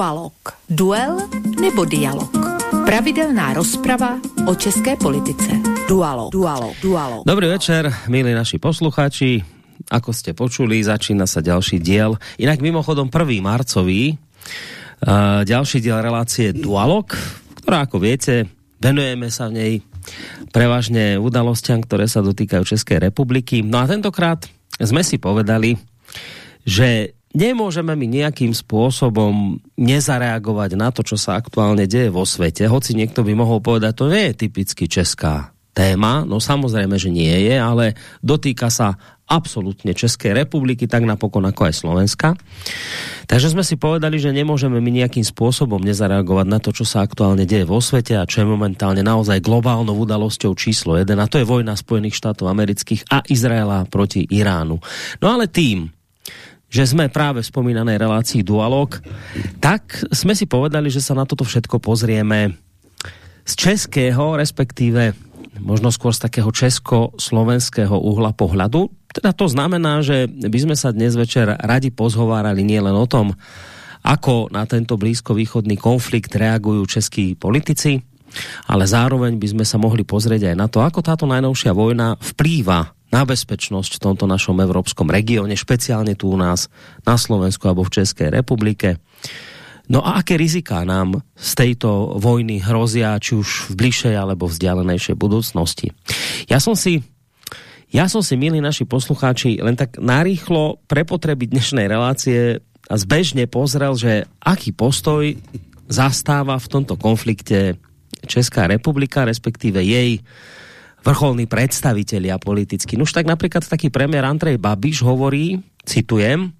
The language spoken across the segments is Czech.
Dualog. Duel nebo dialog. Pravidelná rozprava o české politice. Dualog. Dualog. Dualog. Dobrý večer, milí naši posluchači. Ako ste počuli, začína sa ďalší diel. Inak mimochodom 1. marcový, uh, ďalší diel relácie Dualog, ktorá, ako viete, venujeme sa v nej prevažne udalostiam, ktoré sa dotýkajú Českej republiky. No a tentokrát sme si povedali, že nemôžeme my nejakým spôsobom nezareagovať na to, čo sa aktuálne deje vo svete, hoci niekto by mohol povedať, to nie je typicky česká téma, no samozrejme, že nie je, ale dotýka sa absolútne Českej republiky, tak napokon ako aj Slovenska. Takže sme si povedali, že nemôžeme my nejakým spôsobom nezareagovať na to, čo sa aktuálne deje vo svete a čo je momentálne naozaj globálnou udalosťou číslo 1 a to je vojna Spojených štátov amerických a Izraela proti Iránu. No ale tým, že sme práve v spomínanej relácii Dualog, tak sme si povedali, že sa na toto všetko pozrieme z českého, respektíve možno skôr z takého česko-slovenského uhla pohľadu. Teda to znamená, že by sme sa dnes večer radi pozhovárali nielen o tom, ako na tento blízkovýchodný konflikt reagujú českí politici, ale zároveň by sme sa mohli pozrieť aj na to, ako táto najnovšia vojna vplýva na bezpečnosť v tomto našom evropskom regióne, špeciálne tu u nás na Slovensku alebo v Českej republike. No a aké riziká nám z tejto vojny hrozia, či už v bližšej alebo vzdialenejšej budúcnosti? Ja som si ja som si, milí naši poslucháči, len tak narýchlo pre potreby dnešnej relácie a zbežne pozrel, že aký postoj zastáva v tomto konflikte Česká republika, respektíve jej vrcholní predstavitelia politicky. Nuž tak napríklad taký premiér Andrej Babiš hovorí, citujem,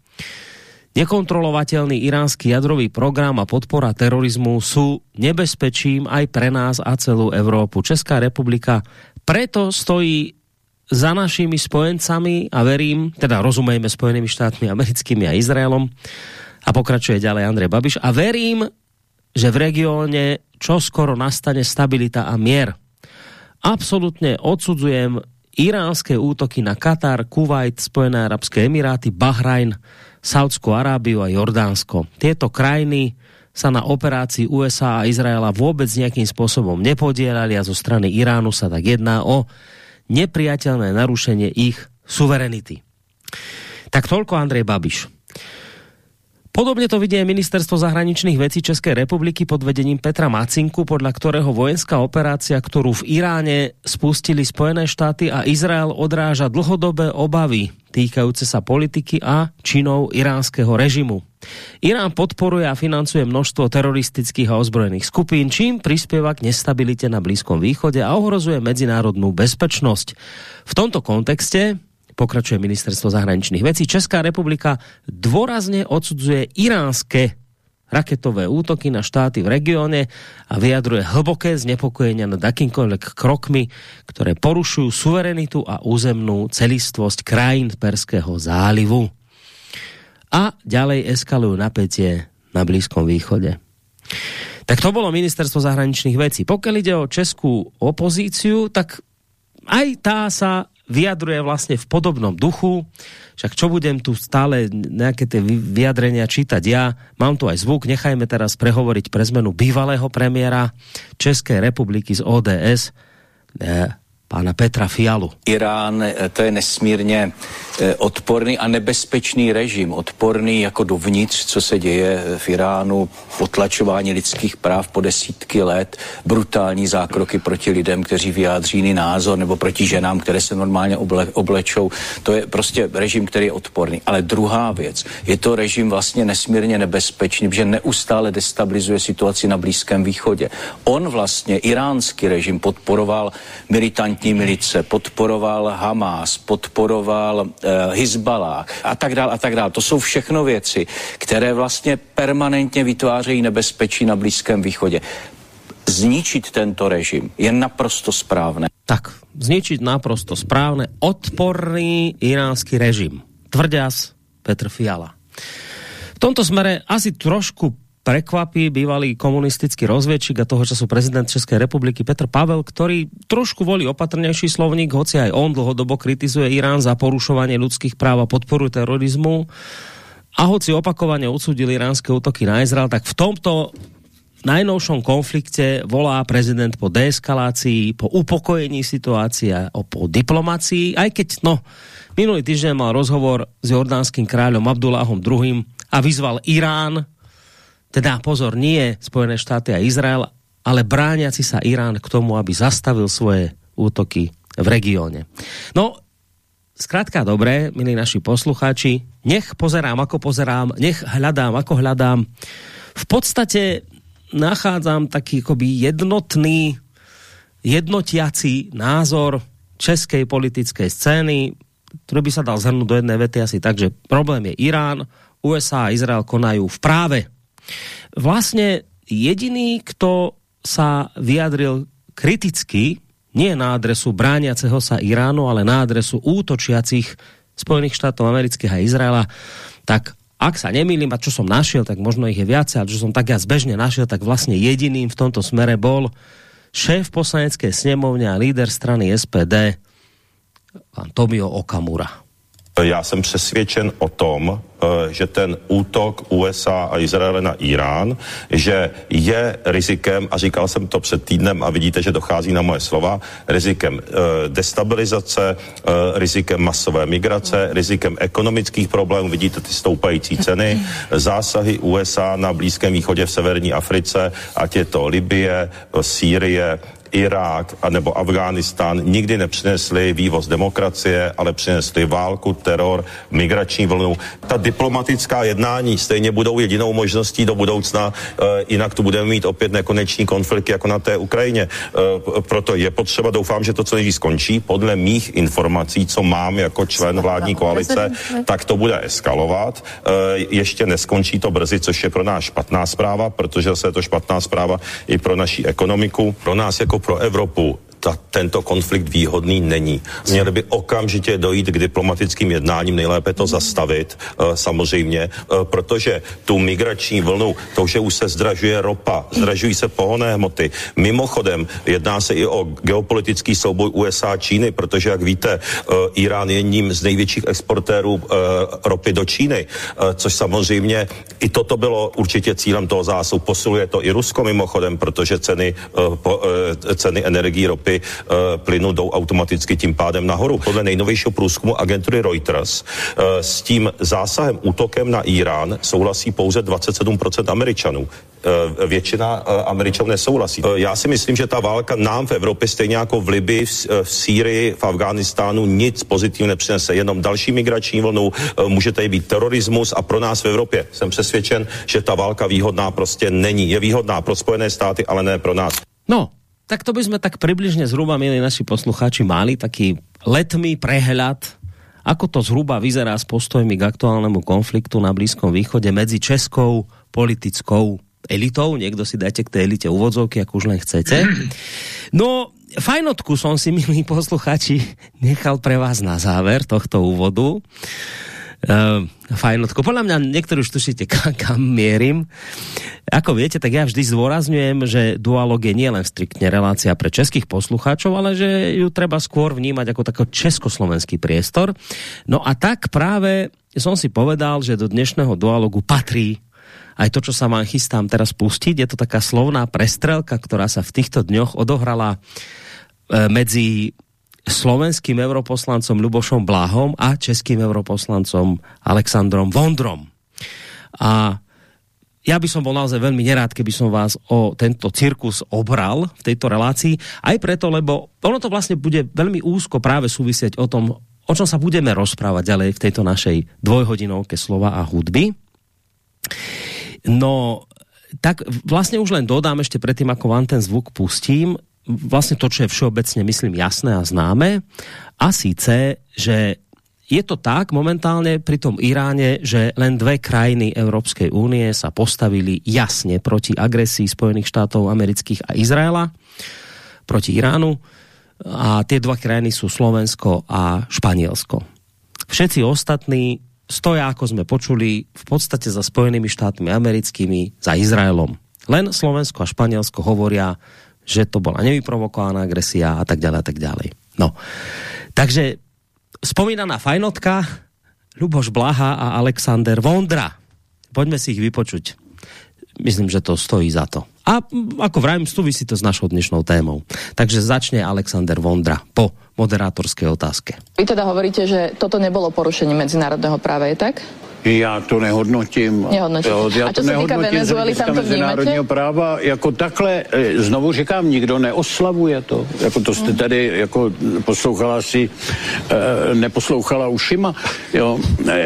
Nekontrolovateľný iránsky jadrový program a podpora terorizmu sú nebezpečím aj pre nás a celú Európu. Česká republika preto stojí za našimi spojencami a verím, teda rozumejme Spojenými štátmi americkými a Izraelom a pokračuje ďalej Andrej Babiš a verím, že v regióne čoskoro nastane stabilita a mier. Absolutne odsudzujem iránske útoky na Katar, Kuwait, Spojené arabské emiráty, Bahrajn, Saudskú Arábiu a Jordánsko. Tieto krajiny sa na operácii USA a Izraela vôbec nejakým spôsobom nepodielali a zo strany Iránu sa tak jedná o nepriateľné narušenie ich suverenity. Tak toľko Andrej Babiš. Podobně to vidí ministerstvo zahraničných vecí České republiky pod vedením Petra Macinku, podľa ktorého vojenská operácia, ktorú v Iráne spustili Spojené štáty a Izrael odráža dlhodobé obavy týkajúce sa politiky a činov iránskeho režimu. Irán podporuje a financuje množstvo teroristických a ozbrojených skupín, čím prispieva k nestabilite na Blízkom východe a ohrozuje medzinárodnú bezpečnosť. V tomto kontexte pokračuje ministerstvo zahraničných vecí. Česká republika dôrazne odsudzuje iránske raketové útoky na štáty v regióne a vyjadruje hlboké znepokojenia nad akýmkoľvek krokmi, ktoré porušujú suverenitu a územnú celistvosť krajín Perského zálivu. A ďalej eskalujú napätie na Blízkom východe. Tak to bolo ministerstvo zahraničných vecí. Pokiaľ ide o českú opozíciu, tak aj tá sa vyjadruje vlastně v podobnom duchu. Však čo budem tu stále nejaké tie vyjadrenia čítať ja? Mám tu aj zvuk, nechajme teraz prehovoriť pre zmenu bývalého premiéra České republiky z ODS, pána Petra Fialu. Irán, eh, to je nesmírně eh, odporný a nebezpečný režim. Odporný jako dovnitř, co se děje v Iránu, potlačování lidských práv po desítky let, brutální zákroky proti lidem, kteří vyjádří jiný názor, nebo proti ženám, které se normálně oble, oblečou. To je prostě režim, který je odporný. Ale druhá věc, je to režim vlastně nesmírně nebezpečný, protože neustále destabilizuje situaci na Blízkém východě. On vlastně, iránský režim, podporoval militantní militantní milice, podporoval Hamas, podporoval uh, Hezbollah a tak dále a tak dále. To jsou všechno věci, které vlastně permanentně vytvářejí nebezpečí na Blízkém východě. Zničit tento režim je naprosto správné. Tak, zničit naprosto správné. Odporný iránský režim. Tvrďas Petr Fiala. V tomto smere asi trošku prekvapí bývalý komunistický rozvědčík a toho času prezident České republiky Petr Pavel, který trošku volí opatrnější slovník, hoci aj on dlhodobo kritizuje Irán za porušovanie ľudských práv a podporu terorizmu. a hoci opakovane odsudili iránske útoky na Izrael, tak v tomto najnovšom konflikte volá prezident po deeskalácii, po upokojení situácie, po diplomácii, aj keď, no, minulý týždeň mal rozhovor s jordánským kráľom Abdullahom II a vyzval Irán, teda pozor, nie Spojené štáty a Izrael, ale brániaci sa Irán k tomu, aby zastavil svoje útoky v regióne. No, Zkrátka dobré, milí naši poslucháči, nech pozerám, ako pozerám, nech hľadám, ako hľadám. V podstate nachádzam taký akoby jednotný, jednotiaci názor českej politickej scény, ktorý by sa dal zhrnúť do jednej vety asi tak, že problém je Irán, USA a Izrael konajú v práve. Vlastne jediný, kto sa vyjadril kriticky nie na adresu brániaceho sa Iránu, ale na adresu útočiacich Spojených štátov amerických a Izraela, tak ak sa nemýlim, a čo som našiel, tak možno ich je viacej, ale čo som tak ja zbežne našiel, tak vlastne jediným v tomto smere bol šéf poslaneckej sněmovně a líder strany SPD, pan Tomio Okamura. Já jsem přesvědčen o tom, eh, že ten útok USA a Izraele na Irán, že je rizikem, a říkal jsem to před týdnem a vidíte, že dochází na moje slova, rizikem eh, destabilizace, eh, rizikem masové migrace, rizikem ekonomických problémů, vidíte ty stoupající ceny, zásahy USA na Blízkém východě v severní Africe, ať je to Libie, Sýrie, Irák a nebo Afghánistán nikdy nepřinesli vývoz demokracie, ale přinesli válku, teror, migrační vlnu. Ta diplomatická jednání stejně budou jedinou možností do budoucna, e, jinak tu budeme mít opět nekoneční konflikt jako na té Ukrajině. E, proto je potřeba, doufám, že to co nejdřív skončí. Podle mých informací, co mám jako člen vládní koalice, tak to bude eskalovat. E, ještě neskončí to brzy, což je pro nás špatná zpráva, protože se je to špatná zpráva i pro naší ekonomiku. Pro nás jako Evropu ta, tento konflikt výhodný není. Měli by okamžitě dojít k diplomatickým jednáním, nejlépe to zastavit, uh, samozřejmě, uh, protože tu migrační vlnu, to, že už se zdražuje ropa, zdražují se pohonné hmoty. Mimochodem, jedná se i o geopolitický souboj USA a Číny, protože, jak víte, uh, Irán je jedním z největších exportérů ropy do Číny, což samozřejmě i toto bylo určitě cílem toho zásahu. Posiluje to i Rusko mimochodem, protože ceny, ceny energií ropy ropy, uh, plynu jdou automaticky tím pádem nahoru. Podle nejnovějšího průzkumu agentury Reuters uh, s tím zásahem, útokem na Irán souhlasí pouze 27% Američanů eh, většina Američanů nesouhlasí. Já si myslím, že ta válka nám v Evropě, stejně jako v Libii, v, v Sýrii, v Afghánistánu, nic pozitivního nepřinese. Jenom další migrační vlnu, může tady být terorismus a pro nás v Evropě jsem přesvědčen, že ta válka výhodná prostě není. Je výhodná pro Spojené státy, ale ne pro nás. No, tak to by sme tak približne zhruba, milí naši poslucháči, mali taký letmý prehľad, ako to zhruba vyzerá s postojmi k aktuálnemu konfliktu na Blízkom východe medzi českou politickou elitou. Niekto si dajte k tej elite úvodzovky, ako už len chcete. No, fajnotku som si, milí posluchači, nechal pre vás na záver tohto úvodu. Uh, fajnotko. Podľa mňa niektorí už tušíte, kam, kam mierim. Ako viete, tak ja vždy zdôrazňujem, že dualog je nielen striktne relácia pre českých poslucháčov, ale že ju treba skôr vnímať ako taký československý priestor. No a tak práve som si povedal, že do dnešného dualogu patrí aj to, čo sa vám chystám teraz pustiť. Je to taká slovná prestrelka, ktorá sa v týchto dňoch odohrala e, medzi slovenským europoslancom Lubošom Blahom a českým europoslancom Alexandrom Vondrom. A ja by som bol naozaj veľmi nerád, keby som vás o tento cirkus obral v tejto relácii, aj preto, lebo ono to vlastne bude veľmi úzko práve súvisieť o tom, o čom sa budeme rozprávať ďalej v tejto našej dvojhodinovke slova a hudby. No, tak vlastne už len dodám ešte predtým, ako vám ten zvuk pustím, vlastne to, čo je všeobecne, myslím, jasné a známe. A síce, že je to tak momentálne pri tom Iráne, že len dve krajiny Európskej únie sa postavili jasne proti agresii Spojených štátov amerických a Izraela proti Iránu. A tie dva krajiny sú Slovensko a Španielsko. Všetci ostatní stoja, ako sme počuli, v podstate za Spojenými štátmi americkými, za Izraelom. Len Slovensko a Španielsko hovoria, že to bola nevyprovokovaná agresia a tak ďalej a tak ďalej. No. Takže spomínaná fajnotka Luboš Blaha a Alexander Vondra. Poďme si ich vypočuť. Myslím, že to stojí za to. A ako vrajím, súvisí to s našou dnešnou témou. Takže začne Alexander Vondra po moderátorskej otázke. Vy teda hovoríte, že toto nebolo porušení medzinárodného práva, je tak? Já to nehodnotím. Nehodnotím. Jo, já a to nehodnotím Venezuely, tam to mezinárodního práva, jako takhle, eh, znovu říkám, nikdo neoslavuje to. Jako to jste tady jako poslouchala si, e, neposlouchala ušima. Jo.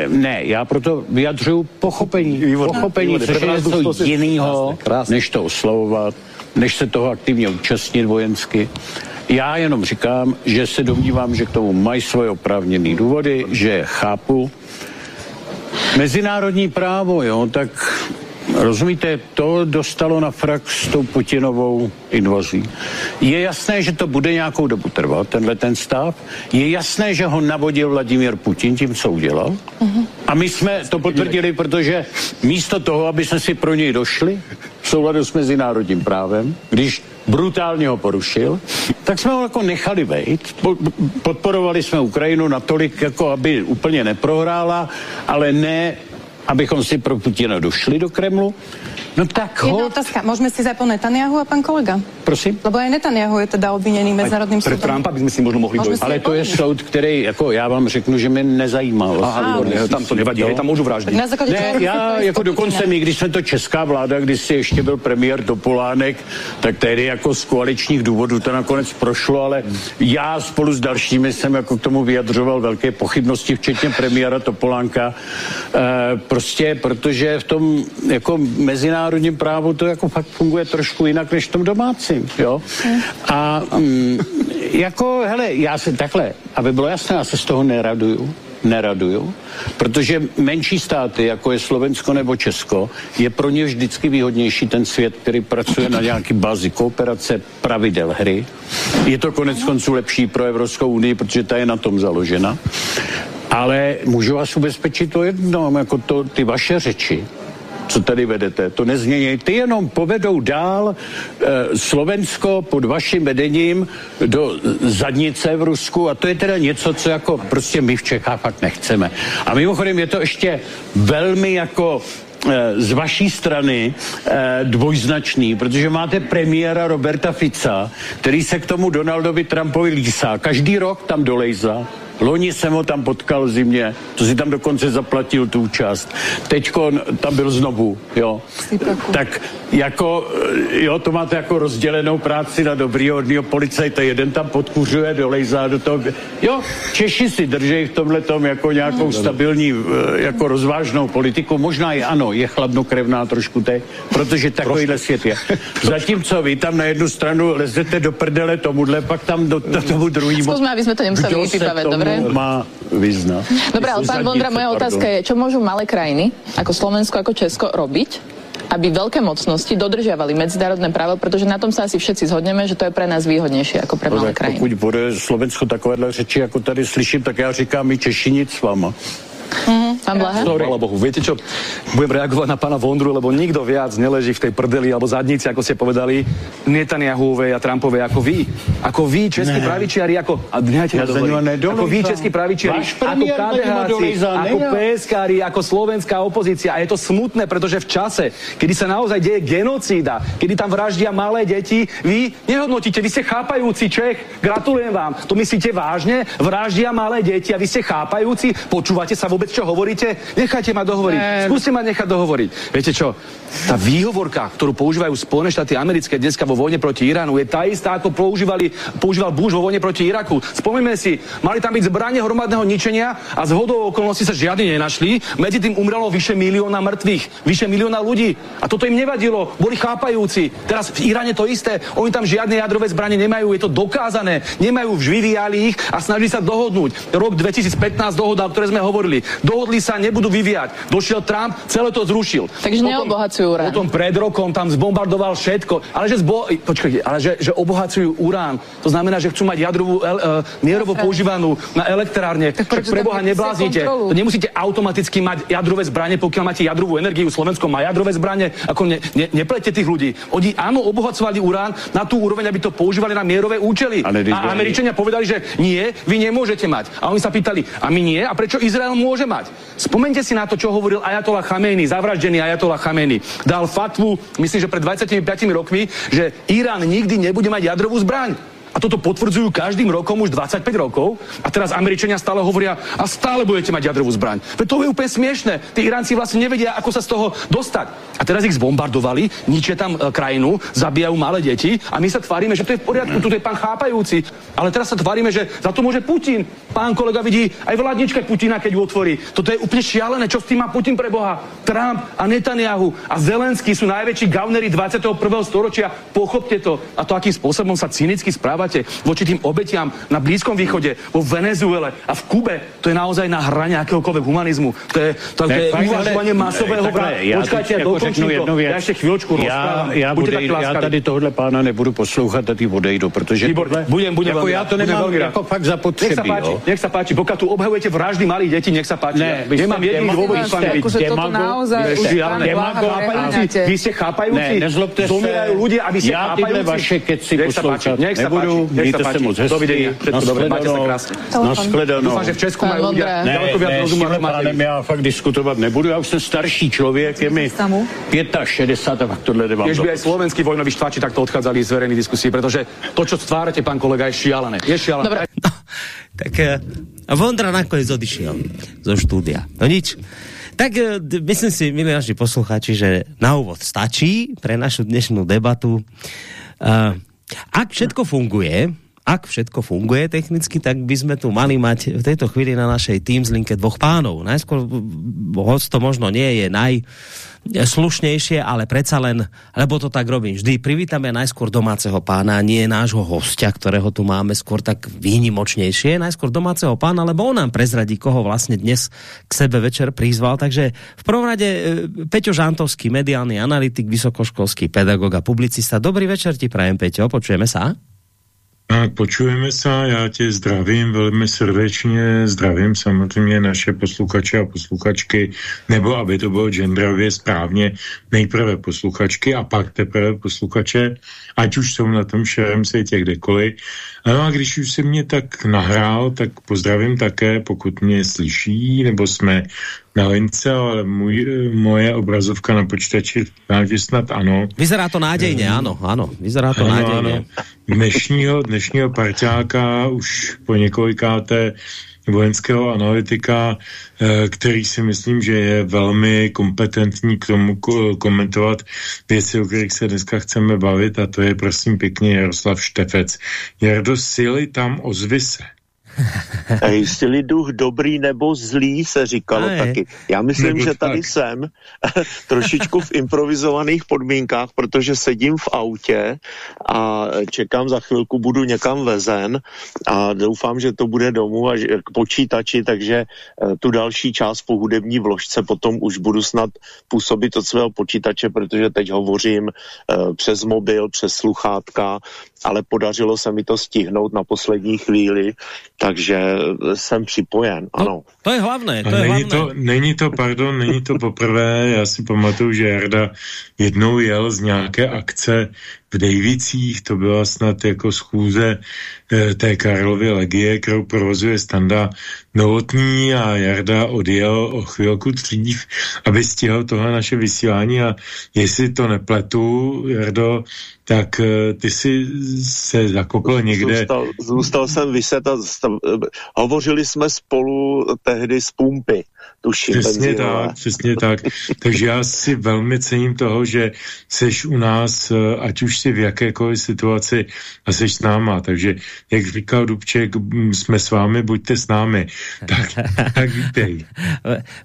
Ne, já proto vyjadřuju pochopení. Pochopení, což je něco jiného, než to oslavovat, než se toho aktivně účastnit vojensky. Já jenom říkám, že se domnívám, že k tomu mají svoje oprávněné důvody, že chápu, Mezinárodní právo, jo, tak Rozumíte, to dostalo na frak s tou Putinovou invazí. Je jasné, že to bude nějakou dobu trvat, tenhle ten stav. Je jasné, že ho navodil Vladimír Putin tím, co udělal. Uh-huh. A my jsme to potvrdili, protože místo toho, aby jsme si pro něj došli v souladu s mezinárodním právem, když brutálně ho porušil, tak jsme ho jako nechali vejít. Podporovali jsme Ukrajinu natolik, jako aby úplně neprohrála, ale ne abychom si pro Putina došli do Kremlu. No tak Jedna hod... otázka. Môžeme si zapol Netanyahu a pán kolega? Prosím? Lebo aj Netanyahu je teda obviněný mezinárodním soudem. Pre Trumpa by sme si možno mohli dojít. Ale to je soud, který, jako já vám řeknu, že mě nezajímá. Aha, ne, tam to nevadí, tam můžu vraždit. Ne, já jako dokonce my, když jsme to česká vláda, když si ještě byl premiér Topolánek, tak tehdy jako z koaličních důvodů to nakonec prošlo, ale já spolu s dalšími jsem jako k tomu vyjadřoval velké pochybnosti, včetně premiéra Topolánka. E, prostě protože v tom jako mezinárodním právu to jako fakt funguje trošku jinak než v tom domácím, jo. A mm, jako, hele, já se takhle, aby bylo jasné, já se z toho neraduju, neraduju, protože menší státy, jako je Slovensko nebo Česko, je pro ně vždycky výhodnější ten svět, který pracuje na nějaký bázi kooperace pravidel hry. Je to konec konců lepší pro Evropskou unii, protože ta je na tom založena. Ale můžu vás ubezpečit to jedno, jako to, ty vaše řeči, co tady vedete. To nezmění. Ty jenom povedou dál e, Slovensko pod vaším vedením do zadnice v Rusku a to je teda něco, co jako prostě my v Čechách fakt nechceme. A mimochodem je to ještě velmi jako eh, z vaší strany eh, dvojznačný, protože máte premiéra Roberta Fica, který se k tomu Donaldovi Trumpovi lísá. Každý rok tam dolejza, Loni jsem ho tam potkal v zimě, to si tam dokonce zaplatil tu část. Teďko tam byl znovu, jo. Tak jako, jo, to máte jako rozdělenou práci na dobrý hodnýho policajta. Jeden tam podkuřuje, dolejzá do toho. Jo, Češi si drží v tomhle tom jako nějakou stabilní, eh, jako rozvážnou politiku. Možná je ano, je chladnokrevná trošku teď, protože takovýhle svět je. Zatímco vy tam na jednu stranu lezete do prdele tomuhle, pak tam do, do tomu druhému. Zkusme, aby jsme to nemuseli vypípavať, dobre? má význam. Dobre, ale pán Vondra, moja otázka je, čo môžu malé krajiny, ako Slovensko, ako Česko, robiť, aby veľké mocnosti dodržiavali medzinárodné právo, protože na tom sa asi všetci zhodneme, že to je pre nás výhodnější jako pre malé krajiny. Pokud bude Slovensko takovéhle řeči, jako tady slyším, tak já říkám, my Češi nic s váma. Mm-hmm. Pán Blaha? Bohu. Viete čo, budem reagovať na pána Vondru, lebo nikto viac neleží v tej prdeli alebo zadnici, ako ste povedali, Netanyahuovej a Trumpovej ako vy. Ako vy, českí ne. pravičiari, ako, a nehajte ja ako vy, českí pravičiari, ako KDHci, ako PSKári, ako slovenská opozícia. A je to smutné, pretože v čase, kedy sa naozaj deje genocída, kedy tam vraždia malé deti, vy nehodnotíte, vy ste chápajúci Čech, gratulujem vám. To myslíte vážne? Vraždia malé deti a vy ste chápajúci? Počúvate sa vôbec, čo hovoríte? Nechajte ma dohovoriť. Ne. Skúste ma nechať dohovoriť. Viete čo? Tá výhovorka, ktorú používajú Spojené štáty americké dneska vo vojne proti Iránu, je tá istá, ako používali, používal Bush vo vojne proti Iraku. Spomeňme si, mali tam byť zbranie hromadného ničenia a z hodou okolností sa žiadne nenašli. Medzi tým umrelo vyše milióna mŕtvych, vyše milióna ľudí. A toto im nevadilo, boli chápajúci. Teraz v Iráne to isté, oni tam žiadne jadrové zbranie nemajú, je to dokázané. Nemajú, vyvíjali ich a snažili sa dohodnúť. Rok 2015 dohoda, o ktorej sme hovorili. Dohodli sa, nebudú vyvíjať. Došiel Trump, celé to zrušil. Takže neobohacujú obohacujú urán. Potom pred rokom tam zbombardoval všetko. Ale že, zbo, počkajte, ale že, že obohacujú urán, to znamená, že chcú mať jadrovú, el, uh, mierovo používanú na elektrárne. Tak pre Boha nebláznite. Nemusíte automaticky mať jadrové zbranie, pokiaľ máte jadrovú energiu. Slovensko má jadrové zbranie, ako ne, ne, neplete tých ľudí. Oni áno, obohacovali urán na tú úroveň, aby to používali na mierové účely. Ale a Američania povedali, že nie, vy nemôžete mať. A oni sa pýtali, a my nie? A prečo Izrael môže? Môže mať. Spomente si na to, čo hovoril Ajatola Chamejny, zavraždený Ajatola Chamejny. Dal fatvu, myslím, že pred 25 rokmi, že Irán nikdy nebude mať jadrovú zbraň. A toto potvrdzujú každým rokom už 25 rokov. A teraz Američania stále hovoria, a stále budete mať jadrovú zbraň. Veď to je úplne smiešne. Tí Iránci vlastne nevedia, ako sa z toho dostať. A teraz ich zbombardovali, ničia tam e, krajinu, zabíjajú malé deti a my sa tvárime, že to je v poriadku, tu je pán chápajúci. Ale teraz sa tvárime, že za to môže Putin. Pán kolega vidí aj v ladničke Putina, keď ju otvorí. Toto je úplne šialené. Čo s tým má Putin pre Boha? Trump a Netanyahu a Zelenský sú najväčší gaunery 21. storočia. Pochopte to. A to, akým spôsobom sa cynicky správa dávate voči tým obetiam na Blízkom východe, vo Venezuele a v Kube, to je naozaj na hrane akéhokoľvek humanizmu. To je, to, to je uvažovanie masového vraha. Počkajte, ja dokončím to. Já ještě chvíľočku já, já, bude, já tady tohle pána nebudu poslouchat a ty odejdu, protože Výborně, tohle, budem, budem jako já to nemám jako fakt zapotřebí. Nech sa páči, jo? nech sa páči, pokiaľ tu obhajujete vraždy malých detí, nech sa páči. Ne, vy Nemám jste jediný dôvod vy s vami jste naozaj Vy ste už pán demago- Bláha chápajúci, preháňate. vy ste chápajúci, Ne, nezlobte se. zomierajú ľudia a vy ste Já chápajúci. tyhle vaše keci Nech sa páči, poslouchat nech sa nebudu, sa mějte se moc hezky. Krásne. Nashledanou. Dúfam, že v Česku ľudia Vondra. Ne, ne, s rozumu, tímhle pánem já fakt diskutovat nebudu, já už jsem starší člověk, je mi Samu? 65 a fakt tohle nemám. Tiež by aj slovenskí vojnoví štváči takto odchádzali z verejných diskusí, pretože to, čo stvárate, pán kolega, je šialené. Je šialené. Dobre. No, tak eh, a Vondra nakoniec odišiel zo štúdia. No nič. Tak eh, myslím si, milí naši posluchači, že na úvod stačí pre našu dnešnú debatu. Uh, ak všetko funguje, ak všetko funguje technicky, tak by sme tu mali mať v tejto chvíli na našej Teams linke dvoch pánov. Najskôr, hoď to možno nie je naj slušnejšie, ale predsa len, lebo to tak robím vždy, privítame najskôr domáceho pána, nie nášho hostia, ktorého tu máme skôr tak výnimočnejšie, najskôr domáceho pána, lebo on nám prezradí, koho vlastne dnes k sebe večer prizval. Takže v prvom rade e, Peťo Žantovský, mediálny analytik, vysokoškolský pedagog a publicista. Dobrý večer ti prajem, Peťo, počujeme sa? Tak počujeme se, já tě zdravím velmi srdečně, zdravím samozřejmě naše posluchače a posluchačky, nebo aby to bylo genderově správně, nejprve posluchačky a pak teprve posluchače, ať už jsou na tom šerém světě kdekoliv. No a když už se mě tak nahrál, tak pozdravím také, pokud mě slyší, nebo jsme na lince, ale můj, moje obrazovka na počítači říká, že snad ano. Vyzerá to nádejně, ano, ano, vyzerá to Ano, nádejně. ano. Dnešního, dnešního parťáka už po několikáté vojenského analytika, eh, který si myslím, že je velmi kompetentní k tomu ko- komentovat věci, o kterých se dneska chceme bavit a to je prosím pěkně Jaroslav Štefec. Jardo, sily tam ozvy se. Jestli duch dobrý nebo zlý, se říkalo Ne. taky. Já myslím, že tady tak. jsem trošičku v improvizovaných podmínkách, protože sedím v autě a čekám, za chvilku budu někam vezen a doufám, že to bude domů a k počítači, takže eh, tu další část po hudební vložce potom už budu snad působit od svého počítače, protože teď hovořím eh, přes mobil, přes sluchátka, ale podařilo se mi to stihnout na poslední chvíli, takže jsem připojen, ano. To je hlavné, to je není hlavné. to, není to, pardon, není to poprvé, já si pamatuju, že Jarda jednou jel z nějaké akce v Dejvicích, to byla snad jako schůze eh, té Karlovy legie, kterou provozuje Standa Novotný a Jarda odjel o chvilku dřív, aby stihl tohle naše vysílání. A jestli to nepletu, Jardo, tak eh, ty si se zakopl někde Zůstal, zůstal jsem vyset a zůstal, hovořili jsme spolu tehdy z pumpy, tuším. Přesně tak, přesně tak. Takže já si velmi cením toho, že seš u nás, eh, ať už si v jakékoliv situaci a seš s náma. Takže, jak říkal Dubček, jsme s vámi, buďte s námi. Tak, tak vítej.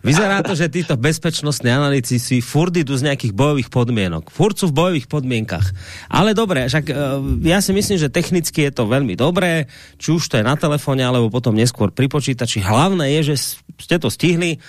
Vyzerá to, že títo bezpečnostní analytici furt idú z nejakých bojových podmienok. Furt sú v bojových podmienkach. Ale dobre, však e, ja si myslím, že technicky je to veľmi dobré, či už to je na telefóne, alebo potom neskôr pri počítači. Hlavné je, že ste to stihli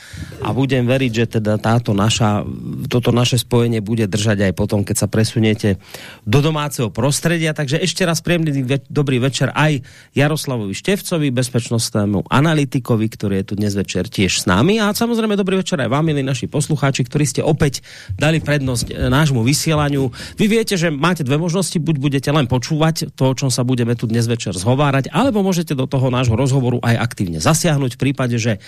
a budem veriť, že teda táto naša, toto naše spojenie bude držať aj potom, keď sa presuniete do domáceho prostredia. Takže ešte raz príjemný ve dobrý večer aj Jaroslavovi Števcovi, bezpečnostnému analytikovi, ktorý je tu dnes večer tiež s nami. A samozrejme dobrý večer aj vám, milí naši poslucháči, ktorí ste opäť dali prednosť e, nášmu vysielaniu. Vy viete, že máte dve možnosti, buď budete len počúvať to, o čom sa budeme tu dnes večer zhovárať, alebo môžete do toho nášho rozhovoru aj aktívne zasiahnuť v prípade, že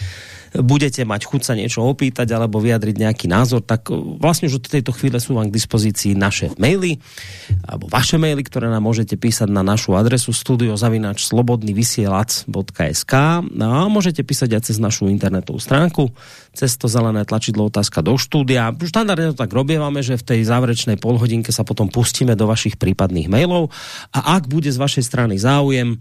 budete mať chuť sa niečo opýtať alebo vyjadriť nejaký názor, tak e, vlastne už od tejto chvíle sú vám k dispozícii naše maily alebo vaše maily, ktoré nám môžete písať na našu adresu studiozavinač.slobodnyvysielac.sk no a môžete písať aj cez našu internetovú stránku cez to zelené tlačidlo otázka do štúdia. Štandardne to tak robievame, že v tej záverečnej polhodinke sa potom pustíme do vašich prípadných mailov a ak bude z vašej strany záujem,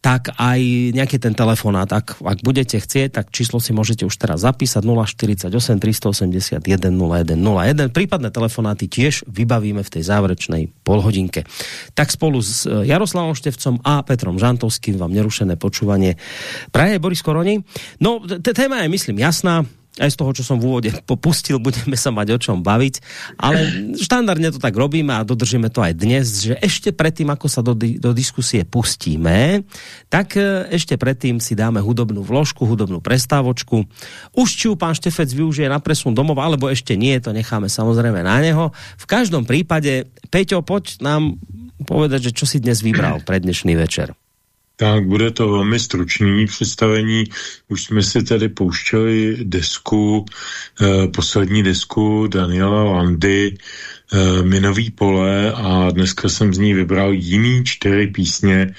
tak aj nejaký ten telefonát, ak, ak budete chcieť, tak číslo si môžete už teraz zapísať 048 381 0101. Prípadné telefonáty tiež vybavíme v tej záverečnej polhodinke. Tak spolu s e, Jaroslavom Števcom a Petrom Žantovským vám nerušené počúvanie praje Boris Koroni. No, téma je myslím jasná, aj z toho, čo som v úvode popustil, budeme sa mať o čom baviť, ale štandardne to tak robíme a dodržíme to aj dnes, že ešte predtým, ako sa do, do diskusie pustíme, tak e, ešte predtým si dáme hudobnú vložku, hudobnú prestávočku. Už či ju pán Štefec využije na presun domov, alebo ešte nie, to necháme samozrejme na neho. V každom prípade, Peťo, poď nám povedať, že čo si dnes vybral pre dnešný večer. Tak bude to velmi stručný představení. Už jsme si tady pouštěli desku, eh, poslední desku Daniela Landy, eh, Minový pole a dneska jsem z ní vybral jiný čtyři písně,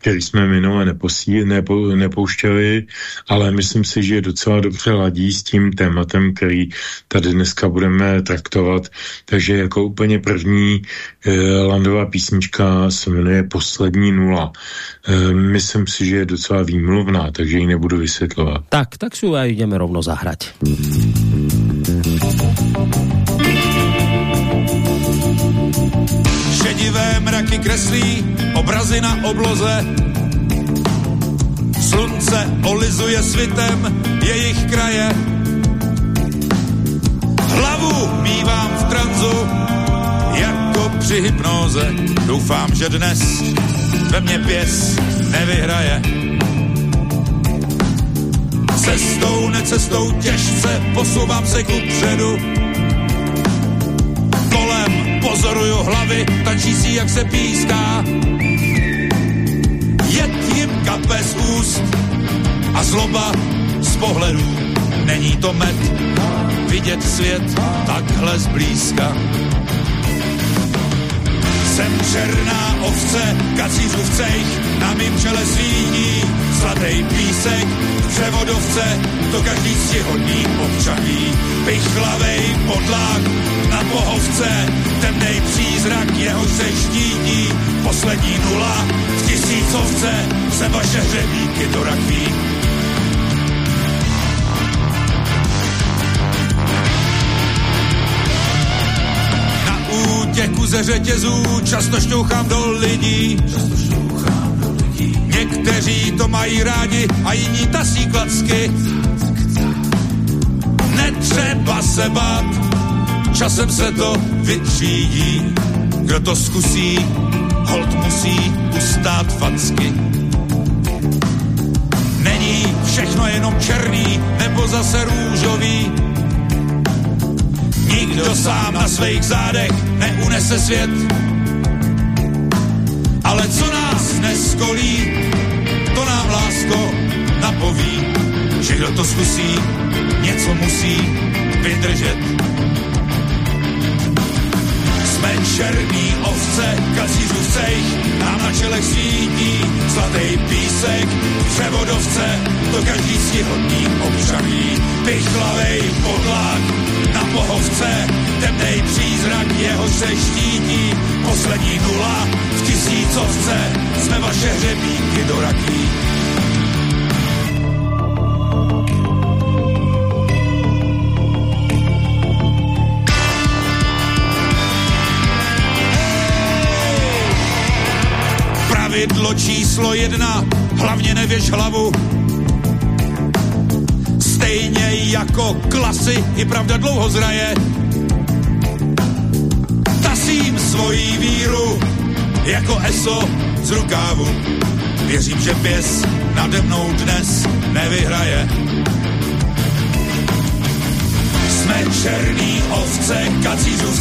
který jsme minule neposí, nepo, nepouštěli, ale myslím si, že je docela dobře ladí s tím tématem, který tady dneska budeme traktovat. Takže jako úplně první eh, landová písnička se jmenuje Poslední nula. Eh, myslím si, že je docela výmluvná, takže ji nebudu vysvětlovat. Tak, tak si ju jdeme rovno zahrať. Šedivé mraky kreslí obrazy na obloze. Slunce olizuje svitem jejich kraje. Hlavu mívám v tranzu jako při hypnoze. Doufám, že dnes ve mně pěs nevyhraje. Cestou, necestou těžce posouvám se ku předu pozoruju hlavy, tančící jak se píská. Jed jim kape z úst a zloba z pohledu. Není to med, vidět svět takhle zblízka. Jsem černá ovce, kacířův cejch, na mým čele svítí zlatý písek, převodovce, to každý hodný občaní. Pichlavej podlák na pohovce, temnej přízrak, jeho se štítí. Poslední nula v tisícovce, se vaše hřebíky do rakví. Na útěku ze řetězů často šťouchám do lidí. Často šťouchám Někteří to mají rádi a jiní tasí klacky. Netřeba se bát, časem se to vytřídí. Kdo to zkusí, hold musí ustát facky. Není všechno jenom černý nebo zase růžový. Nikdo sám na svých zádech neunese svět. Ale co nás neskolí, lásko napoví, že kdo to zkusí, něco musí vydržet. Jsme černý ovce, kacířů sejch, nám na čelech svítí zlatý písek, převodovce, to každý stihodný občaný, pichlavej podlák na pohovce, temnej přízrak, jeho se štítí, poslední nula v tisícovce, jsme vaše hřebíky do rakví. Pravidlo číslo jedna, hlavně nevěš hlavu. Stejně jako klasy, i pravda dlouho zraje. Tasím svoji víru jako ESO z rukávu. Věřím, že pěs nade mnou dnes nevyhraje. Jsme černý ovce, kacířů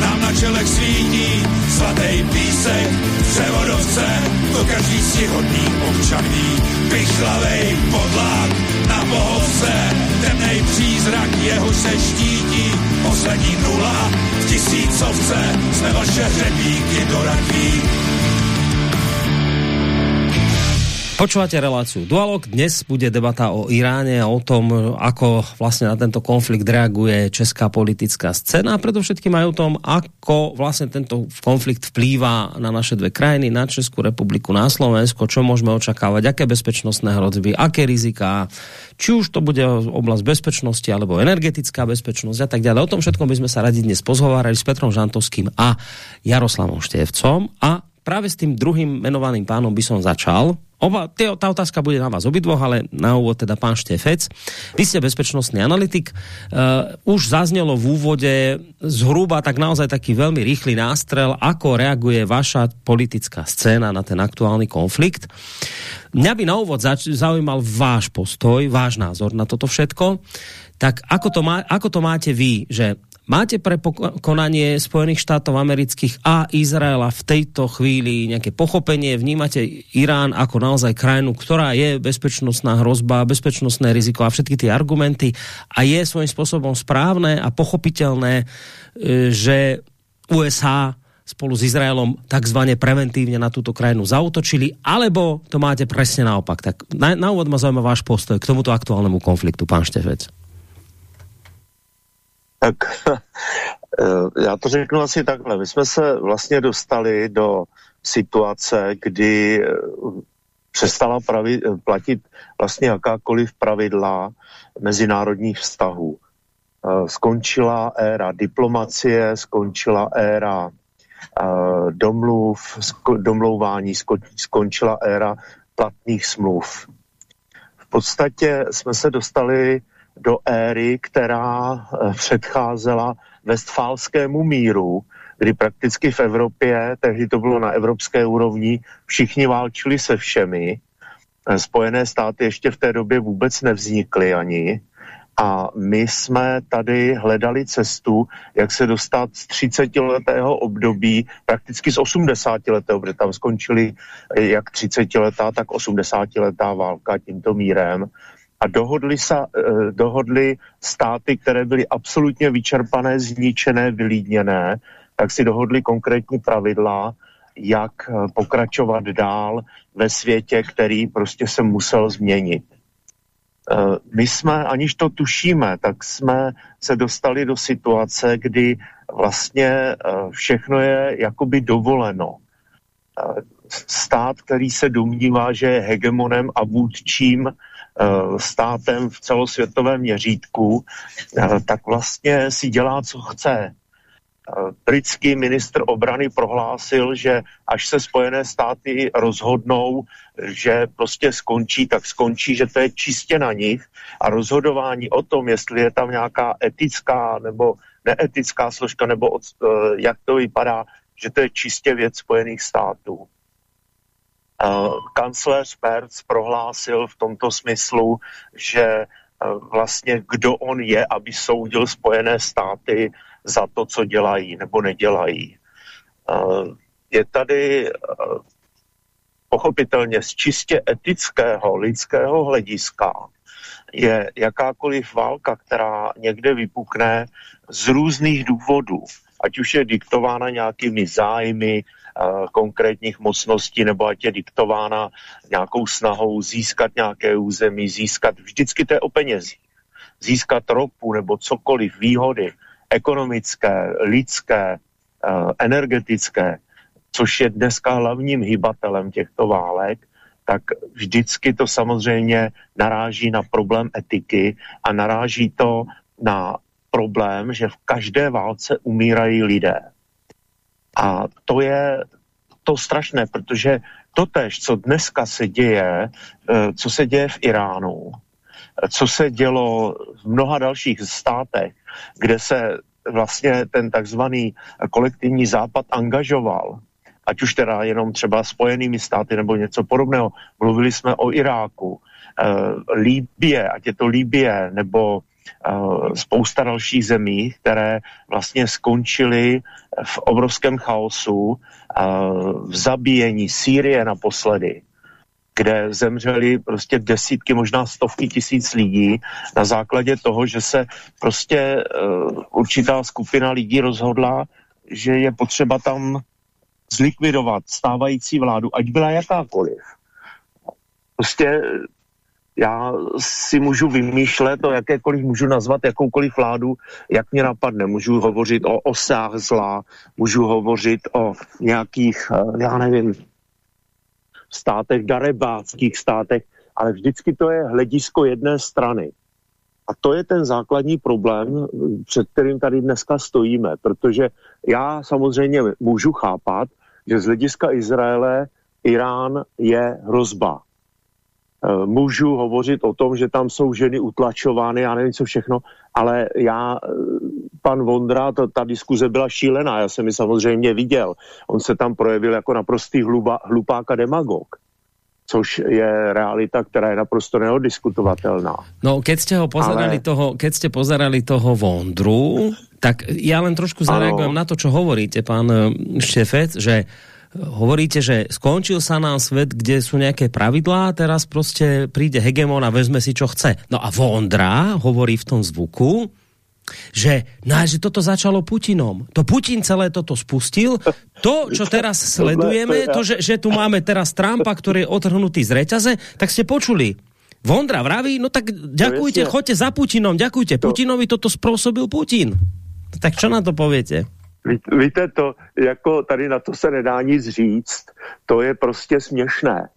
nám na čelech svítí svatý písek, převodovce, to každý si hodný občan ví. Pichlavej podlák na bohovce, temnej přízrak, jeho se štítí, poslední nula v tisícovce, jsme vaše hřebíky do rakví. Počúvate reláciu Dualog. Dnes bude debata o Iráne a o tom, ako vlastne na tento konflikt reaguje česká politická scéna a predovšetkým aj o tom, ako vlastne tento konflikt vplýva na naše dve krajiny, na Českú republiku, na Slovensko, čo môžeme očakávať, aké bezpečnostné hrozby, aké rizika, či už to bude oblasť bezpečnosti alebo energetická bezpečnosť a tak ďalej. O tom všetkom by sme sa radi dnes pozhovárali s Petrom Žantovským a Jaroslavom Števcom a práve s tým druhým menovaným pánom by som začal, Oba, tě, tá otázka bude na vás obidvoch, ale na úvod teda pán Štefec. Vy ste bezpečnostný analytik. Uh, už zaznelo v úvode zhruba tak naozaj taký veľmi rýchly nástrel, ako reaguje vaša politická scéna na ten aktuálny konflikt. Mňa by na úvod zaujímal váš postoj, váš názor na toto všetko. Tak ako to, má, ako to máte vy, že Máte pre konanie Spojených štátov amerických a Izraela v tejto chvíli nejaké pochopenie? Vnímate Irán ako naozaj krajinu, ktorá je bezpečnostná hrozba, bezpečnostné riziko a všetky tie argumenty a je svojím spôsobom správne a pochopiteľné, e, že USA spolu s Izraelom takzvaně preventívne na túto krajinu zautočili, alebo to máte presne naopak. Tak na, na úvod ma zaujíma váš postoj k tomuto aktuálnemu konfliktu, pán Štefec tak eh, já to řeknu asi takhle. My jsme se vlastně dostali do situace, kdy eh, přestala pravi, platit vlastně jakákoliv pravidla mezinárodních vztahů. Eh, skončila éra diplomacie, skončila éra domluv, domlouvání, skončila éra platných smluv. V podstatě jsme se dostali do éry, která eh, předcházela westfálskému míru, kdy prakticky v Evropě, tehdy to bylo na evropské úrovni, všichni válčili se všemi. Eh, Spojené státy ještě v té době vůbec nevznikly ani. A my jsme tady hledali cestu, jak se dostat z 30-letého období, prakticky z 80-letého, protože tam skončili eh, jak 30-letá, tak 80-letá válka tímto mírem a dohodli, sa, eh, dohodli státy, které byly absolutně vyčerpané, zničené, vylídněné, tak si dohodli konkrétní pravidla, jak eh, pokračovat dál ve světě, který prostě se musel změnit. Eh, my jsme, aniž to tušíme, tak jsme se dostali do situace, kdy vlastně všechno je jakoby dovoleno. Stát, který se domnívá, že je hegemonem a vůdčím státem v celosvětovém měřítku, eh, tak vlastně si dělá, co chce. Eh, britský ministr obrany prohlásil, že až se Spojené státy rozhodnou, že prostě skončí, tak skončí, že to je čistě na nich a rozhodování o tom, jestli je tam nějaká etická nebo neetická složka, nebo od, jak to vypadá, že to je čistě věc Spojených států. Kancléř Merz prohlásil v tomto smyslu, že e, vlastně kdo on je, aby soudil Spojené státy za to, co dělají nebo nedělají. E, je tady pochopitelně z čistě etického, lidského hlediska je jakákoliv válka, která někde vypukne z různých důvodů, ať už je diktována nějakými zájmy, konkrétních mocností, nebo ať je diktována nějakou snahou získat nějaké území, získat, vždycky to je o penězích, získat ropu nebo cokoliv, výhody ekonomické, lidské, energetické, což je dneska hlavním hybatelem těchto válek, tak vždycky to samozřejmě naráží na problém etiky a naráží to na problém, že v každé válce umírají lidé. A to je to strašné, protože totež, co dneska se děje, eh, co se děje v Iránu, eh, co se dělo v mnoha dalších státech, kde se vlastně ten takzvaný kolektivní západ angažoval, ať už teda jenom třeba spojenými státy nebo něco podobného. Mluvili jsme o Iráku, e, Líbie, ať je to Líbie, nebo spousta dalších zemí, které vlastně skončily v obrovském chaosu, e, v zabíjení Sýrie naposledy, kde zemřeli prostě desítky, možná stovky tisíc lidí na základě toho, že se prostě uh, určitá skupina lidí rozhodla, že je potřeba tam zlikvidovat stávající vládu, ať byla jakákoliv. Prostě já si můžu vymýšlet o jakékoliv, můžu nazvat jakoukoliv vládu, jak mě napadne. Můžu hovořit o osách zla, můžu hovořit o nějakých, eh, já nevím, státech, darebáckých státech, ale vždycky to je hledisko jedné strany. A to je ten základní problém, před kterým tady dneska stojíme, protože já samozřejmě můžu chápat, že z hlediska Izraele Irán je hrozba. E, můžu hovořit o tom, že tam jsou ženy utlačovány, já nevím co všechno, ale já, e, pan Vondra, to, ta diskuze byla šílená, já jsem ji samozřejmě viděl. On se tam projevil jako naprostý hluba, hlupák a demagog což je realita, která je naprosto neodiskutovatelná. No, keď ste ho pozerali Ale... toho, keď ste pozerali toho Vondru, tak ja len trošku zareagujem ano. na to, čo hovoríte, pán e, Štefec, že hovoríte, že skončil sa nám svet, kde sú nejaké pravidlá, teraz prostě príde hegemon a vezme si, čo chce. No a Vondra hovorí v tom zvuku, že, no, že toto začalo Putinom. To Putin celé toto spustil. To, čo teraz sledujeme, to, že, že tu máme teraz Trumpa, ktorý je otrhnutý z reťaze, tak ste počuli. Vondra vraví, no tak ďakujte, choďte za Putinom, ďakujte. Putinovi toto spôsobil Putin. Tak čo na to poviete? Víte, to, jako tady na to se nedá nic říct, to je prostě směšné.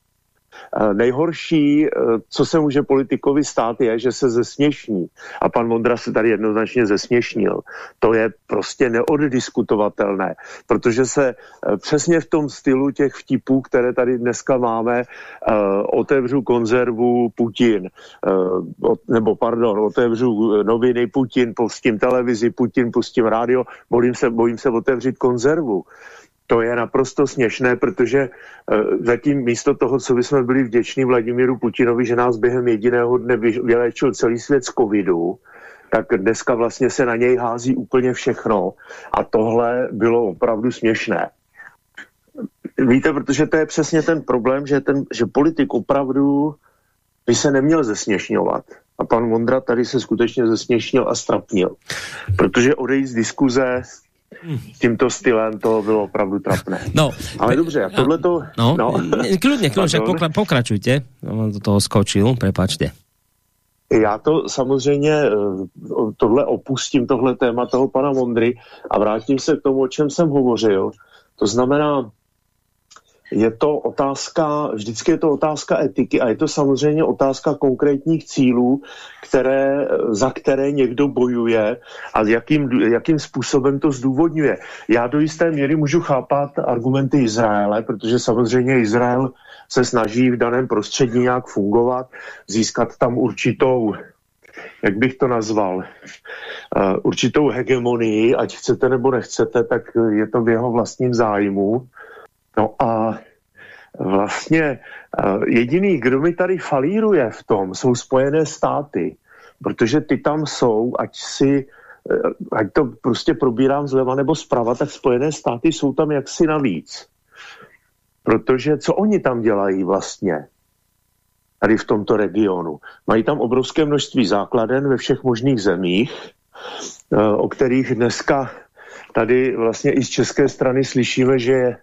Eh, nejhorší, eh, co se může politikovi stát, je, že se zesměšní. A pan Mondra se tady jednoznačně zesměšnil. To je prostě neoddiskutovatelné, protože se eh, přesně v tom stylu těch vtipů, které tady dneska máme, otevřu konzervu Putin, nebo pardon, otevřu noviny Putin, pustím televizi Putin, pustím rádio, bojím se, bojím se otevřít konzervu to je naprosto směšné, protože uh, zatím místo toho, co bychom byli vděční Vladimíru Putinovi, že nás během jediného dne vyléčil celý svět z covidu, tak dneska vlastně se na něj hází úplně všechno a tohle bylo opravdu směšné. Víte, protože to je přesně ten problém, že, ten, že politik opravdu by se neměl zesměšňovat. A pan Vondra tady se skutečně zesměšnil a strapnil. Protože odejít z diskuze tímto stylem to bylo opravdu trapné. No, ale dobře, a tohle to... No, no. klidně, klidně, pokra, pokračujte. Do toho skočil, prepačte. Já to samozřejmě, eh, tohle opustím, tohle téma toho pana Mondry a vrátím se k tomu, o čem jsem hovořil. To znamená, je to otázka, vždycky je to otázka etiky a je to samozřejmě otázka konkrétních cílů, které, za které někdo bojuje a jakým, jakým způsobem to zdůvodňuje. Já do jisté míry můžu chápat argumenty Izraele, protože samozřejmě Izrael se snaží v daném prostředí nějak fungovat, získat tam určitou jak bych to nazval, uh, určitou hegemonii, ať chcete nebo nechcete, tak je to v jeho vlastním zájmu. No a vlastně eh, jediný, kdo mi tady falíruje v tom, jsou Spojené státy, protože ty tam jsou, ať si eh, ať to prostě probírám zleva nebo zprava, tak Spojené státy jsou tam jaksi navíc. Protože co oni tam dělají vlastně? Tady v tomto regionu. Mají tam obrovské množství základen ve všech možných zemích, eh, o kterých dneska tady vlastně i z české strany slyšíme, že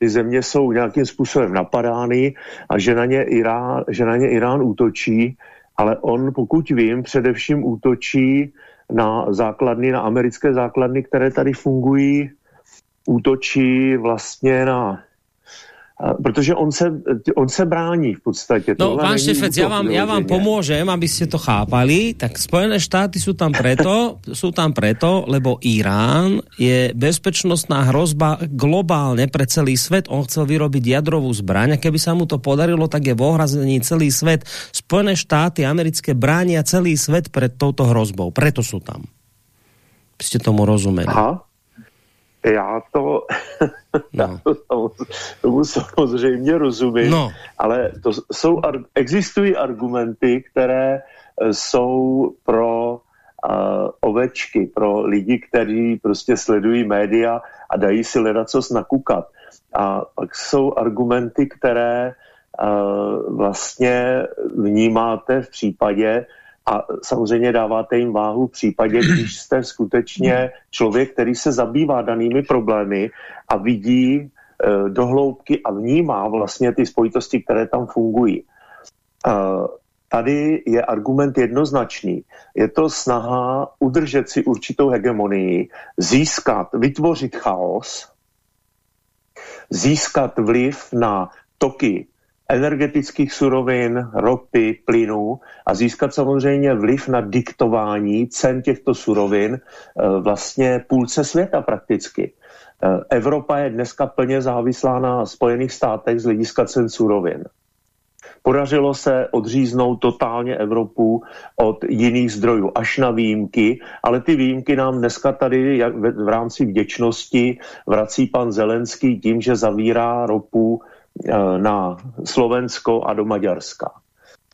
ty země jsou nějakým způsobem napadány a že na ně Irán, že na ně Irán útočí, ale on, pokud vím, především útočí na základny, na americké základny, které tady fungují, útočí vlastně na protože on se, on se brání v podstatě. No, pán Štefec, já vám, já vám pomôžem, aby ste to chápali. Tak Spojené štáty sú tam preto, sú tam preto, lebo Irán je bezpečnostná hrozba globálne pre celý svet. On chcel vyrobiť jadrovú zbraň a keby sa mu to podarilo, tak je v ohrazení celý svet. Spojené štáty americké bránia celý svet pred touto hrozbou. Preto sú tam. Jste tomu rozuměli. Aha. Já to, no. já to tomu samozřejmě rozumím, no. ale to jsou, existují argumenty, které eh, jsou pro uh, ovečky, pro lidi, kteří prostě sledují média a dají si ledacos nakukat. A pak jsou argumenty, které uh, vlastně vnímáte v případě, a samozřejmě dáváte jim váhu v případě, když jste skutečně člověk, který se zabývá danými problémy a vidí e, do hloubky a vnímá vlastně ty spojitosti, které tam fungují. E, tady je argument jednoznačný. Je to snaha udržet si určitou hegemonii, získat, vytvořit chaos, získat vliv na toky energetických surovin, ropy, plynu a získat samozřejmě vliv na diktování cen těchto surovin eh, vlastně půlce světa prakticky. Eh, Evropa je dneska plně závislá na Spojených státech z hlediska cen surovin. Podařilo se odříznout totálně Evropu od jiných zdrojů, až na výjimky, ale ty výjimky nám dneska tady v rámci vděčnosti vrací pan Zelenský tím, že zavírá ropu na Slovensko a do Maďarska.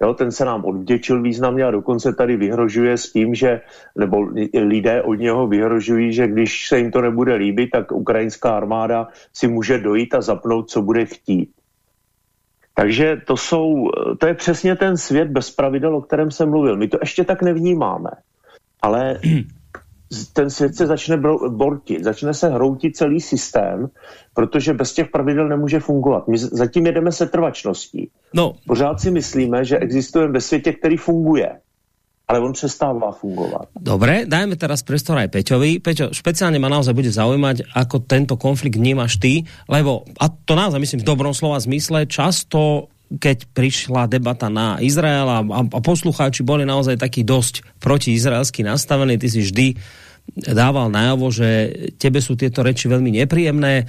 Jo, ten se nám odvděčil významně a dokonce tady vyhrožuje s tím, že, nebo lidé od něho vyhrožují, že když se jim to nebude líbit, tak ukrajinská armáda si může dojít a zapnout, co bude chtít. Takže to jsou, to je přesně ten svět bez pravidel, o kterém jsem mluvil. My to ještě tak nevnímáme. Ale ten svět se začne bortit, začne se hroutit celý systém, protože bez těch pravidel nemůže fungovat. My zatím jedeme se trvačností. No. Pořád si myslíme, že existujeme ve světě, který funguje ale on přestává fungovat. Dobre, dajme teraz priestor aj Peťovi. Peťo, špeciálne ma naozaj bude zaujímať, ako tento konflikt vnímaš ty, lebo, a to naozaj myslím v dobrom slova zmysle, často keď prišla debata na Izrael a, a poslucháči boli naozaj taký dosť protiizraelsky nastavení, ty si vždy dával najavo, že tebe sú tieto reči veľmi nepríjemné. E,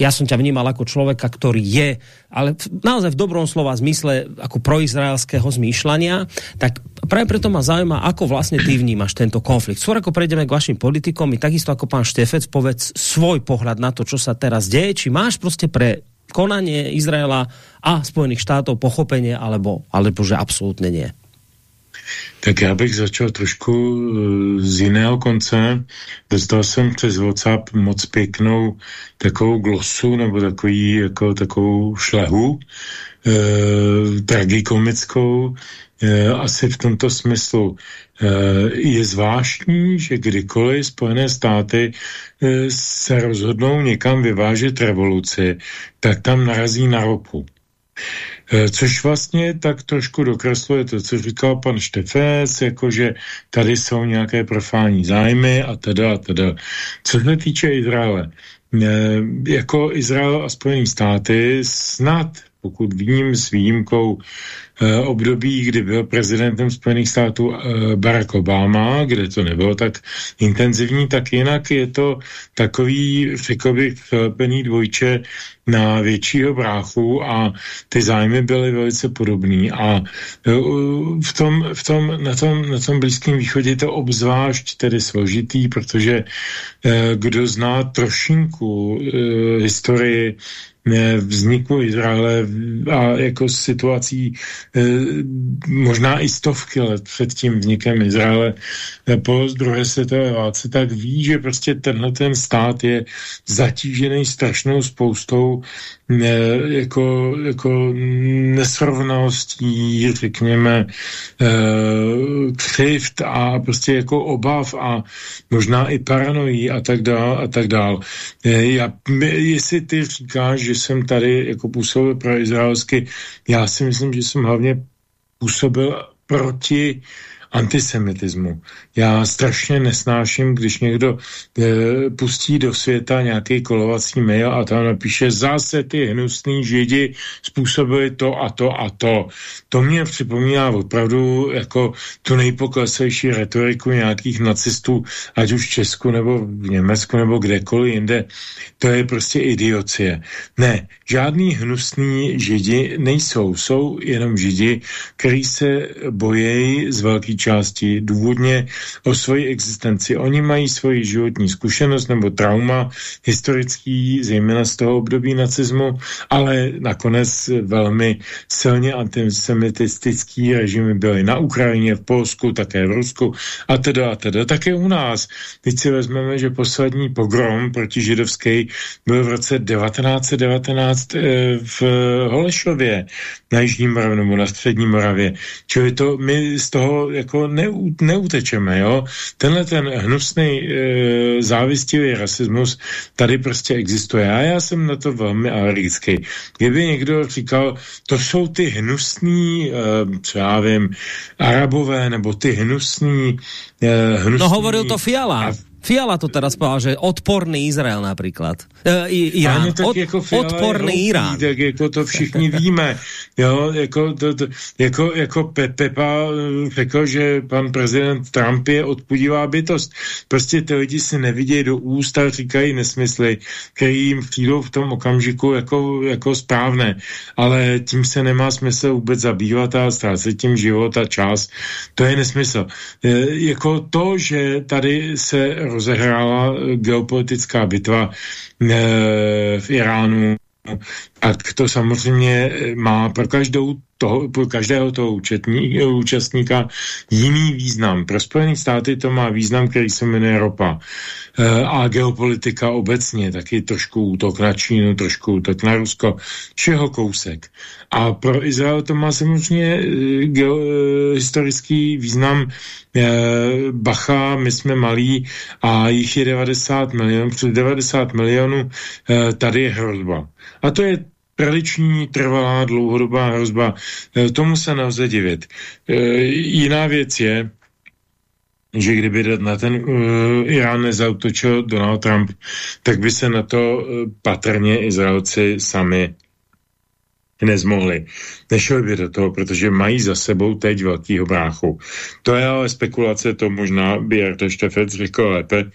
ja som ťa vnímal ako človeka, ktorý je, ale naozaj v dobrom slova zmysle ako proizraelského zmýšľania, tak práve preto ma zaujíma, ako vlastne ty vnímaš tento konflikt. Skôr ako prejdeme k vašim politikom, i takisto ako pán Štefec, povedz svoj pohľad na to, čo sa teraz deje, či máš prostě pre konanie Izraela a Spojených štátov pochopenie, alebo, alebo že absolútne nie? Tak já bych začal trošku eh, z jiného konce. Dostal jsem přes WhatsApp moc pěknou takovou glosu nebo takový, jako, takovou šlehu eh, tragikomickou, asi v tomto smyslu. Eh, je zvláštní, že kdykoliv Spojené státy eh, se rozhodnou někam vyvážet revoluci, tak tam narazí na ropu. Eh, což vlastně tak trošku dokresluje to, co říkal pan Štefec, jakože tady jsou nějaké profání zájmy a teda a teda. Co se týče Izraele, eh, jako Izrael a Spojené státy snad, pokud vím s výjimkou Eh, období, kdy byl prezidentem Spojených států eh, Barack Obama, kde to nebylo tak intenzivní, tak jinak je to takový, řekl bych, dvojče na většího bráchu a ty zájmy byly velice podobný. A eh, v tom, v tom, na, tom, na tom Blízkém východě je to obzvlášť tedy složitý, protože kdo zná trošinku historii vzniku Izraele a jako situací e, možná i stovky let před tím vznikem Izraele e, po druhé světové válce, tak ví, že prostě tenhle ten stát je zatížený strašnou spoustou jako, jako nesrovnalostí, řekněme, eh, křivt a prostě jako obav a možná i paranojí a tak dál a tak dál. Eh, já, jestli ty říkáš, že jsem tady jako působil pro izraelsky, já si myslím, že jsem hlavně působil proti antisemitismu. Já strašně nesnáším, když někdo e, pustí do světa nějaký kolovací mail a tam napíše zase ty hnusný židi způsobili to a to a to. To mě připomíná opravdu jako tu nejpokleslejší retoriku nějakých nacistů, ať už v Česku nebo v Německu nebo kdekoliv jinde. To je prostě idiocie. Ne, žádný hnusný židi nejsou. Jsou jenom židi, kteří se bojejí z velké části důvodně o svoji existenci. Oni mají svoji životní zkušenost nebo trauma historický, zejména z toho období nacismu, ale nakonec velmi silně antisemitistický režimy byly na Ukrajině, v Polsku, také v Rusku a teda a teda. Také u nás. Teď si vezmeme, že poslední pogrom proti židovské byl v roce 1919 eh, v Holešově na Jižní Moravě nebo na Střední Moravě. Čili to my z toho jako neu, neutečeme, jo. Tenhle ten hnusný e, závistivý rasismus tady prostě existuje. A já jsem na to velmi alergický. Kdyby někdo říkal, to jsou ty hnusný, e, co já vím, arabové, nebo ty hnusný, e, hnusný... No hovoril to Fiala. A Fiala to teraz povedal, že odporný Izrael například. E, Irán. tak Od, jako odporný Irán. Tak jako to všichni víme. Jo, jako, to, to, jako, jako Pe Pepa řekl, že pan prezident Trump je odpudivá bytost. Prostě ty lidi si nevidějí do úst a říkají nesmysly, který jim přijdou v tom okamžiku jako, jako správné. Ale tím se nemá smysl vůbec zabývat a ztrácet tím život a čas. To je nesmysl. E, jako to, že tady se rozehrála geopolitická bitva eh, v Iránu, a to samozřejmě má pro každou toho, pro každého toho účetní, účastníka jiný význam. Pro Spojené státy to má význam, který se jmenuje ropa. E, a geopolitika obecně, taky trošku útok na Čínu, trošku útok na Rusko, čeho kousek. A pro Izrael to má samozřejmě e, e, historický význam Bacha, my jsme malí a jich je 90 milionů, před 90 milionů tady je hrozba. A to je tradiční, trvalá, dlouhodobá hrozba. E, tomu se nelze divit. E, jiná věc je, že kdyby na ten uh, Irán nezautočil Donald Trump, tak by se na to uh, patrně Izraelci sami nezmohli. Nešli by do toho, protože mají za sebou teď velkýho bráchu. To je ale spekulace, to možná by Jarda Štefec řekl lépe.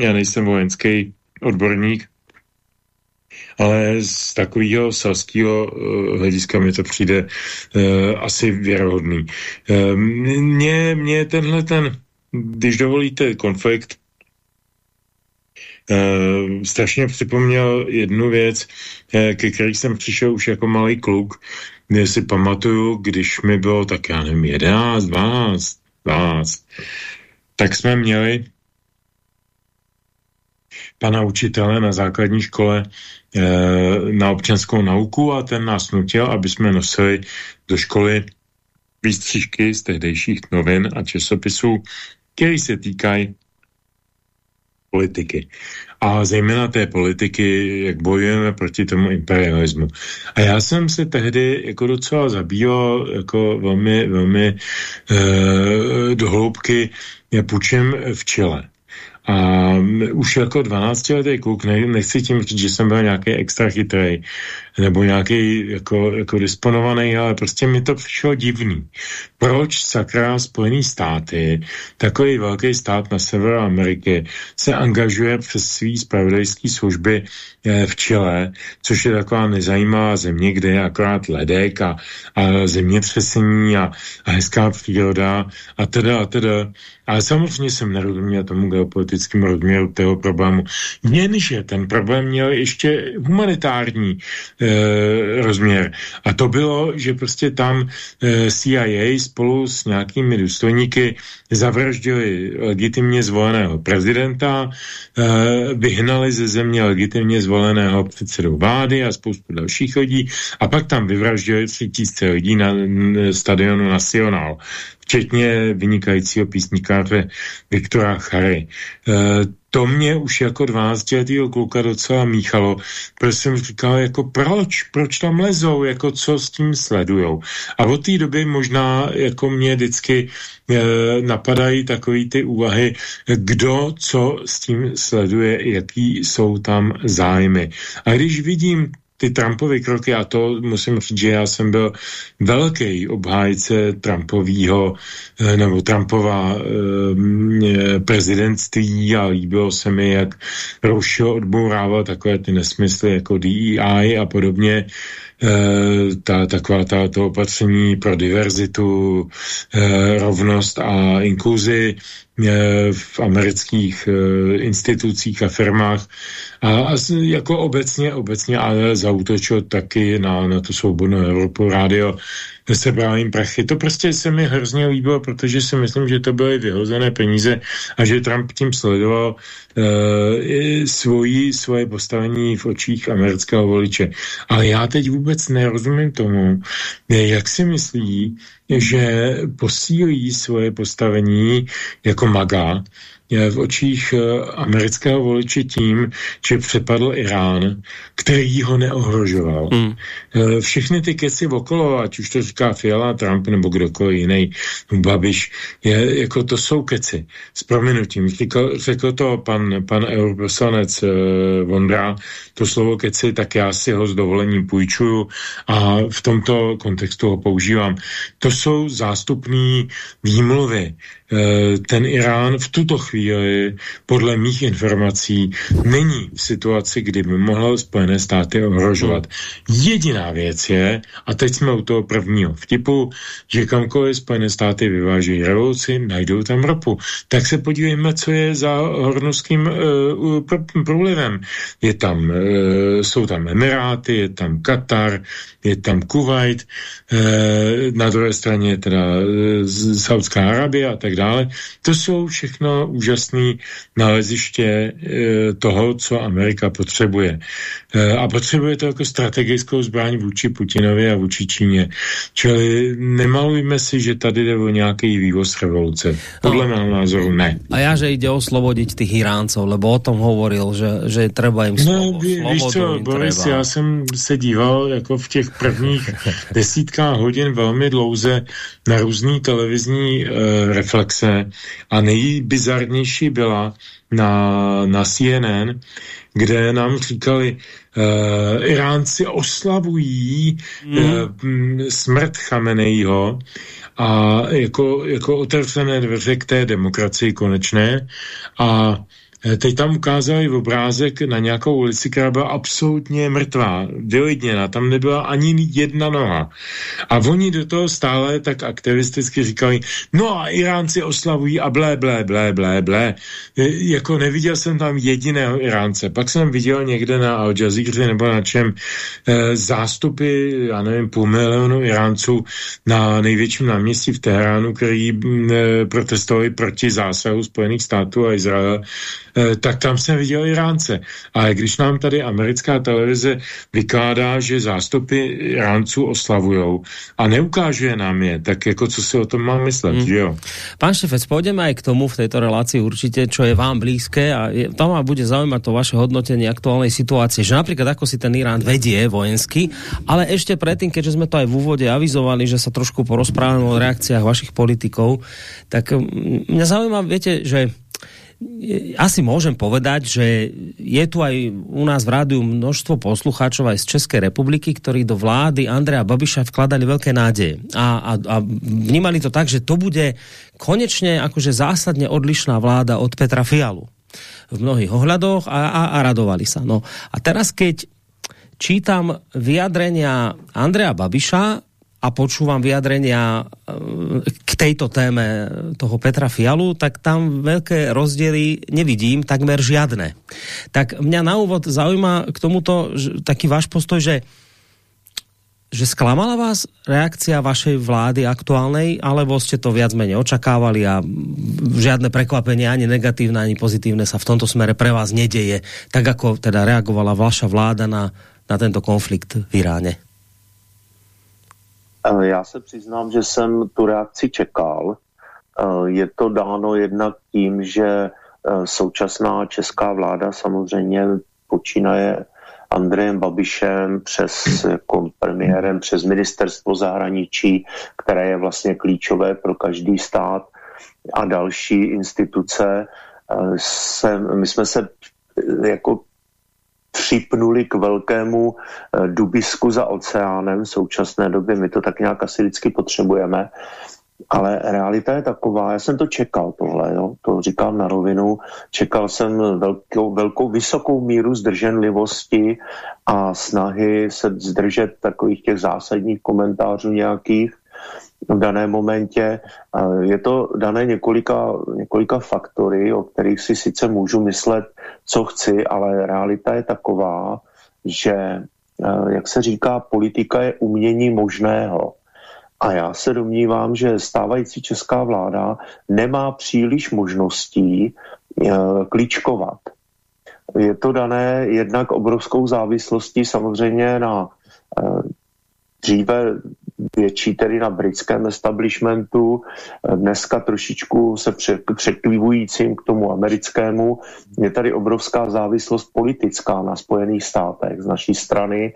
Já nejsem vojenský odborník, ale z takového selského uh, hlediska mi to přijde uh, asi věrohodný. Uh, mně, mně tenhle ten, když dovolíte, konflikt Uh, strašně připomněl jednu věc, ke které jsem přišel už jako malý kluk, kde si pamatuju, když mi bylo tak, já nevím, 11, 12, 12, tak jsme měli pana učitele na základní škole e, na občanskou nauku a ten nás nutil, aby jsme nosili do školy výstřížky z tehdejších novin a časopisů, které se týkají politiky. A zejména té politiky, jak bojujeme proti tomu imperialismu. A já jsem se tehdy jako docela zabýval jako velmi, velmi e, dohloubky půjčem v Čile. A už jako 12-letý kluk, ne, nechci tím říct, že jsem byl nějaký extra chytrý, nebo nějaký jako, jako disponovaný, ale prostě mi to přišlo divný. Proč sakra Spojený státy, takový velký stát na severu Ameriky, se angažuje přes svý spravodajské služby eh, v Chile, což je taková nezajímavá země, kde je akorát ledek a, a zemětřesení a, a hezká příroda a teda a teda. Ale samozřejmě jsem nerozuměl tomu geopolitickému rozměru toho problému. Jenže ten problém měl ještě humanitární e, rozměr. A to bylo, že prostě tam e, CIA spolu s nějakými důstojníky zavraždili legitimně zvoleného prezidenta, e, vyhnali ze země legitimně zvoleného předsedu vlády a spoustu dalších lidí a pak tam vyvraždili tři tisíce lidí na, na stadionu Nacional včetně vynikajícího písníkáře Viktora Chary. E, to mě už jako 12 letýho kluka docela míchalo, protože jsem říkal, jako proč, proč tam lezou, jako co s tím sledujou. A od té doby možná jako mě vždycky e, napadají takové ty úvahy, kdo co s tím sleduje, jaký jsou tam zájmy. A když vidím ty Trumpovy kroky, a to musím říct, že já jsem byl velký obhájce Trumpového eh, nebo Trumpova eh, prezidentství a líbilo se mi, jak Rošo odbourával takové ty nesmysly jako DEI a podobně. Ta, taková ta, to opatření pro diverzitu, rovnost a inkluzi v amerických institucích a firmách. A, a jako obecně, obecně ale zautočil taky na, na tu svobodnou Evropu rádio sebrávým prachy. To prostě se mi hrozně líbilo, protože si myslím, že to byly vyhozené peníze a že Trump tím sledoval uh, svoji, svoje postavení v očích amerického voliče. Ale já teď vůbec nerozumím tomu, jak si myslí, že posílí svoje postavení jako maga, v očích eh, amerického voliče tím, že přepadl Irán, který ho neohrožoval. Mm. Všechny ty keci okolo, ať už to říká Fiala, Trump nebo kdokoliv jiný, Babiš, je, jako to jsou keci. S prominutím. Řekl, řekl to pan, pan europoslanec uh, Vondra, to slovo keci, tak já si ho s dovolením půjčuju a v tomto kontextu ho používám. To jsou zástupní výmluvy. Uh, ten Irán v tuto chvíli, podle mých informací, není v situaci, kdy by mohl Spojené státy ohrožovat. Jediná věc je, a teď jsme u toho prvního vtipu, že kamkoliv Spojené státy vyvážejí revoluci, najdou tam ropu. Tak se podívejme, co je za hornovským uh, průlivem. Je tam, uh, jsou tam Emiráty, je tam Katar, je tam Kuwait, uh, na druhé straně teda uh, Saudská Arabie a tak dále. To jsou všechno úžasné naleziště uh, toho, co Amerika potřebuje. Uh, a potřebuje to jako strategickou zbraň vůči Putinovi a vůči Číně. Čili nemalujme si, že tady jde o nějaký vývoz revoluce. Podle no. mého názoru ne. A já, že jde oslobodit těch Iráncov, lebo o tom hovoril, že, že třeba jim slovo, no, ví, víš co, Boris, treba. já jsem se díval jako v těch prvních desítkách hodin velmi dlouze na různé televizní uh, reflexe a nejbizarnější byla na, na CNN, kde nám říkali, uh, Iránci oslavují mm. uh, smrt Chamenejího a jako, jako otevřené dveře k té demokracii konečné a teď tam ukázali obrázek na nějakou ulici, která byla absolutně mrtvá, vylidněna, tam nebyla ani jedna noha. A oni do toho stále tak aktivisticky říkali, no a Iránci oslavují a blé, blé, blé, blé, blé. E, jako neviděl jsem tam jediného Iránce. Pak jsem viděl někde na Al Jazeera nebo na čem e, zástupy, já nevím, půl milionu Iránců na největším náměstí v Teheránu, který e, protestovali proti zásahu Spojených států a Izraele Eh, tak tam jsem viděl Iránce. Ale když nám tady americká televize vykládá, že zástupy Iránců oslavujou a neukáže nám je, tak jako co si o tom mám myslet, že jo? Pán Šefec, pôjdeme aj k tomu v této relaci určitě, čo je vám blízké a je, to ma bude zaujímať to vaše hodnotenie aktuálnej situácie, že napríklad ako si ten Irán vedie vojensky, ale ešte predtým, keďže sme to aj v úvode avizovali, že sa trošku porozprávame o reakciách vašich politikov, tak mňa zaujíma, viete, že asi môžem povedať, že je tu aj u nás v rádiu množstvo poslucháčov aj z Českej republiky, ktorí do vlády Andreja Babiša vkladali veľké nádeje. A, a, a vnímali to tak, že to bude konečne akože zásadne odlišná vláda od Petra Fialu v mnohých ohľadoch a, a, a radovali sa. No a teraz, keď čítam vyjadrenia Andreja Babiša, a počúvam vyjadrenia e, k tejto téme toho Petra Fialu, tak tam veľké rozdiely nevidím, takmer žiadne. Tak mňa na úvod zaujíma k tomuto že, taký váš postoj, že že sklamala vás reakcia vašej vlády aktuálnej, alebo ste to viac menej očakávali a žiadne prekvapenie ani negatívne, ani pozitívne sa v tomto smere pre vás nedeje, tak ako teda reagovala vaša vláda na, na tento konflikt v Iráne? Eh, já se přiznám, že jsem tu reakci čekal. Eh, je to dáno jednak tím, že eh, současná česká vláda samozřejmě počínaje Andrejem Babišem přes jako premiérem, přes ministerstvo zahraničí, které je vlastně klíčové pro každý stát a další instituce. Se, my jsme se jako připnuli k velkému dubisku za oceánem v současné době. My to tak nějak asi vždycky potřebujeme. Ale realita je taková, já jsem to čekal tohle, jo, to říkám na rovinu, čekal jsem velkou, velkou, vysokou míru zdrženlivosti a snahy se zdržet takových těch zásadních komentářů nějakých v daném momentě. Je to dané několika, několika faktory, o kterých si sice můžu myslet, co chci, ale realita je taková, že, eh, jak se říká, politika je umění možného. A já se domnívám, že stávající česká vláda nemá příliš možností eh, klíčkovat. Je to dané jednak obrovskou závislostí samozřejmě na eh, dříve větší tedy na britském establishmentu, dneska trošičku se překlivujícím k tomu americkému. Je tady obrovská závislost politická na Spojených státech z naší strany.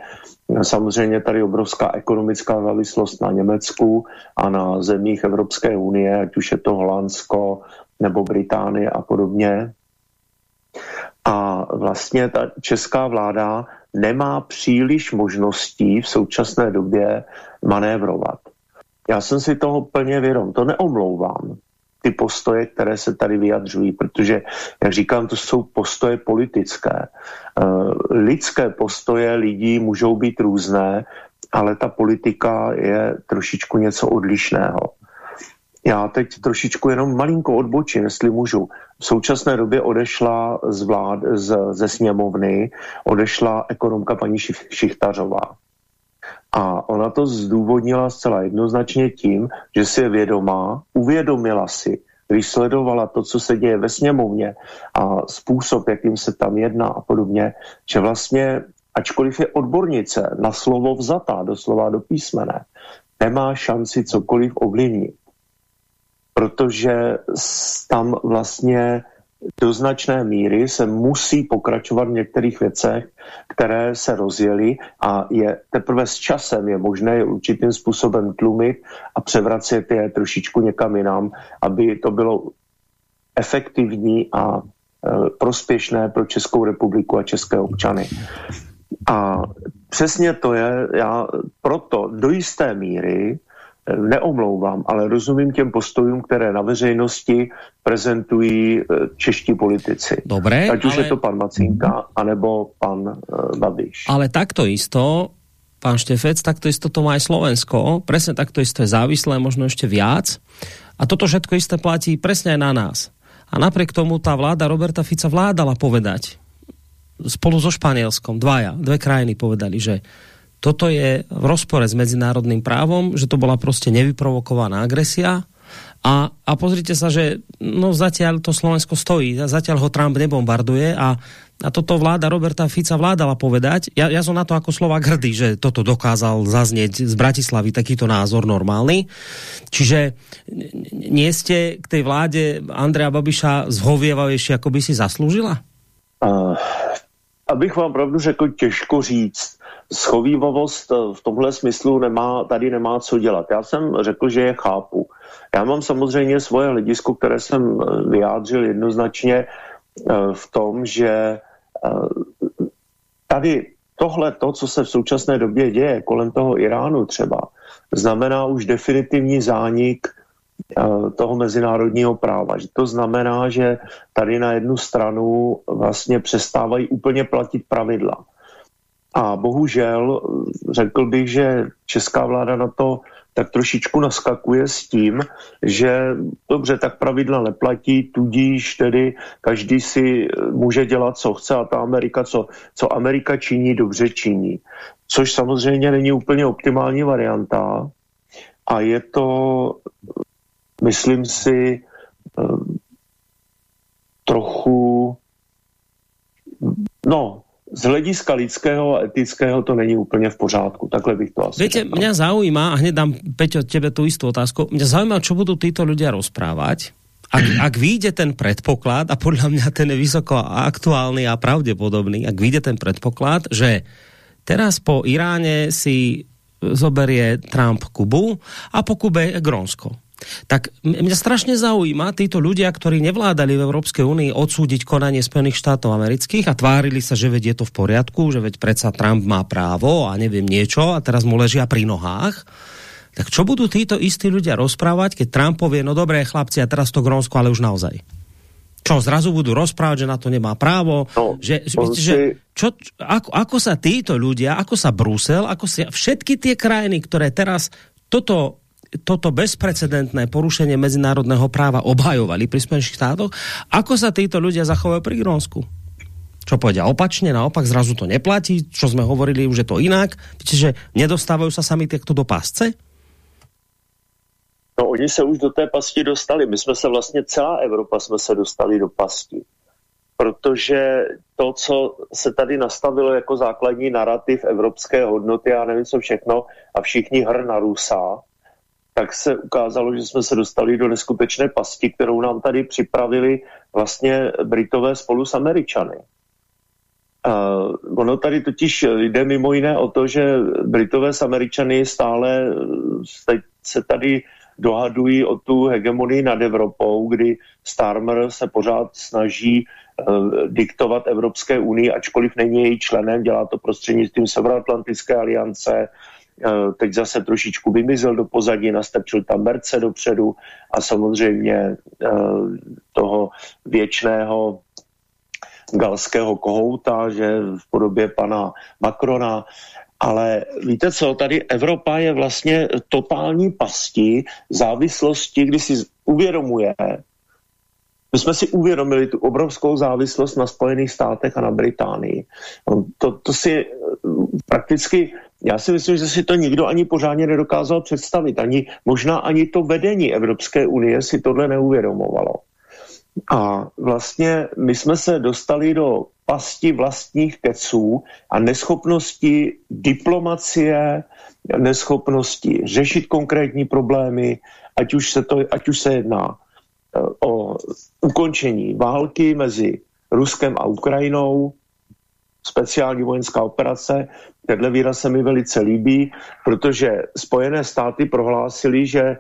Samozřejmě tady obrovská ekonomická závislost na Německu a na zemích Evropské unie, ať už je to Holandsko nebo Británie a podobně. A vlastně ta česká vláda nemá příliš možností v současné době manévrovat. Já jsem si toho plně vědom, to neomlouvám, ty postoje, které se tady vyjadřují, protože, jak říkám, to jsou postoje politické. Uh, lidské postoje lidí můžou být různé, ale ta politika je trošičku něco odlišného. Já teď trošičku jenom malinko odbočím, jestli můžu. V současné době odešla z vlád, z, ze sněmovny, odešla ekonomka paní Šichtařová. A ona to zdůvodnila zcela jednoznačně tím, že si je vědomá, uvědomila si, když sledovala to, co se děje ve sněmovně a způsob, jakým se tam jedná a podobně, že vlastně, ačkoliv je odbornice na slovo vzatá, doslova do písmene, nemá šanci cokoliv ovlivnit. Protože tam vlastně do značné míry se musí pokračovat v některých věcech, které se rozjeli a je teprve s časem je možné je určitým způsobem tlumit a převracet je trošičku někam jinam, aby to bylo efektivní a e, prospěšné pro Českou republiku a české občany. A přesně to je, já proto do jisté míry neomlouvám, ale rozumím těm postojům, které na veřejnosti prezentují eh, čeští politici. Dobré, Ať už ale... je to pan Macínka, anebo pan uh, Babiš. Ale takto isto, pán Štefec, takto isto to má aj Slovensko, presne takto isto je závislé, možno ešte viac. A toto všetko isté platí presne aj na nás. A napriek tomu tá vláda Roberta Fica vládala povedať spolu so Španielskom, dvaja, dve krajiny povedali, že toto je v rozpore s medzinárodným právom, že to bola prostě nevyprovokovaná agresia a, a pozrite sa, že no zatiaľ to Slovensko stojí, zatiaľ ho Trump nebombarduje a, a toto vláda Roberta Fica vládala povedať. Ja, ja som na to ako slova hrdý, že toto dokázal zaznieť z Bratislavy takýto názor normálny. Čiže nie ste k tej vláde Andrea Babiša zhovievavejší, ako by si zaslúžila? Uh, abych vám pravdu řekl, těžko říct schovývavost v tomhle smyslu nemá, tady nemá co dělat. Já jsem řekl, že je chápu. Já mám samozřejmě svoje hledisko, které jsem eh, vyjádřil jednoznačně eh, v tom, že eh, tady tohle, to, co se v současné době děje kolem toho Iránu třeba, znamená už definitivní zánik toho mezinárodního práva. Že to znamená, že tady na jednu stranu vlastně přestávají úplně platit pravidla. A bohužel řekl bych, že česká vláda na to tak trošičku naskakuje s tím, že dobře, tak pravidla neplatí, tudíž tedy každý si může dělat, co chce a ta Amerika, co, co Amerika činí, dobře činí. Což samozřejmě není úplně optimální varianta a je to, myslím si, eh, trochu no, z hlediska lidského a etického to není úplně v pořádku. Takhle bych to asi Viete, řekl. mňa zaujíma, a hneď dám Peťo tebe tú istú otázku, mňa zaujíma, čo budú títo ľudia rozprávať, ak, ak vyjde ten predpoklad, a podľa mňa ten je vysoko aktuálny a pravdepodobný, ak vyjde ten predpoklad, že teraz po Iráne si zoberie Trump Kubu a po Kube Grónsko tak mňa strašne zaujíma títo ľudia, ktorí nevládali v Európskej únii odsúdiť konanie Spojených štátov amerických a tvárili sa, že veď je to v poriadku, že veď predsa Trump má právo a neviem niečo a teraz mu ležia pri nohách. Tak čo budú títo istí ľudia rozprávať, keď Trump povie, no dobré chlapci, a teraz to Grónsko, ale už naozaj. Čo, zrazu budú rozprávať, že na to nemá právo? No, že, že, že, čo, ako, ako sa títo ľudia, ako sa Brusel, ako sa všetky tie krajiny, ktoré teraz toto toto bezprecedentné porušenie medzinárodného práva obhajovali pri Spojených štátoch, ako sa títo ľudia zachovajú pri Grónsku? Čo povedia opačne, naopak zrazu to neplatí, čo sme hovorili, už je to inak. Čiže nedostávajú sa sami takto do pásce? No oni se už do té pasti dostali. My jsme se vlastně, celá Evropa jsme se dostali do pasti. Protože to, co se tady nastavilo jako základní narrativ evropské hodnoty, já nevím co všechno, a všichni hr na Rusa, tak se ukázalo, že jsme se dostali do neskutečné pasti, kterou nám tady připravili vlastně Britové spolu s Američany. Uh, ono tady totiž jde mimo jiné o to, že Britové s Američany stále se tady dohadují o tu hegemonii nad Evropou, kdy Starmer se pořád snaží uh, diktovat Evropské unii, ačkoliv není její členem, dělá to prostřednictvím Severoatlantické aliance, teď zase trošičku vymizel do pozadí, nastrčil tam Merce dopředu a samozřejmě uh, toho věčného galského kohouta, že v podobě pana Macrona, ale víte co, tady Evropa je vlastně totální pasti závislosti, kdy si uvědomuje, my jsme si uvědomili tu obrovskou závislost na Spojených státech a na Británii. No, to, to si prakticky, já si myslím, že si to nikdo ani pořádně nedokázal představit. Ani, možná ani to vedení Evropské unie si tohle neuvědomovalo. A vlastně my jsme se dostali do pasti vlastních keců a neschopnosti diplomacie, neschopnosti řešit konkrétní problémy, ať už se, to, ať už se jedná eh, o ukončení války mezi Ruskem a Ukrajinou, speciální vojenská operace. Tenhle výraz se mi velice líbí, protože Spojené státy prohlásili, že eh,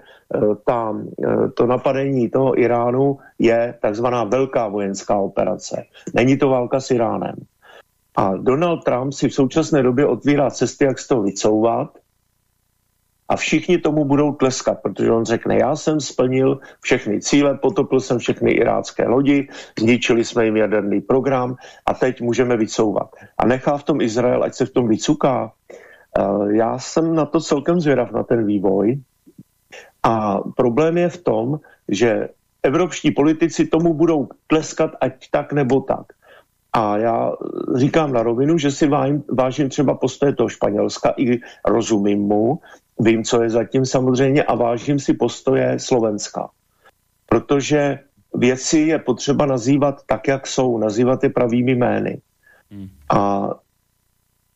ta, eh, to napadení toho Iránu je takzvaná velká vojenská operace. Není to válka s Iránem. A Donald Trump si v současné době otvírá cesty, jak z toho vycouvat a všichni tomu budou tleskat, protože on řekne, já jsem splnil všechny cíle, potopil jsem všechny irácké lodi, zničili jsme jim jaderný program a teď můžeme vycouvat. A nechá v tom Izrael, ať se v tom vycuká. Eh, já jsem na to celkem zvědav, na ten vývoj. A problém je v tom, že evropští politici tomu budou tleskat ať tak nebo tak. A já říkám na rovinu, že si vážím třeba postoje toho Španělska, i rozumím mu, Vím, co je zatím samozřejmě a vážím si postoje Slovenska. Protože věci je potřeba nazývat tak, jak jsou, nazývat je pravými jmény. Hmm. A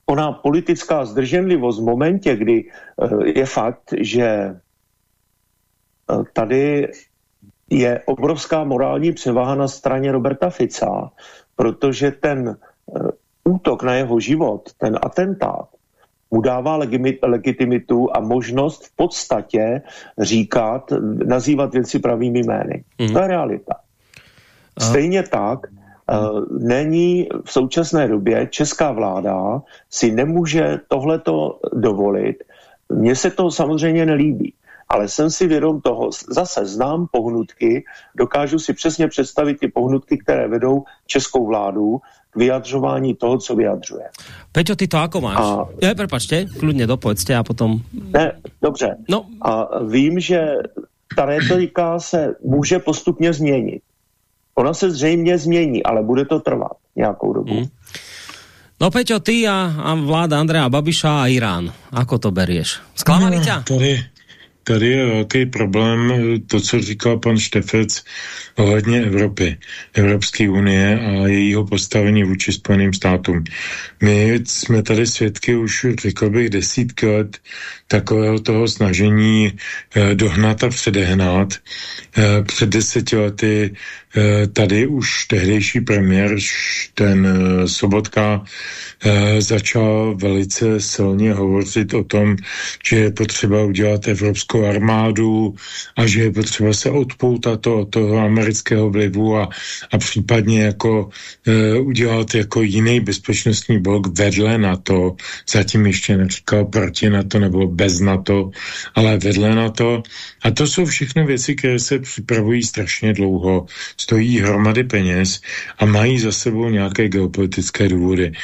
ona politická zdrženlivost v momentě, kdy eh, je fakt, že eh, tady je obrovská morální převaha na straně Roberta Fica, protože ten eh, útok na jeho život, ten atentát, mu dává legitimitu a možnost v podstatě říkat, nazývat věci pravými jmény. Mm. To je realita. Stejně tak uh, není v současné době česká vláda si nemůže tohleto dovolit. Mně se to samozřejmě nelíbí ale jsem si vědom toho, zase znám pohnutky, dokážu si přesně představit ty pohnutky, které vedou českou vládu k vyjadřování toho, co vyjadřuje. Peťo, ty to ako máš? A... Je, prepačte, kludně dopoďte a potom... Ne, dobře. No. A vím, že ta retorika se může postupně změnit. Ona se zřejmě změní, ale bude to trvat nějakou dobu. Hmm. No Peťo, ty a, a vláda Andrea Babiša a Irán, ako to berieš? Sklamali no, ťa? Tady, tady je velký problém, to, co říkal pan Štefec ohledně Evropy, Evropské unie a jejího postavení vůči Spojeným státům. My jsme tady svědky už, řekl bych, desítky let takového toho snažení eh, dohnat a předehnat. Eh, před deseti lety eh, tady už tehdejší premiér, ten Sobotka, začal velice silně hovořit o tom, že je potřeba udělat Evropskou armádu a že je potřeba se odpoutat to, od toho amerického vlivu a, a případně jako udělat jako jiný bezpečnostní blok vedle NATO, zatím ještě neříkal proti NATO nebo bez NATO, ale vedle NATO. A to jsou všechno věci, které se připravují strašně dlouho, stojí hromady peněz a mají za sebou nějaké geopolitické důvody. E,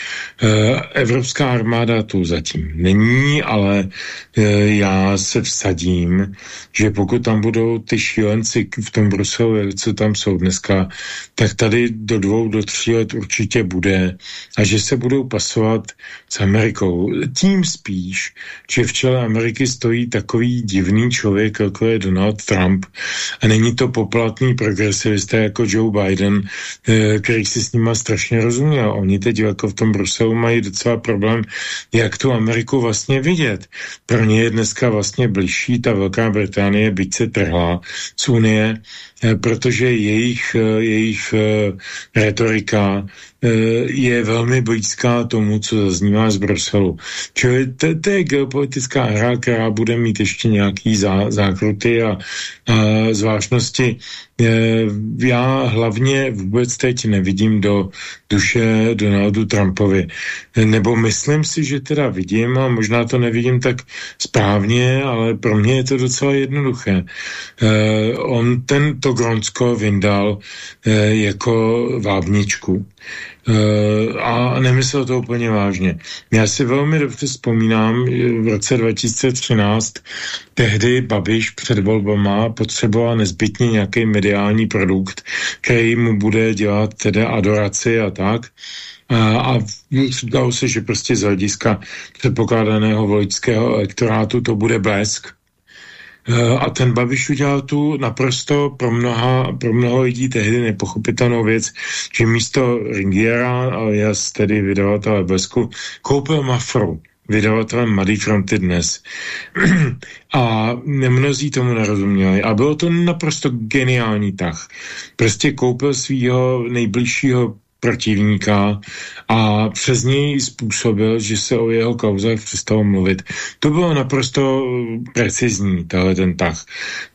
Evropská armáda tu zatím není, ale e, já se vsadím, že pokud tam budou ty šílenci v tom Bruselu, co tam jsou dneska, tak tady do dvou, do tří let určitě bude a že se budou pasovat s Amerikou. Tím spíš, že v čele Ameriky stojí takový divný člověk, jako je Donald Trump a není to poplatný progresivista jako Joe Biden, e, který si s nima strašně rozuměl. Oni teď jako v tom Bruselu mají docela problém, jak tu Ameriku vlastně vidět. Pro ně je dneska vlastně bližší ta Velká Británie, byť se trhla z Unie, eh, protože jejich, eh, jejich retorika je velmi blízká tomu, co zaznívá z Bruselu. Čili to, to je geopolitická hra, která bude mít ještě nějaký zá, zákruty a, a zvláštnosti. Já hlavně vůbec teď nevidím do duše Donaldu Trumpovi. Nebo myslím si, že teda vidím a možná to nevidím tak správně, ale pro mě je to docela jednoduché. On tento Gronsko vyndal jako vábničku. Uh, a nemyslel to úplně vážně. Já si velmi dobře vzpomínám, v roce 2013 tehdy Babiš před volbama potřeboval nezbytně nějaký mediální produkt, který mu bude dělat teda adoraci a tak. A, a říkalo se, že prostě z hlediska předpokládaného voličského elektorátu to bude blesk. Eh, a ten Babiš udělal tu naprosto pro, mnoha, pro mnoho lidí tehdy nepochopitelnou věc, že místo Ringiera, alias tedy vydavatele Blesku, koupil Mafru vydavatelem Mladý fronty dnes. A mnozí tomu nerozuměli. A bylo to naprosto geniální tah. Prostě koupil svého nejbližšího protivníka a přes něj způsobil, že se o jeho kauzách přestalo mluvit. To bylo naprosto precizní, tahle ten tah.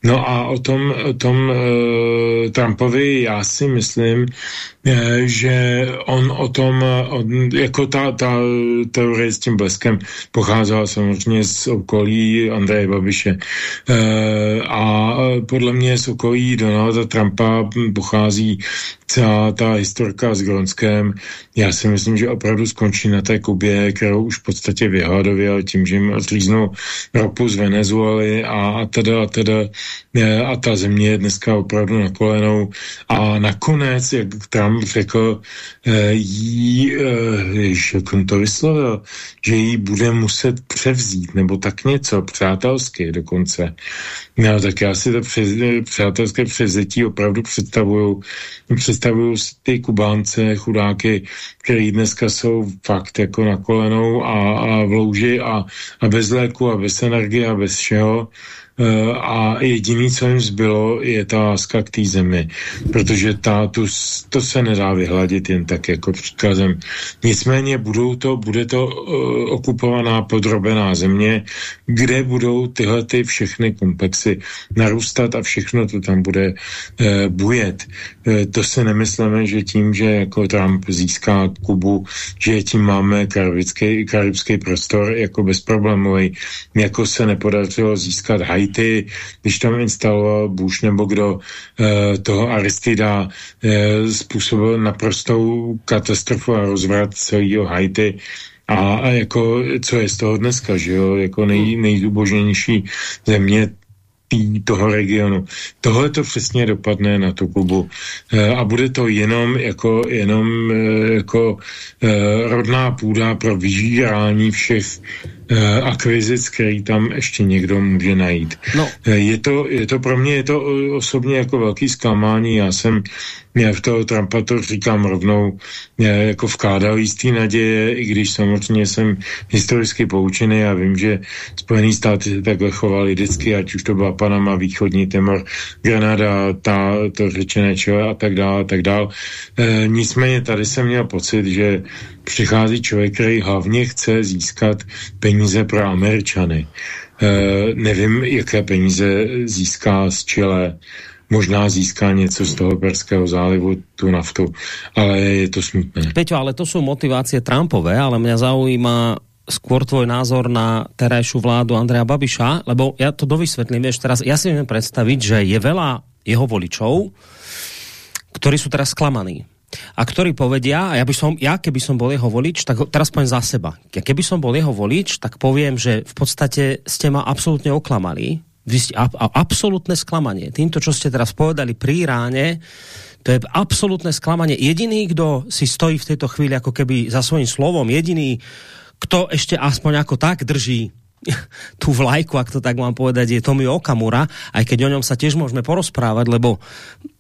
No a o tom, o tom uh, Trumpovi já si myslím, že on o tom, on, jako ta, ta teorie s tím bleskem pocházela samozřejmě z okolí Andreje Babiše. Uh, a podle mě z okolí Donalda Trumpa pochází celá ta historka s Gronskem, já si myslím, že opravdu skončí na té Kubě, kterou už v podstatě vyhladověl tím, že jim odříznou ropu z Venezuely a, teda, a teda a ta země je dneska opravdu na kolenou. A nakonec, jak Trump řekl, eh, jí, eh, jak on to vyslovil, že jí bude muset převzít, nebo tak něco, přátelsky dokonce. No, tak já si to přes, přátelské převzetí opravdu představuju, představuju ty Kubánce, chudáky, který dneska jsou fakt jako na kolenou a, a v louži a, a bez léku a bez energie a bez všeho. Eh, a jediný, co jim zbylo, je ta láska k té zemi, protože ta, tu, to se nedá vyhladit jen tak jako příkazem. Nicméně budou to, bude to uh, okupovaná, podrobená země, kde budou tyhle ty všechny komplexy narůstat a všechno to tam bude uh, bujet. Uh, to se nemyslíme, že tím, že jako Trump získá Kubu, že tím máme karibský, karibský prostor jako bezproblémový, jako se nepodařilo získat Haiti Haiti, když tam instaloval Bush nebo kdo eh, toho Aristida eh, způsobil naprostou katastrofu a rozvrat celého Haiti. A, a jako, co je z toho dneska, že jo, jako nej, nejzuboženější země tý, toho regionu. Tohle to přesně dopadne na tu klubu e, a bude to jenom jako, jenom e, jako e, rodná půda pro vyžírání všech akvizic, který tam ještě někdo může najít. No. E, je, to, je to pro mě je to osobně jako velký zklamání. Já jsem já v toho Trumpa to říkám rovnou, jako vkládal jistý naděje, i když samozřejmě jsem historicky poučený a vím, že Spojený státy se takhle chovali vždycky, ať už to byla Panama, Východní Timor, Granada, ta, to řečené čele a tak dále, a tak dále. E, nicméně tady jsem měl pocit, že přichází člověk, který hlavně chce získat peníze pro Američany. nevím, jaké peníze získá z Chile, možná získá něco z toho Perského zálivu, tu naftu, ale je to smutné. Peťo, ale to jsou motivácie Trumpové, ale mě zaujíma skôr tvoj názor na terajšiu vládu Andreja Babiša, lebo ja to dovysvetlím, vieš, teraz ja si viem predstaviť, že je veľa jeho voličov, ktorí sú teraz sklamaní a ktorí povedia, a ja, by som, ja keby som bol jeho volič, tak teraz poviem za seba. Ja keby som bol jeho volič, tak poviem, že v podstate ste ma absolútne oklamali. Vy ste a, a absolútne sklamanie. Týmto, čo ste teraz povedali pri Iráne, to je absolútne sklamanie. Jediný, kdo si stojí v tejto chvíli ako keby za svojím slovom, jediný, kto ešte aspoň ako tak drží tú vlajku, ak to tak mám povedať, je Tomio Okamura, aj keď o ňom sa tiež môžeme porozprávať, lebo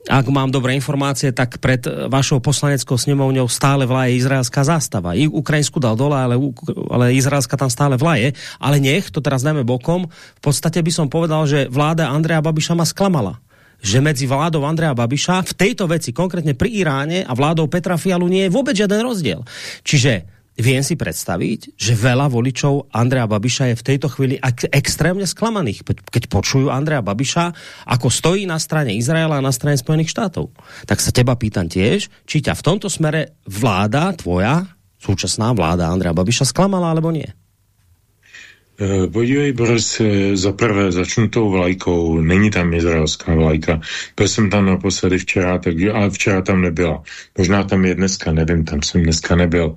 ak mám dobré informácie, tak pred vašou poslaneckou snemovňou stále vlaje izraelská zástava. I Ukrajinsku dal dole, ale, ale izraelská tam stále vlaje. Ale nech, to teraz dáme bokom, v podstate by som povedal, že vláda Andreja Babiša ma sklamala že medzi vládou Andreja Babiša v tejto veci, konkrétne pri Iráne a vládou Petra Fialu nie je vôbec žiaden rozdiel. Čiže Viem si predstaviť, že veľa voličov Andrea Babiša je v tejto chvíli extrémne sklamaných, keď počujú Andrea Babiša, ako stojí na strane Izraela a na strane Spojených štátov. Tak sa teba pýtam tiež, či ťa v tomto smere vláda tvoja, súčasná vláda Andrea Babiša sklamala alebo nie? Eh, podívej, Boris, eh, za prvé začnu tou vlajkou. Není tam izraelská vlajka. Byl jsem tam naposledy včera, takže, ale včera tam nebyla. Možná tam je dneska, nevím, tam jsem dneska nebyl.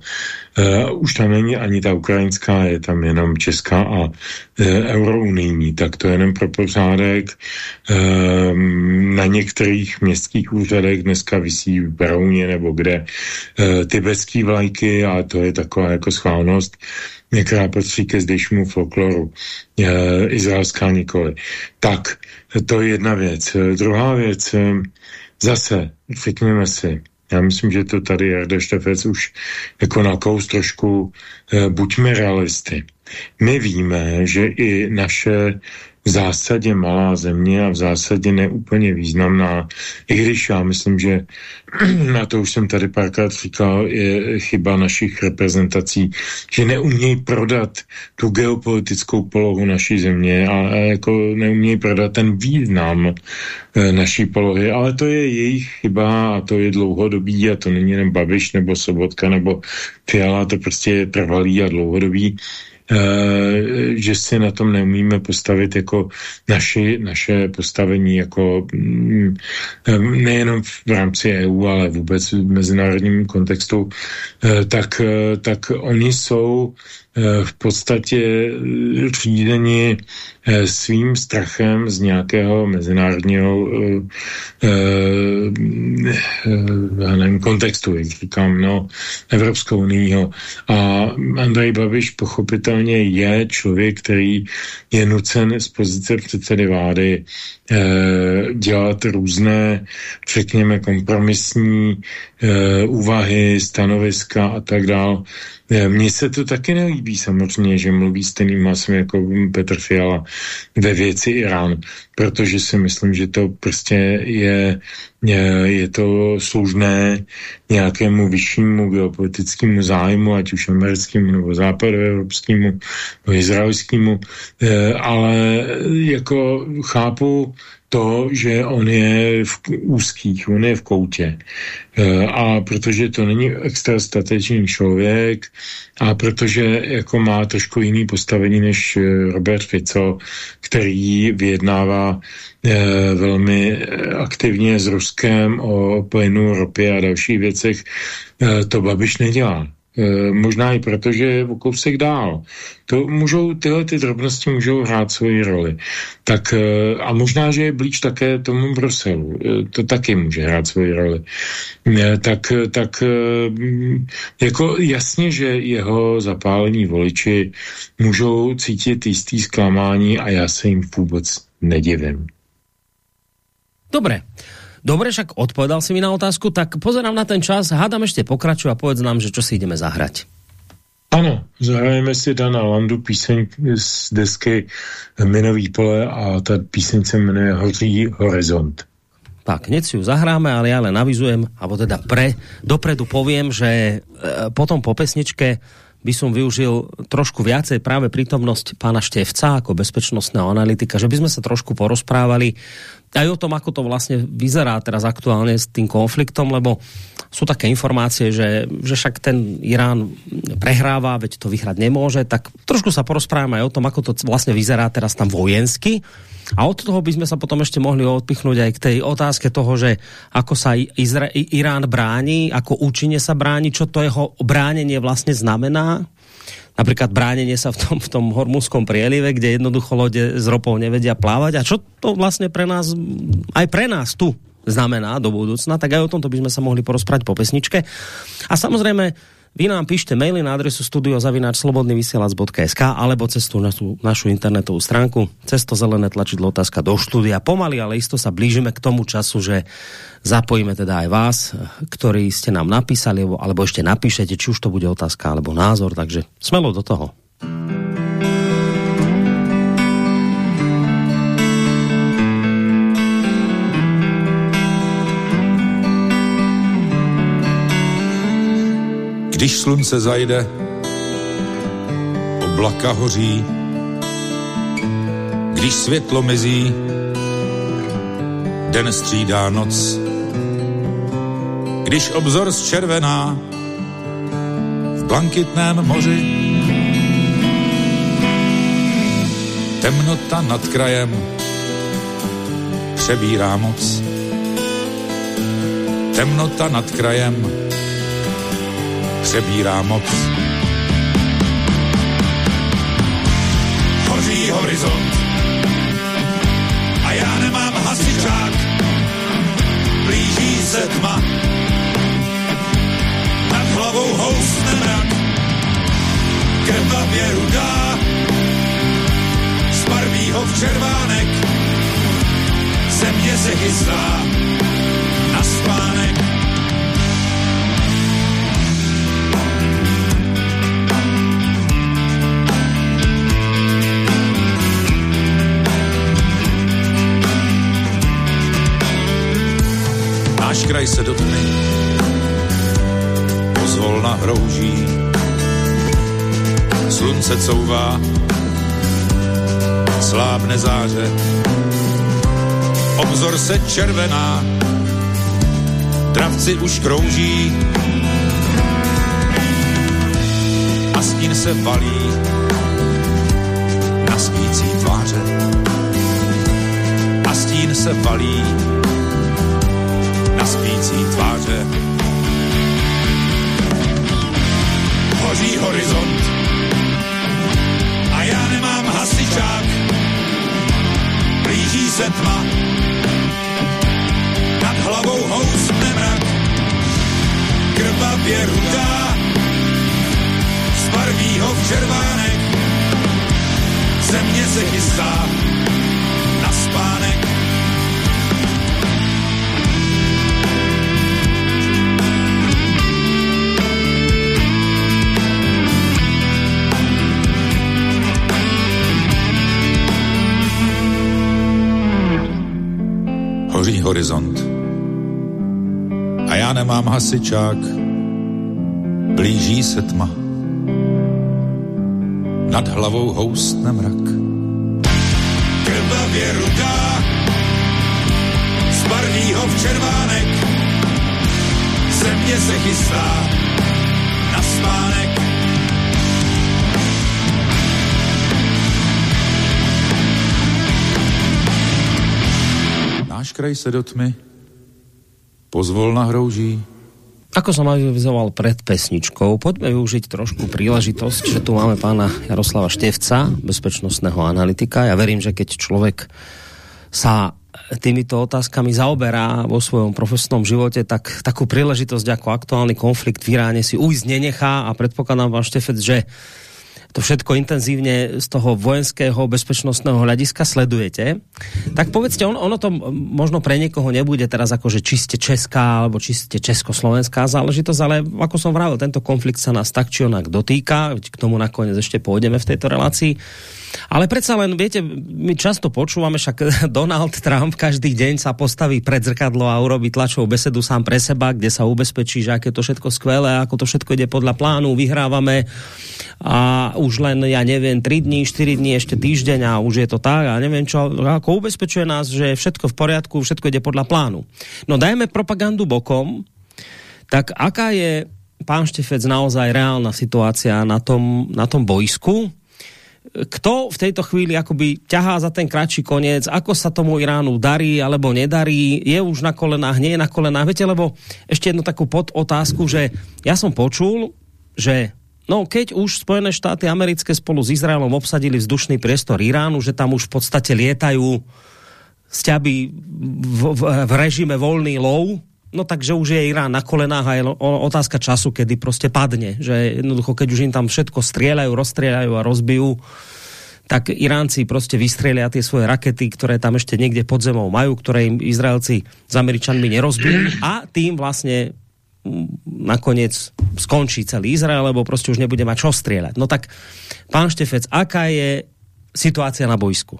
Uh, už tam není ani ta ukrajinská, je tam jenom česká a eurounijní, tak to jenom pro pořádek. Na některých městských úřadech dneska vysí v Brouně nebo kde uh, tibetský vlajky a to je taková jako schválnost která patří ke zdejšímu folkloru, e, izraelská nikoli. Tak, to je jedna věc. Druhá věc, e, zase, řekněme si, já myslím, že to tady Jarda Štefec už jako nakous trošku, e, buďme realisty. My víme, že i naše v zásadě malá země a v zásadě neúplně významná, i když já myslím, že na to už jsem tady párkrát říkal, je chyba našich reprezentací, že neumějí prodat tu geopolitickou polohu naší země a, a jako neumějí prodat ten význam e, naší polohy, ale to je jejich chyba a to je dlouhodobý a to není jen Babiš nebo Sobotka nebo Fiala, to prostě je trvalý a dlouhodobý. Eh, že si na tom neumíme postavit jako naši, naše postavení jako mm, eh, nejenom v rámci EU, ale vůbec v mezinárodním kontextu, eh, tak, tak oni jsou v podstatě řízení Eh, svým strachem z nějakého mezinárodního nevím, kontextu, jak říkám, no, Evropskou unii. A Andrej Babiš pochopitelně je člověk, který je nucen z pozice předsedy vlády dělat různé, řekněme, kompromisní úvahy, stanoviska a tak dále. Mně se to taky nelíbí samozřejmě, že mluví stejným masem jako Petr Fiala ve věci Irán, protože si myslím, že to prostě je, je, je to služné nějakému vyššímu geopolitickému zájmu, ať už americkému nebo západoevropskému nebo izraelskému, eh, ale jako chápu to, že on je v úzkých, on je v koutě. E, a protože to není extra statečný člověk a protože jako má trošku jiný postavení než e, Robert Fico, který vyjednává e, velmi aktivně s Ruskem o plynu, ropě a dalších věcech, to Babiš nedělá. E, možná i proto, že je o kousek dál. To můžou, tyhle ty drobnosti můžou hrát svoji roli. Tak e, a možná, že je blíž také tomu Bruselu. E, to taky může hrát svoji roli. Tak, tak jako jasně, že jeho zapálení voliči můžou cítit jistý zklamání a já se jim vůbec nedivím. Dobré. Dobre, však odpovedal si mi na otázku, tak pozerám na ten čas, hádam ešte pokračuj a povedz nám, že čo si ideme zahrať. Ano, zahrajeme si Dana Landu píseň z desky Minový pole a ta píseň se jmenuje Hoří horizont. Tak, hneď si ju zahráme, ale ja len avizujem, alebo teda pre, dopredu poviem, že e, potom po pesničke by som využil trošku viacej práve prítomnosť pána Števca ako bezpečnostného analytika, že by sme sa trošku porozprávali aj o tom, ako to vlastne vyzerá teraz aktuálne s tým konfliktom, lebo sú také informácie, že, že však ten Irán prehráva, veď to vyhrať nemôže, tak trošku sa porozprávame aj o tom, ako to vlastne vyzerá teraz tam vojensky. A od toho by sme sa potom ešte mohli odpichnúť aj k tej otázke toho, že ako sa Izra Irán bráni, ako účinne sa bráni, čo to jeho bránenie vlastne znamená. Napríklad bránenie sa v tom, v tom hormúnskom prielive, kde jednoducho lode s ropou nevedia plávať. A čo to vlastne pre nás, aj pre nás tu znamená do budúcna, tak aj o tomto by sme sa mohli porozprávať po pesničke. A samozrejme, vy nám píšte maily na adresu studiozavináčslobodnyvysielac.sk alebo cez tú našu, našu internetovú stránku cez to zelené tlačidlo otázka do štúdia. Pomaly, ale isto sa blížime k tomu času, že zapojíme teda aj vás, ktorí ste nám napísali, alebo ešte napíšete, či už to bude otázka alebo názor, takže smelo do toho. Když slunce zajde, oblaka hoří, když světlo mizí, den střídá noc. Když obzor zčervená v blankitném moři, temnota nad krajem přebírá moc. Temnota nad krajem přebírá moc. Hoří horizont. A já nemám hasičák, blíží se tma, nad hlavou housne mrak, krvavě rudá, z barvýho v červánek, země se chystá náš kraj se do tmy pozvolna hrouží. Slunce couvá, slábne záře, obzor se červená, travci už krouží. A stín se valí na spící tváře. A stín se valí na spící tváře. Hoří horizont hasičák, blíží se tma. Nad hlavou houstne mrak. Krvavě rudá, z barvýho v červánek, země se chystá na spánek. náš kraj se do tmy pozvolna hrouží. Ako som avizoval pred pesničkou, poďme využiť trošku príležitosť, že tu máme pána Jaroslava Števca, bezpečnostného analytika. Ja verím, že keď človek sa týmito otázkami zaoberá vo svojom profesnom živote, tak takú príležitosť ako aktuálny konflikt v Iráne si ujsť nenechá a predpokladám, pán Štefec, že to všetko intenzívne z toho vojenského bezpečnostného hľadiska sledujete, tak povedzte, on, ono to možno pre niekoho nebude teraz akože čiste česká alebo čiste československá záležitosť, ale ako som vravil, tento konflikt sa nás tak či onak dotýka, k tomu nakoniec ešte pôjdeme v tejto relácii. Ale predsa len, viete, my často počúvame, však Donald Trump každý deň sa postaví pred zrkadlo a urobí tlačovú besedu sám pre seba, kde sa ubezpečí, že aké to všetko skvelé, ako to všetko ide podľa plánu, vyhrávame a už len, ja neviem, 3 dní, 4 dní, ešte týždeň a už je to tak a neviem čo, ako ubezpečuje nás, že všetko v poriadku, všetko ide podľa plánu. No dajme propagandu bokom, tak aká je pán Štefec naozaj reálna situácia na tom, na tom boisku? Kto v tejto chvíli akoby ťahá za ten kratší koniec, ako sa tomu Iránu darí alebo nedarí, je už na kolenách, nie je na kolenách. Viete, lebo ešte jednu takú podotázku, že ja som počul, že No, keď už Spojené štáty americké spolu s Izraelom obsadili vzdušný priestor Iránu, že tam už v podstate lietajú sťaby v, v, v režime voľný lov, no takže už je Irán na kolenách a je otázka času, kedy prostě padne. Že jednoducho, keď už im tam všetko strieľajú, rozstrieľajú a rozbijú, tak Iránci prostě vystrelia tie svoje rakety, ktoré tam ešte niekde pod zemou majú, ktoré im Izraelci s Američanmi nerozbijú a tým vlastne mm, nakoniec skončí celý Izrael, lebo prostě už nebude mať čo strieľať. No tak, pán Štefec, aká je situácia na bojsku?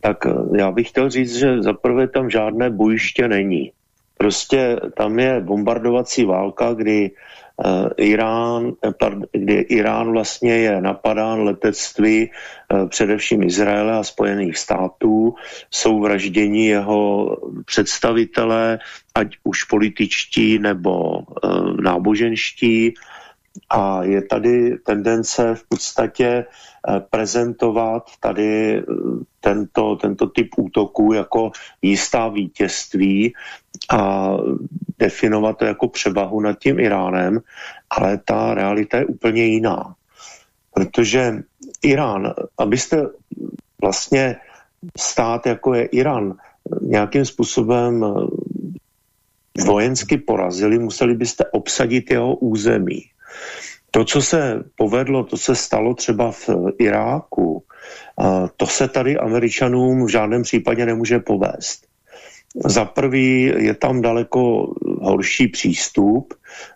Tak já bych chtěl říct, že zaprvé tam žádné bojiště není. Prostě tam je bombardovací válka, kdy uh, Irán, eh, kdy Irán vlastně je napadán letectví uh, především Izraele a Spojených států, jsou vražděni jeho představitelé, ať už političtí nebo náboženští, a je tady tendence v podstatě prezentovat tady tento, tento typ útoku jako jistá vítězství a definovat to jako převahu nad tím Iránem, ale ta realita je úplně jiná. Protože Irán, abyste vlastně stát, jako je Irán, nějakým způsobem vojensky porazili, museli byste obsadit jeho území. To, co se povedlo, to se stalo třeba v Iráku, to se tady Američanům v žádném případě nemůže povést. Za prvý je tam daleko horší přístup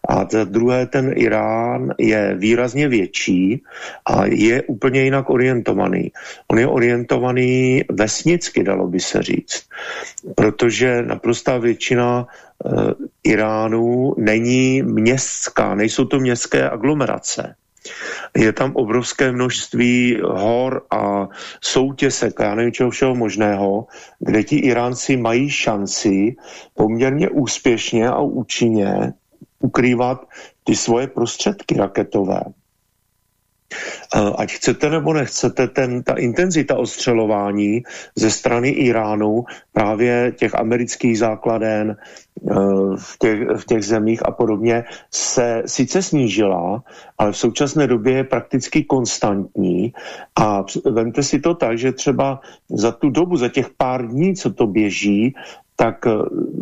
a za druhé ten Irán je výrazně větší a je úplně jinak orientovaný. On je orientovaný vesnicky, dalo by se říct, protože naprostá většina e, Iránu není městská, nejsou to městské aglomerace. Je tam obrovské množství hor a soutěsek, já nevím čeho všeho možného, kde ti Iránci mají šanci poměrně úspěšně a účinně ukrývat ty svoje prostředky raketové. Ať chcete nebo nechcete, ten, ta intenzita ostřelování ze strany Iránu, právě těch amerických základen eh, v těch, v těch zemích a podobně, se sice snížila, ale v současné době je prakticky konstantní. A vemte si to tak, že třeba za tu dobu, za těch pár dní, co to běží, tak eh,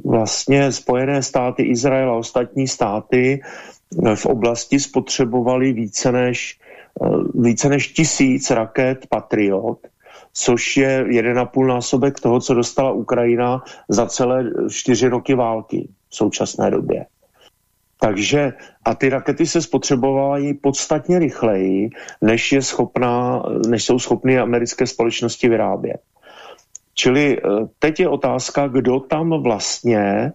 vlastně Spojené státy, Izrael a ostatní státy eh, v oblasti spotřebovali více než Eh, více než tisíc raket Patriot, což je 1,5 násobek toho, co dostala Ukrajina za celé čtyři roky války v současné době. Takže a ty rakety se spotřebovaly podstatně rychleji, než, je schopná, než jsou schopny americké společnosti vyrábět. Čili eh, teď je otázka, kdo tam vlastně eh,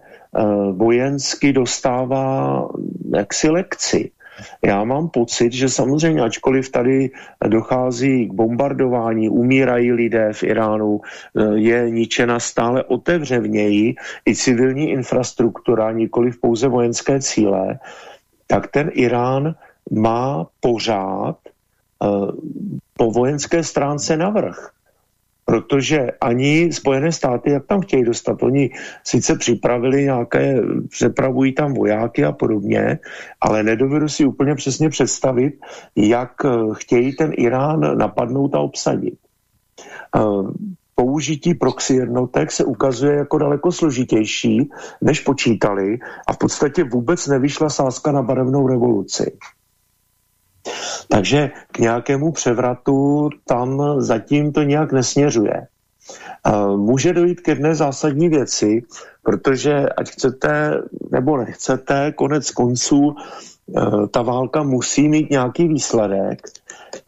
vojensky dostává jaksi lekci. Já mám pocit, že samozřejmě, ačkoliv tady dochází k bombardování, umírají lidé v Iránu, eh, je ničena stále otevřevněji i civilní infrastruktura, nikoli pouze vojenské cíle, tak ten Irán má pořád uh, po vojenské stránce navrh protože ani Spojené státy, jak tam chtějí dostat, oni sice připravili nějaké, přepravují tam vojáky a podobně, ale nedovedu si úplně přesně představit, jak eh, chtějí ten Irán napadnout a obsadit. Eh, použití proxy jednotek se ukazuje jako daleko složitější, než počítali a v podstatě vůbec nevyšla sázka na barevnou revoluci. Takže k nějakému převratu tam zatím to nějak nesměřuje. Může dojít k jedné zásadní věci, protože ať chcete nebo nechcete, konec konců eh, ta válka musí mít nějaký výsledek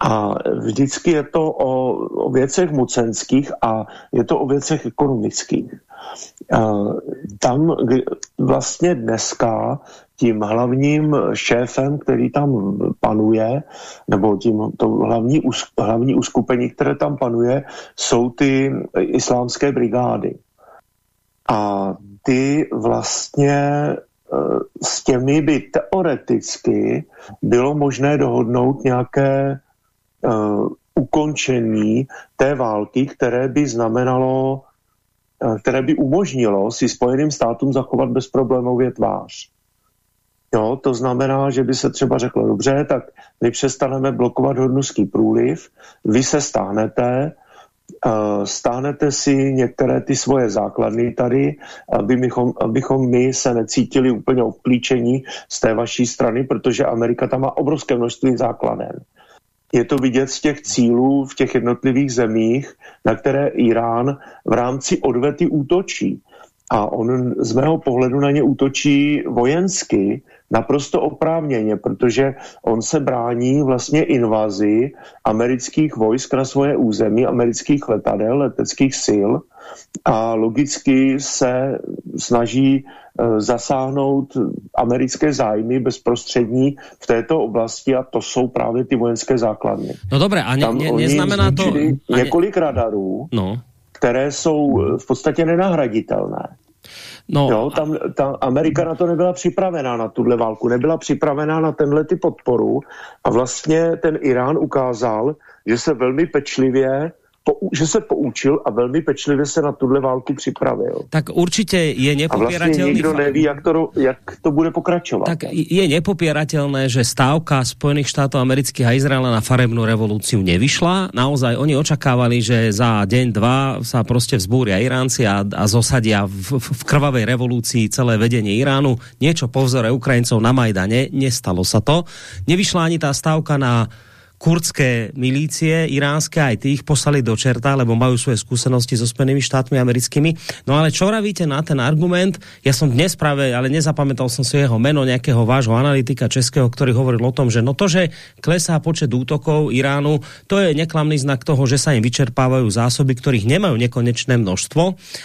a vždycky je to o, o věcech mocenských a je to o věcech ekonomických. Tam vlastně dneska tím hlavním šéfem, který tam panuje, nebo tím to hlavní, hlavní uskupení, které tam panuje, jsou ty islámské brigády. A ty vlastně e, s těmi by teoreticky bylo možné dohodnout nějaké uh, ukončení té války, které by znamenalo, uh, které by umožnilo si Spojeným státům zachovat bezproblémově tvář. Jo, to znamená, že by se třeba řeklo, dobře, tak my přestaneme blokovat hodnuský průliv, vy se stáhnete, uh, stáhnete si některé ty svoje základny tady, aby mychom, abychom my se necítili úplně obklíčení z té vaší strany, protože Amerika tam má obrovské množství základen je to vidět z těch cílů v těch jednotlivých zemích, na které Irán v rámci odvety útočí. A on z mého pohledu na ně útočí vojensky, naprosto oprávněně, protože on se brání vlastně invazi amerických vojsk na svoje území, amerických letadel, leteckých sil a logicky se snaží Eh, zasáhnout americké zájmy bezprostřední v této oblasti a to jsou právě ty vojenské základny. No dobré, a ne, ne, neznamená to... Několik radarů, no. které jsou eh, v podstatě nenahraditelné. No, jo, tam, tam Amerika na to nebyla připravená, na tuhle válku, nebyla připravená na tenhle ty podporu. A vlastně ten Irán ukázal, že se velmi pečlivě že se poučil a velmi pečlivě se na tuhle válku připravil. Tak určitě je nepopíratelný... A vlastně nikdo neví, jak to, jak to bude pokračovat. Tak je nepopíratelné, že stávka Spojených štátov amerických a Izraela na farebnú revolúciu nevyšla. Naozaj oni očakávali, že za deň, dva sa prostě vzbúria Iránci a, a zosadia v, v, v krvavej revolúcii celé vedenie Iránu. Niečo po vzore Ukrajincov na Majdane. Nestalo sa to. Nevyšla ani tá stávka na kurdské milície iránske, aj tých poslali do čerta, lebo majú svoje skúsenosti so Spojenými štátmi americkými. No ale čo vravíte na ten argument? Ja som dnes práve, ale nezapamätal som si jeho meno nejakého vášho analytika českého, ktorý hovoril o tom, že no to, že klesá počet útokov Iránu, to je neklamný znak toho, že sa im vyčerpávajú zásoby, ktorých nemajú nekonečné množstvo.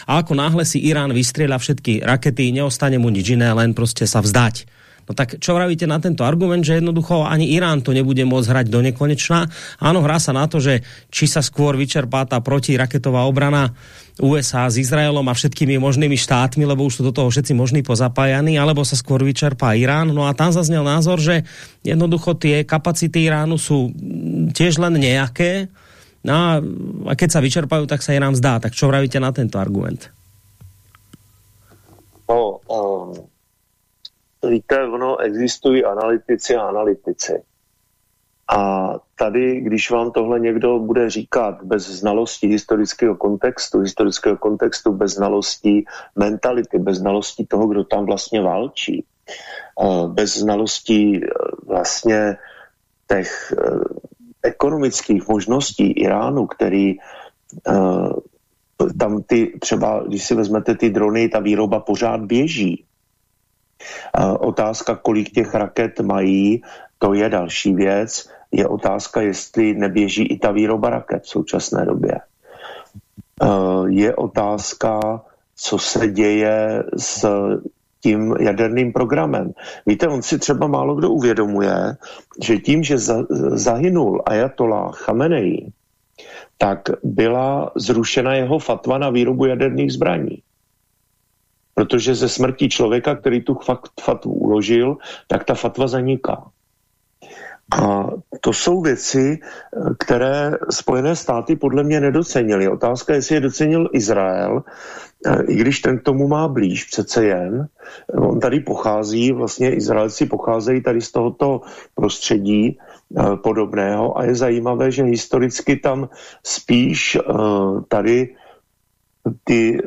A ako náhle si Irán vystrieľa všetky rakety, neostane mu nič iné, len prostě sa vzdať No tak čo vravíte na tento argument, že jednoducho ani Irán to nebude môcť hrať do nekonečna? Áno, hrá sa na to, že či sa skôr vyčerpá tá protiraketová obrana USA s Izraelom a všetkými možnými štátmi, lebo už sú do toho všetci možní pozapájaní, alebo sa skôr vyčerpá Irán. No a tam zaznel názor, že jednoducho tie kapacity Iránu sú tiež len nejaké, no a keď sa vyčerpajú, tak sa Irán zdá. Tak čo vravíte na tento argument? No, um, víte, ono existují analytici a analytici. A tady, když vám tohle někdo bude říkat bez znalosti historického kontextu, historického kontextu bez znalosti mentality, bez znalosti toho, kdo tam vlastně válčí, eh, bez znalosti eh, vlastně těch eh, ekonomických možností Iránu, který tam ty třeba, když si vezmete ty drony, ta výroba pořád běží. Otázka, kolik těch raket mají, to je další věc. Je otázka, jestli neběží i ta výroba raket v současné době. Je otázka, co se děje s tím jaderným programem. Víte, on si třeba málo kdo uvědomuje, že tím, že za, zahynul Ayatollah Khamenei, tak byla zrušena jeho fatva na výrobu jaderných zbraní protože ze smrti člověka, který tu fatvu uložil, tak ta fatva zaniká. A to jsou věci, které Spojené státy podle mě nedocenily. Otázka je, jestli je docenil Izrael, i když ten k tomu má blíž přece jen. On tady pochází, vlastně Izraelci pocházejí tady z tohoto prostředí eh, podobného a je zajímavé, že historicky tam spíš eh, tady ty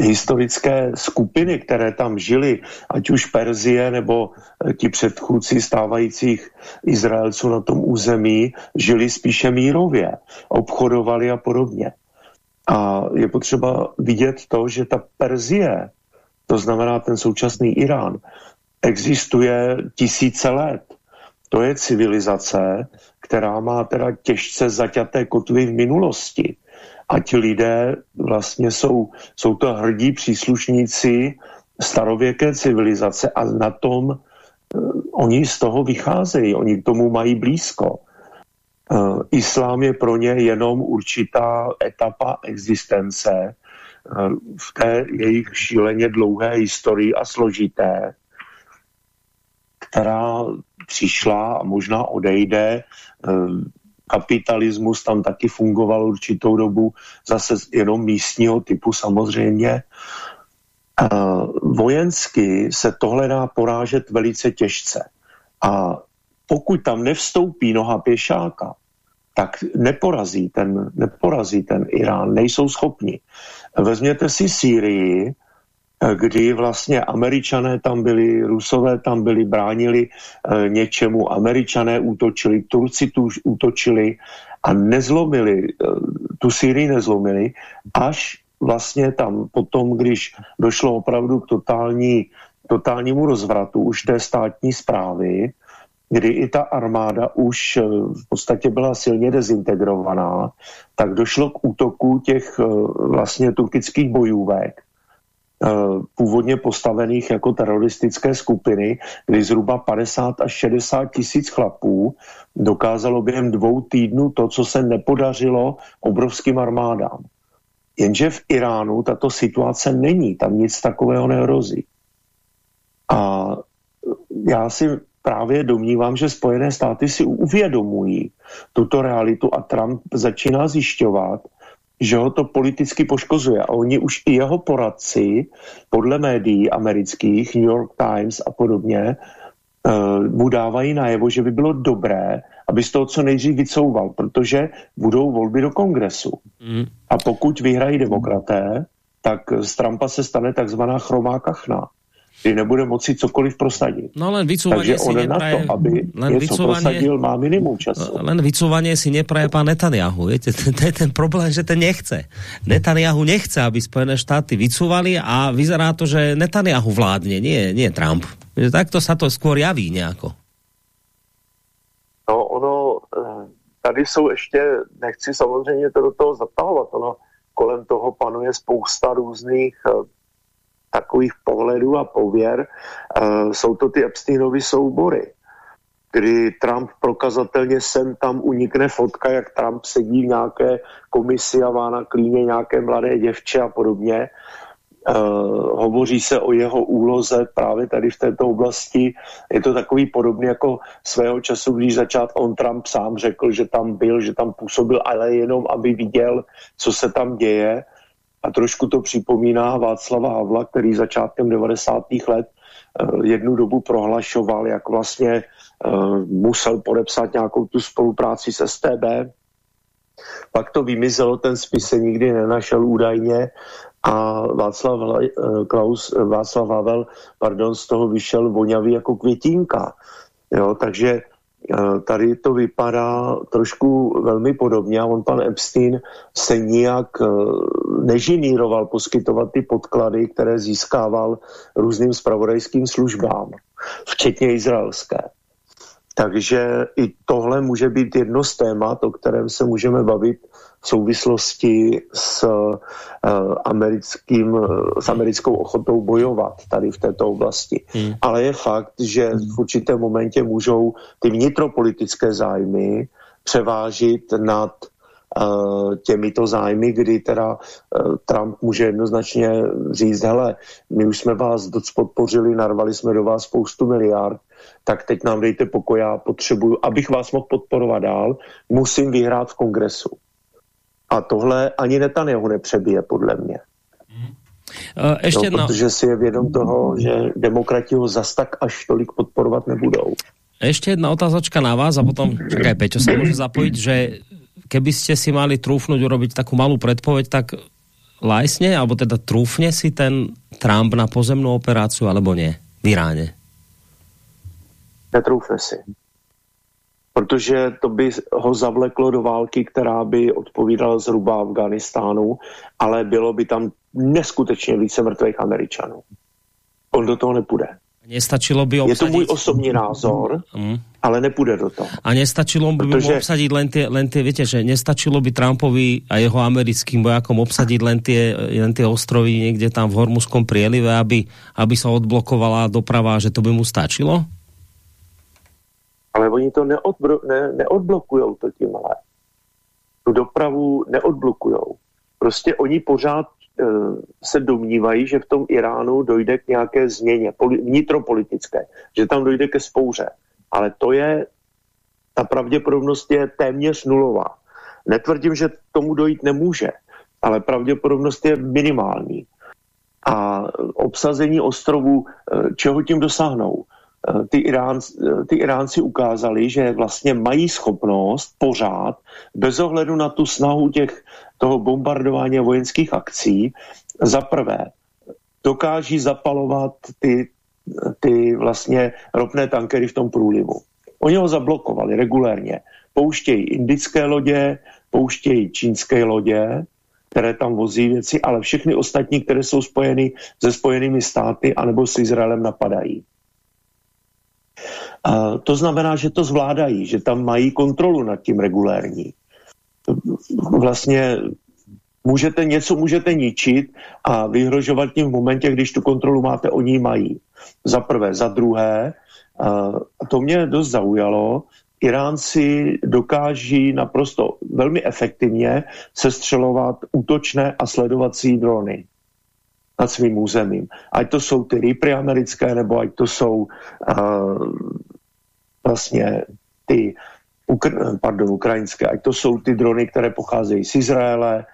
historické skupiny, které tam žily, ať už Perzie nebo eh, ti předchůdci stávajících Izraelců na tom území, žili spíše mírově, obchodovali a podobně. A je potřeba vidět to, že ta Perzie, to znamená ten současný Irán, existuje tisíce let. To je civilizace, která má teda těžce zaťaté kotvy v minulosti. A ti lidé vlastně jsou, jsou to hrdí příslušníci starověké civilizace a na tom uh, oni z toho vycházejí, oni k tomu mají blízko. Uh, islám je pro ně jenom určitá etapa existence uh, v té jejich šíleně dlouhé historii a složité, která přišla a možná odejde. Kapitalismus tam taky fungoval určitou dobu, zase jenom místního typu samozřejmě. Vojensky se tohle dá porážet velice těžce. A pokud tam nevstoupí noha pěšáka, tak neporazí ten, neporazí ten Irán, nejsou schopni. Vezměte si Sýrii, kdy vlastně američané tam byli, rusové tam byli, bránili e, něčemu, američané útočili, Turci tu útočili a nezlomili, e, tu Syrii nezlomili, až vlastně tam potom, když došlo opravdu k totální, totálnímu rozvratu už té státní zprávy, kdy i ta armáda už e, v podstatě byla silně dezintegrovaná, tak došlo k útoku těch vlastně turkických bojůvek, Eh, původně postavených jako teroristické skupiny, kdy zhruba 50 až 60 tisíc chlapů dokázalo během dvou týdnů to, co se nepodařilo obrovským armádám. Jenže v Iránu tato situace není, tam nic takového nehrozí. A já si právě domnívám, že Spojené státy si uvědomují tuto realitu a Trump začíná zjišťovat, že ho to politicky poškozuje. A oni už i jeho poradci, podle médií amerických, New York Times a podobně, uh, mu dávají najevo, že by bylo dobré, aby z toho co nejdřív vycouval, protože budou volby do kongresu. Mm. A pokud vyhrají demokraté, tak z Trumpa se stane takzvaná chromá kachna kdy nebude moci cokoliv prosadit. No len vycúvanie si nepraje... Na to, aby len něco prosadil, má minimum času. Len vycúvanie si nepraje pán Netanyahu. Viete, to je ten problém, že ten nechce. Netanyahu nechce, aby Spojené štáty vycúvali a vyzerá to, že Netanyahu vládne, nie, nie Trump. Takto sa to skôr javí nejako. No ono, eh, tady jsou ještě, nechci samozřejmě to do toho zatahovat, ono kolem toho panuje spousta různých eh, takových pohledů a pověr, uh, jsou to ty Epsteinovy soubory, kdy Trump prokazatelně sem tam unikne fotka, jak Trump sedí v nějaké komisi a má na klíně nějaké mladé děvče a podobně. Uh, hovoří se o jeho úloze právě tady v této oblasti. Je to takový podobný jako svého času, když začát on Trump sám řekl, že tam byl, že tam působil, ale jenom, aby viděl, co se tam děje. A trošku to připomíná Václava Havla, který začátkem 90. let eh, jednu dobu prohlašoval, jak vlastně eh, musel podepsat nějakou tu spolupráci s STB. Pak to vymizelo, ten spis se nikdy nenašel údajně a Václav, eh, Klaus, Václav Havel pardon, z toho vyšel voňavý jako květinka. Jo, takže tady to vypadá trošku velmi podobně a on pan Epstein se nijak eh, nežiníroval poskytovat ty podklady, které získával různým spravodajským službám, včetně izraelské. Takže i tohle může být jedno z témat, o kterém se můžeme bavit v souvislosti s, uh, americkým, s americkou ochotou bojovat tady v této oblasti. Hmm. Ale je fakt, že v určitém momentě můžou ty vnitropolitické zájmy převážit nad uh, těmito zájmy, kdy teda uh, Trump může jednoznačně říct, hele, my už jsme vás doc podpořili, narvali jsme do vás spoustu miliard, tak teď nám dejte pokoj, já potřebuju, abych vás mohl podporovat dál, musím vyhrát v kongresu. A tohle ani Netanyahu nepřebije, podle mě. Uh, ještě no, Protože si je vědom toho, že demokrati ho zas tak až tolik podporovat nebudou. Ještě jedna otázočka na vás a potom, čakaj, Peťo sa môže zapojiť, že keby ste si mali trúfnuť urobiť takú malú predpoveď, tak lajsne, alebo teda trúfne si ten Trump na pozemnú operáciu, alebo nie v Iráne? Netroufne si. Protože to by ho zavleklo do války, která by odpovídala zhruba Afganistánu, ale bylo by tam neskutečně více mrtvých Američanů. On do toho nepůjde. Nestačilo by obsadit... Je to můj osobní názor, mm. ale nepůjde do toho. A nestačilo by Protože... mu obsadit len tie, len tie, viete, že nestačilo by Trumpovi a jeho americkým vojakom obsadit len tie, len tie ostrovy někde tam v Hormuzskom prielive, aby, aby sa odblokovala doprava, že to by mu stačilo? Ale oni to neodbro, ne, neodblokujou to tímhle. Tu dopravu neodblokujou. Prostě oni pořád e, se domnívají, že v tom Iránu dojde k nějaké změně poli, vnitropolitické, že tam dojde ke spouře. Ale to je, ta pravděpodobnost je téměř nulová. Netvrdím, že tomu dojít nemůže, ale pravděpodobnost je minimální. A obsazení ostrovů, e, čeho tím dosáhnou? Eh, ty, Irán, eh, ty Iránci ukázali, že vlastně mají schopnost pořád, bez ohledu na tu snahu těch, toho bombardování vojenských akcí, za prvé dokáží zapalovat ty, ty vlastně ropné tankery v tom průlivu. Oni ho zablokovali regulérně. Pouštějí indické lodě, pouštějí čínské lodě, které tam vozí věci, ale všechny ostatní, které jsou spojeny se spojenými státy anebo s Izraelem napadají. A to znamená, že to zvládají, že tam mají kontrolu nad tím regulérní. Vlastně můžete něco můžete ničit a vyhrožovat tím v momentě, když tu kontrolu máte, oni mají. Za prvé. Za druhé, a to mě dost zaujalo, Iránci dokáží naprosto velmi efektivně sestřelovat útočné a sledovací drony nad svým územím. Ať to jsou ty Reapery americké, nebo ať to jsou uh, vlastně ty ukr- pardon, ukrajinské, ať to jsou ty drony, které pocházejí z Izraele,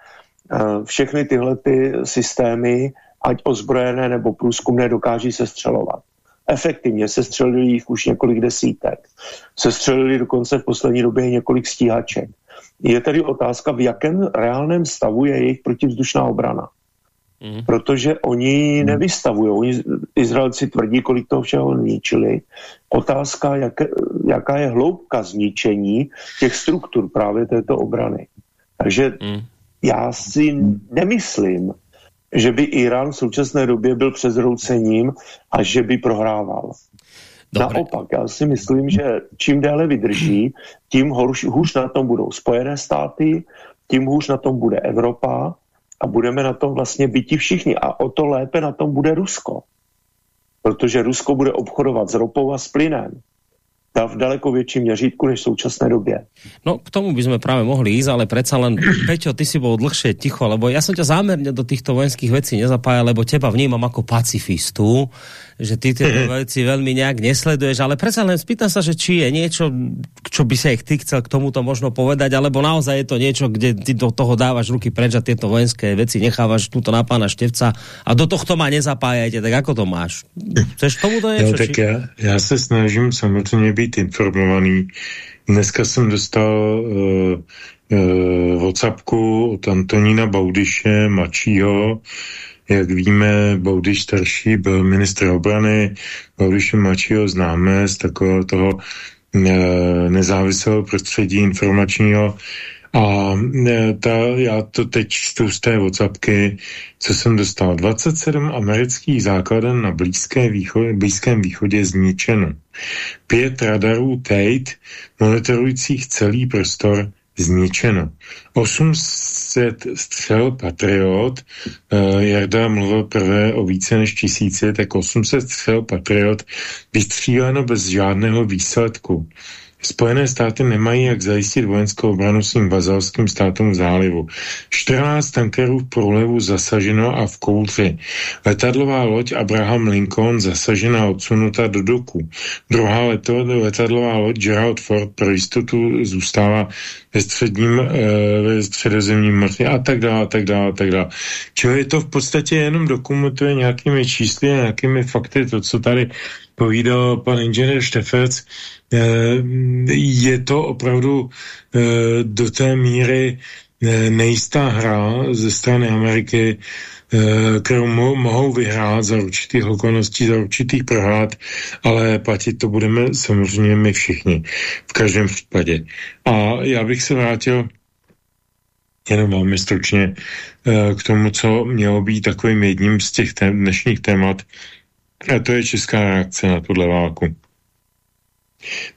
uh, všechny tyhle ty systémy, ať ozbrojené nebo průzkumné, dokáží se střelovat. Efektivně se střelili jich už několik desítek. Se střelili dokonce v poslední době několik stíhaček. Je tedy otázka, v jakém reálném stavu je jejich protivzdušná obrana. Mm. Protože oni mm. nevystavují. Oni, Izraelci tvrdí, kolik toho všeho zničili. Otázka, jak, jaká je hloubka zničení těch struktur právě této obrany. Takže mm. já si nemyslím, že by Irán v současné době byl přezroucením a že by prohrával. Dobre. Naopak, já si myslím, že čím déle vydrží, tím hůř na tom budou Spojené státy, tím hůř na tom bude Evropa a budeme na tom vlastně byti všichni. A o to lépe na tom bude Rusko. Protože Rusko bude obchodovat s ropou a s plynem v daleko větším měřítku než v současné době. No k tomu by sme práve mohli ísť, ale predsa len, Peťo, ty si bol dlhšie ticho, lebo ja som ťa zámerne do týchto vojenských vecí nezapájal, lebo teba vnímam ako pacifistu, že ty tie veci veľmi nejak nesleduješ, ale predsa len spýtam sa, že či je niečo, čo by sa ich ty chcel k tomuto možno povedať, alebo naozaj je to niečo, kde ty do toho dávaš ruky preč a tieto vojenské veci nechávaš tuto na pána Števca a do tohto ma nezapájajte, tak ako to máš? Chceš tomuto niečo? No, tak ja, ja sa snažím samozřejmě být informovaný. Dneska jsem dostal uh, uh, WhatsAppku od Antonína Baudyše, mladšího, jak víme, Boudiš starší byl ministr obrany, Boudiše mladšího známe z takového toho e, nezávislého prostředí informačního a e, ta, já to teď čtu z té Whatsappky, co jsem dostal. 27 amerických základen na Blízké východě, Blízkém východě zničeno. Pět radarů Tate monitorujících celý prostor zničeno. 800 střel Patriot, uh, Jarda mluvil prvé o více než tisíci, tak 800 střel Patriot vystříleno bez žádného výsledku. Spojené státy nemají jak zajistit vojenskou obranu svým vazalským státům v zálivu. 14 tankerů v průlevu zasaženo a v kouři. Letadlová loď Abraham Lincoln zasažena a odsunuta do doku. Druhá leto, letadlová loď Gerald Ford pro jistotu zůstává ve středním, e, ve středozemním moři a tak dále, a tak dále, a tak dále. Čili je to v podstatě jenom dokumentuje nějakými čísly a nějakými fakty, to, co tady povídal pan inženýr Štefec, eh, je to opravdu eh, do té míry nejistá hra ze strany Ameriky, eh, kterou mohou vyhrát za určitých okolností, za určitých prohrát, ale platit to budeme samozřejmě my všichni, v každém případě. A já bych se vrátil jenom velmi stručně eh, k tomu, co mělo být takovým jedním z těch dnešních témat, a to je česká reakce na tuhle válku.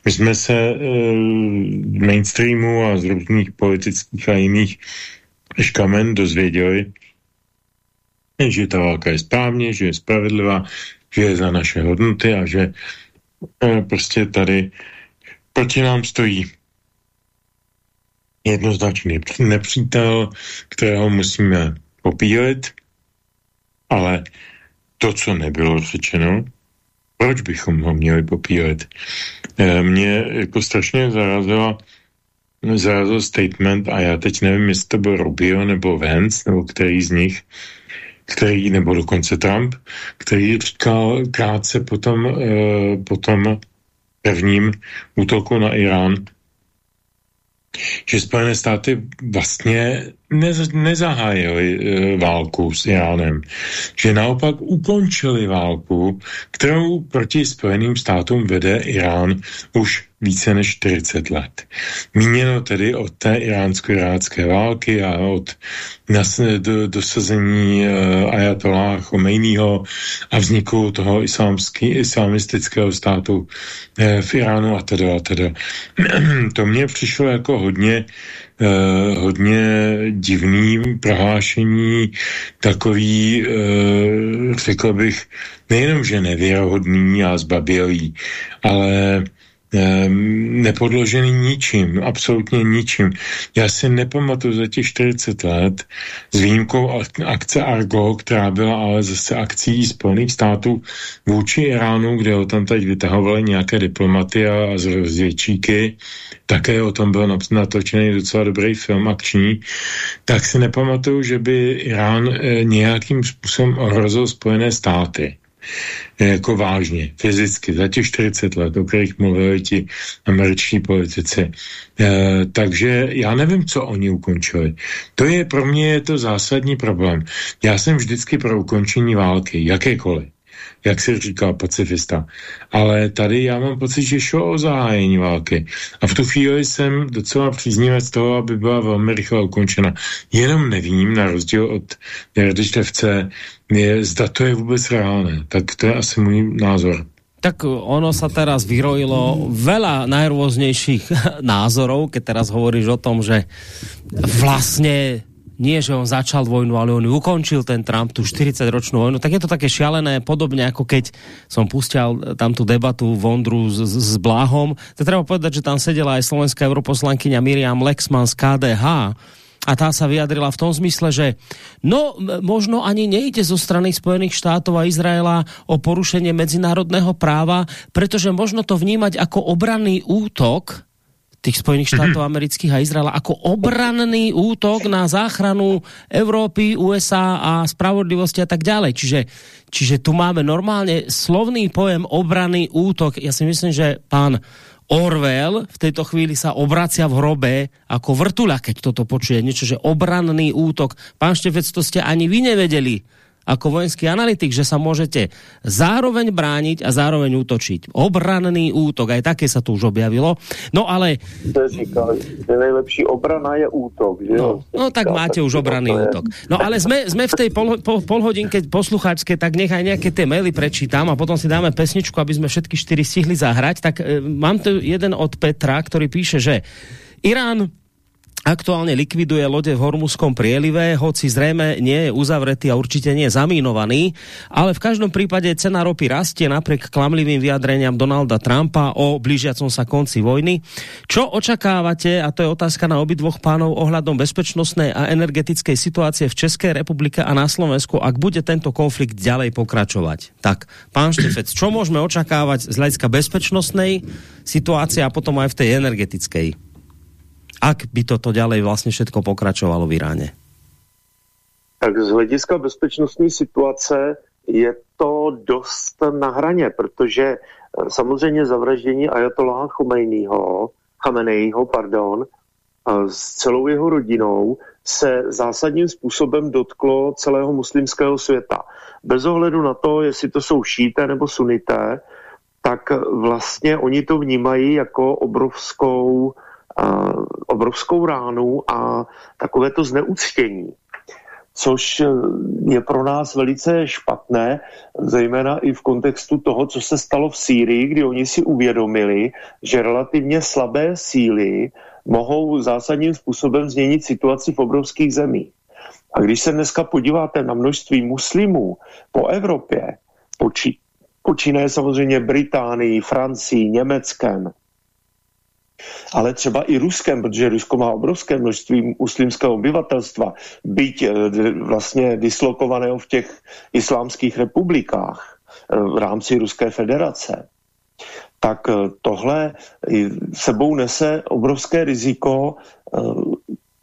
My jsme se e, mainstreamu a z různých politických a jiných škamen dozvěděli, že ta válka je správně, že je spravedlivá, že je za naše hodnoty a že e, prostě tady proti nám stojí jednoznačný nepřítel, kterého musíme popílet, ale to, co nebylo řečeno, proč bychom ho měli popílet? Eh, mě jako strašně zarazila zarazil statement a já teď nevím, jestli to byl Rubio nebo Vance, nebo který z nich, který, nebo dokonce Trump, který říkal krátce potom, eh, potom prvním útoku na Irán, že Spojené státy vlastně nez, nezahájili e, válku s Iránem, že naopak ukončili válku, kterou proti Spojeným státům vede Irán už více než 40 let. Míněno tedy od té iránsko-irácké války a od nas, do, dosazení uh, Ayatollah Chomejního a vzniku toho islámský, islamistického státu uh, v Iránu a teda a teda. to mně přišlo jako hodně hodně divný prohlášení, takový, uh, řekl bych, nejenom, že nevěrohodný a zbabělý, ale nepodložený ničím, absolutně ničím. Já si nepamatuju za těch 40 let s výjimkou akce Argo, která byla ale zase akcí Spojených států vůči Iránu, kde ho tam teď vytahovali nějaké diplomaty a zvětšíky, také o tom byl natočený docela dobrý film akční, tak si nepamatuju, že by Irán eh, nějakým způsobem ohrozil Spojené státy jako vážně, fyzicky, za těch 40 let, o kterých mluvili ti američtí politici. E, takže já nevím, co oni ukončili. To je pro mě je to zásadní problém. Já jsem vždycky pro ukončení války, jakékoliv jak si říká pacifista. Ale tady já mám pocit, že šlo o zahájení války. A v tu chvíli jsem docela příznivec toho, aby byla velmi rychle ukončena. Jenom nevím, na rozdíl od Jardyštevce, zda to je vůbec reálné. Tak to je asi můj názor. Tak ono sa teraz vyrojilo veľa najrôznejších názorov, keď teraz hovoríš o tom, že vlastne nie, že on začal vojnu, ale on ukončil ten Trump, tú 40-ročnú vojnu, tak je to také šialené, podobne ako keď som pustil tam tú debatu Vondru s, s Bláhom. To treba povedať, že tam sedela aj slovenská europoslankyňa Miriam Lexman z KDH, a tá sa vyjadrila v tom zmysle, že no možno ani nejde zo strany Spojených štátov a Izraela o porušenie medzinárodného práva, pretože možno to vnímať ako obranný útok tých Spojených štátov amerických a Izraela ako obranný útok na záchranu Európy, USA a spravodlivosti a tak ďalej. Čiže, čiže tu máme normálne slovný pojem obranný útok. Ja si myslím, že pán Orwell v tejto chvíli sa obracia v hrobe ako vrtula, keď toto počuje. Niečo, že obranný útok. Pán Štefec, to ste ani vy nevedeli ako vojenský analytik, že sa môžete zároveň brániť a zároveň útočiť. Obranný útok, aj také sa tu už objavilo. No ale... To je že nejlepší obrana je útok, že no, no tak máte už obranný útok. No ale sme, sme v tej pol, pol, polhodinke poslucháčske, tak nechaj nejaké tie maily prečítam a potom si dáme pesničku, aby sme všetky štyri stihli zahrať. Tak e, mám tu jeden od Petra, ktorý píše, že Irán aktuálne likviduje lode v Hormuzskom prielive, hoci zrejme nie je uzavretý a určite nie je zamínovaný, ale v každom prípade cena ropy rastie napriek klamlivým vyjadreniam Donalda Trumpa o blížiacom sa konci vojny. Čo očakávate, a to je otázka na obidvoch pánov ohľadom bezpečnostnej a energetickej situácie v Českej republike a na Slovensku, ak bude tento konflikt ďalej pokračovať? Tak, pán Štefec, čo môžeme očakávať z hľadiska bezpečnostnej situácie a potom aj v tej energetickej? Ak by toto ďalej vlastně všetko pokračovalo v Iráne? Tak z hlediska bezpečnostní situace je to dost na hraně, protože eh, samozřejmě zavraždění Ajatoláha Chomejního, Chamenejho, pardon, s celou jeho rodinou se zásadním způsobem dotklo celého muslimského světa. Bez ohledu na to, jestli to jsou šíté nebo sunité, tak vlastně oni to vnímají jako obrovskou, uh, obrovskou ránu a takové to zneuctění což je pro nás velice špatné, zejména i v kontextu toho, co se stalo v Sýrii, kdy oni si uvědomili, že relativně slabé síly mohou zásadním způsobem změnit situaci v obrovských zemích. A když se dneska podíváte na množství muslimů po Evropě, počí, počínaje samozřejmě Británii, Francii, Německem, ale třeba i Ruskem, protože Rusko má obrovské množství muslimského obyvatelstva, byť eh, vlastně dislokovaného v těch islámských republikách eh, v rámci Ruské federace, tak eh, tohle sebou nese obrovské riziko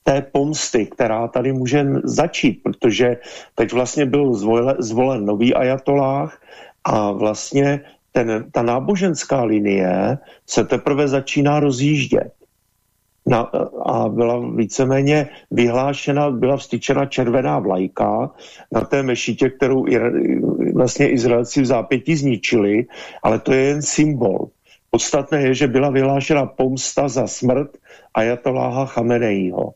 té pomsty, která tady může začít, protože teď vlastně byl zvolen, nový ajatolách a vlastně ten, ta náboženská linie se teprve začíná rozjíždět. Na, a byla víceméně vyhlášena, byla vstyčena červená vlajka na té mešitě, kterou vlastně Izraelci v zápětí zničili, ale to je jen symbol. Podstatné je, že byla vyhlášena pomsta za smrt Ajatoláha Chamenejího.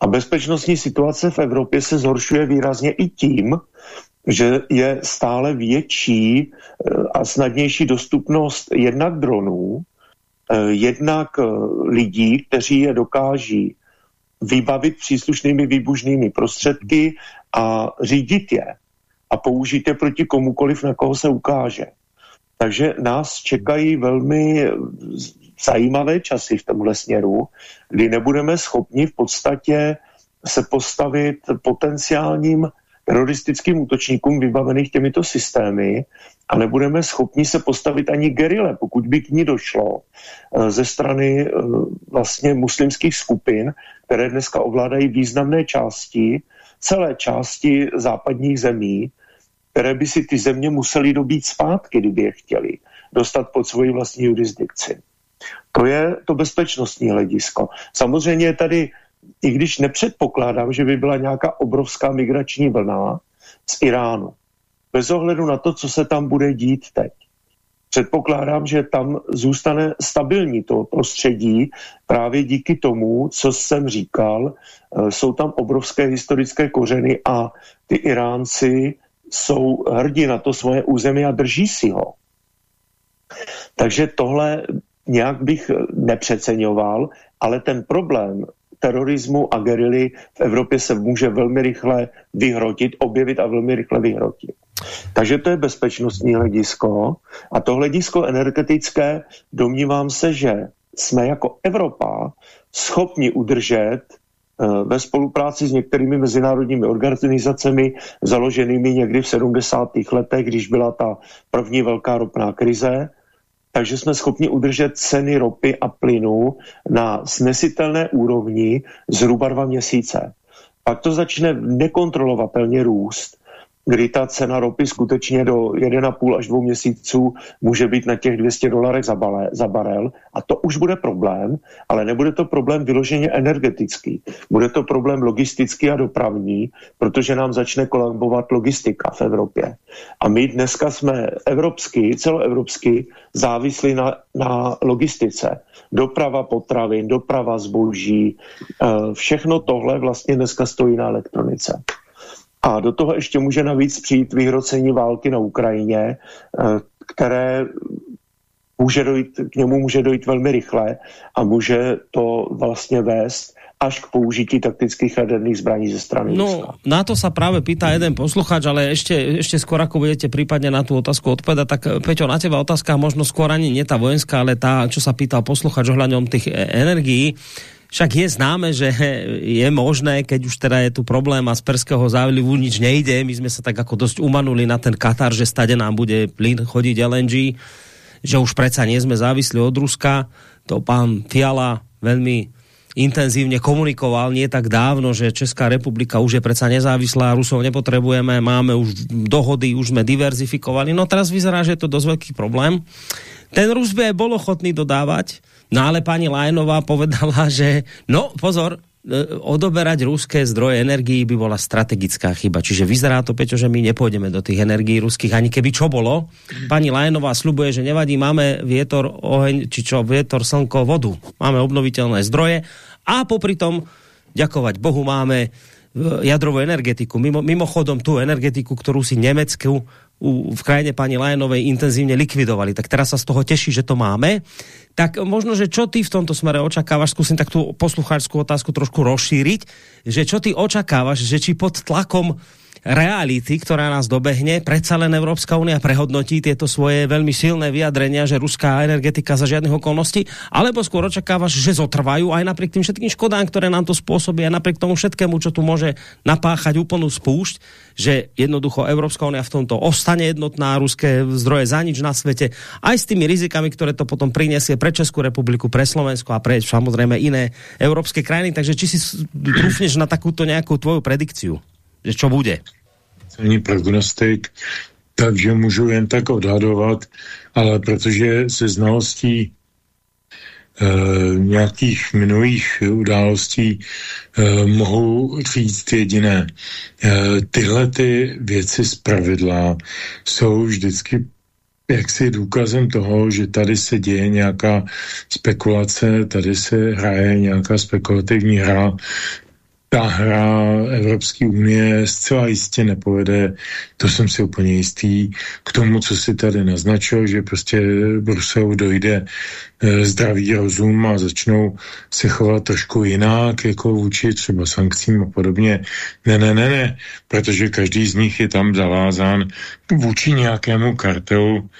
A bezpečnostní situace v Evropě se zhoršuje výrazně i tím, že je stále větší eh, a snadnější dostupnost jednak dronů, eh, jednak eh, lidí, kteří je dokáží vybavit příslušnými výbužnými prostředky a řídit je a použít je proti komukoliv, na koho se ukáže. Takže nás čekají velmi zajímavé časy v tomhle směru, kdy nebudeme schopni v podstatě se postavit potenciálním teroristickým útočníkům vybavených těmito systémy a nebudeme schopni se postavit ani gerile, pokud by k ní došlo eh, ze strany eh, vlastně muslimských skupin, které dneska ovládají významné části, celé části západních zemí, které by si ty země museli dobít zpátky, kdyby je chtěli dostat pod svoji vlastní jurisdikci. To je to bezpečnostní hledisko. Samozřejmě je tady i když nepředpokládám, že by byla nějaká obrovská migrační vlna z Iránu. Bez ohledu na to, co se tam bude dít teď. Předpokládám, že tam zůstane stabilní to prostředí právě díky tomu, co jsem říkal. Eh, jsou tam obrovské historické kořeny a ty Iránci jsou hrdí na to svoje území a drží si ho. Takže tohle nějak bych nepřeceňoval, ale ten problém terorismu a gerily v Evropě se může velmi rychle vyhrotit, objevit a velmi rychle vyhrotit. Takže to je bezpečnostní hledisko. A to hledisko energetické, domnívám se, že jsme jako Evropa schopni udržet eh, ve spolupráci s některými mezinárodními organizacemi založenými někdy v 70. letech, když byla ta první velká ropná krize, takže jsme schopni udržet ceny ropy a plynu na snesitelné úrovni zhruba dva měsíce. Pak to začne nekontrolovatelně růst kdy ta cena ropy skutečně do 1,5 až 2 měsíců může být na těch 200 dolarech za, bale, za barel a to už bude problém, ale nebude to problém vyloženě energetický. Bude to problém logistický a dopravní, protože nám začne kolabovat logistika v Evropě. A my dneska jsme evropsky, celoevropsky závislí na, na logistice. Doprava potravin, doprava zboží, eh, všechno tohle vlastně dneska stojí na elektronice. A do toho ještě může navíc přijít vyhrocení války na Ukrajině, eh, které může dojít, k němu může dojít velmi rychle a může to vlastně vést až k použití taktických jaderných zbraní ze strany No, Ruska. na to sa práve pýta jeden posluchač, ale ešte, ešte skôr ako budete prípadne na tú otázku odpovedať, tak Peťo, na teba otázka možno skôr ani nie tá vojenská, ale tá, čo sa pýtal posluchač ohľadom tých e, energií. Však je známe, že je možné, keď už teda je tu problém a z Perského zálivu nič nejde, my sme sa tak ako dosť umanuli na ten Katar, že stade nám bude plyn chodiť LNG, že už predsa nie sme závislí od Ruska. To pán Fiala veľmi intenzívne komunikoval nie tak dávno, že Česká republika už je predsa nezávislá, Rusov nepotrebujeme, máme už dohody, už sme diverzifikovali. No teraz vyzerá, že je to dosť veľký problém. ten Rus by aj bol ochotný dodávať, no ale pani Lajnová povedala, že no pozor, e, odoberať ruské zdroje energií by bola strategická chyba. Čiže vyzerá to, Peťo, že my nepôjdeme do tých energií ruských, ani keby čo bolo. Pani Lajnová slubuje, že nevadí, máme vietor, oheň, či čo, vietor, slnko, vodu. Máme obnoviteľné zdroje a popri tom, ďakovať Bohu, máme jadrovú energetiku. Mimo, mimochodom tú energetiku, ktorú si Nemecku v krajine pani Lajenovej intenzívne likvidovali. Tak teraz sa z toho teší, že to máme. Tak možno, že čo ty v tomto smere očakávaš, skúsim tak tú poslucháčskú otázku trošku rozšíriť, že čo ty očakávaš, že či pod tlakom reality, ktorá nás dobehne, predsa len Európska únia prehodnotí tieto svoje veľmi silné vyjadrenia, že ruská energetika za žiadnych okolností, alebo skôr očakávaš, že zotrvajú aj napriek tým všetkým škodám, ktoré nám to spôsobí, aj napriek tomu všetkému, čo tu môže napáchať úplnú spúšť, že jednoducho Európska únia v tomto ostane jednotná, ruské zdroje za nič na svete, aj s tými rizikami, ktoré to potom prinesie pre Českú republiku, pre Slovensko a pre samozrejme iné európske krajiny. Takže či si trúfneš na takúto nejakú tvoju predikciu? Že čo bude? Ani prognostik, takže můžu jen tak odhadovat, ale protože se znalostí e, nějakých minulých událostí e, mohu říct jediné. E, tyhle ty věci z pravidla jsou vždycky jaksi důkazem toho, že tady se děje nějaká spekulace, tady se hraje nějaká spekulativní hra, ta hra Evropské unie zcela jistě nepovede, to jsem si úplně jistý, k tomu, co si tady naznačil, že prostě Bruselu dojde e, zdravý rozum a začnou se chovat trošku jinak, jako vůči třeba sankcím a podobně. Ne, ne, ne, ne, protože každý z nich je tam zavázán vůči nějakému kartelu,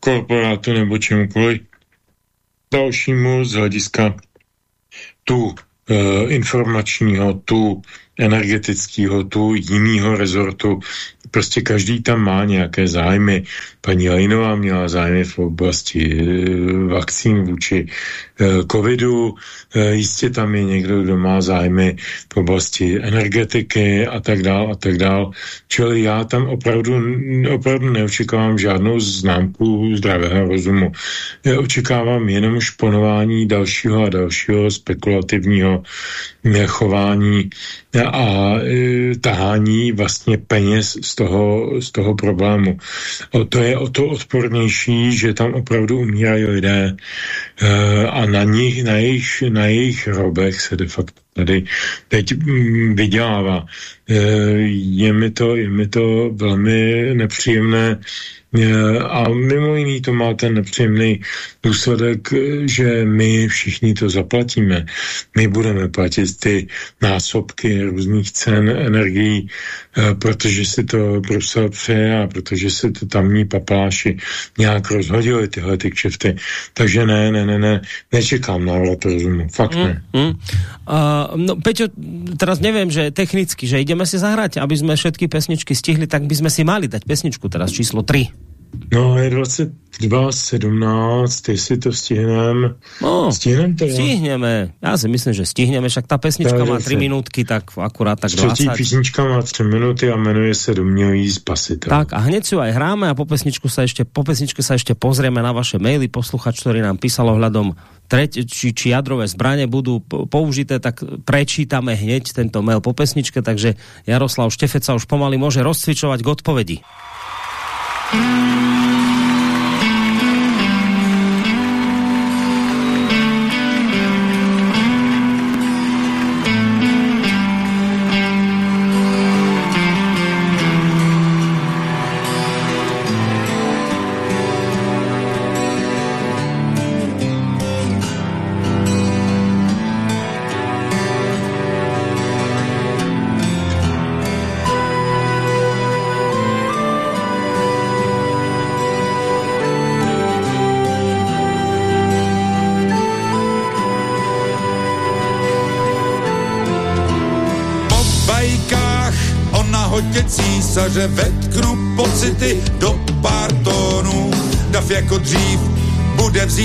korporátu nebo čemukoliv dalšímu z hlediska tu informačního, tu energetického, tu jiného rezortu. Prostě každý tam má nějaké zájmy. Paní Lajnová měla zájmy v oblasti eh, vakcín vůči eh, covidu, jistě tam je někdo, kdo má zájmy v oblasti energetiky a tak dál a tak dál. Čili já tam opravdu, opravdu neočekávám žádnou známku zdravého rozumu. Já očekávám jenom šponování dalšího a dalšího spekulativního chování a tahání vlastně peněz z toho, z toho problému. O to je o to odpornější, že tam opravdu umírají lidé e, a na nich, na jejich, na jejich robech se de facto tady teď mm, vydělává. E, je mi to, je mi to velmi nepříjemné, a mimo jiný to má ten nepříjemný důsledek, že my všichni to zaplatíme. My budeme platit ty násobky různých cen energií, eh, protože si to Brusel přeje a protože se to tamní papáši nějak rozhodili tyhle ty kšefty. Takže ne, ne, ne, ne, nečekám návrat rozumu. Fakt ne. Mm, mm. Uh, no, Peťo, teraz nevím, že technicky, že ideme si zahrať, aby jsme všetky pesničky stihli, tak by sme si mali dať pesničku teraz číslo 3. No, je 22, 17, jestli to stihneme. No, stihneme to, Stihneme. Já si myslím, že stihneme, však ta pesnička má 3 minutky, tak akurát tak 20. Třetí písnička má 3 minuty a jmenuje se Domělý spasitel. Tak a hned si ju aj hráme a po pesničku sa ešte, po pesničke sa ešte pozrieme na vaše maily. Posluchač, ktorý nám písal ohľadom treť, či, či jadrové zbranie budú použité, tak prečítame hneď tento mail po pesničke, takže Jaroslav Štefeca už pomaly môže rozcvičovať k odpovedi. Música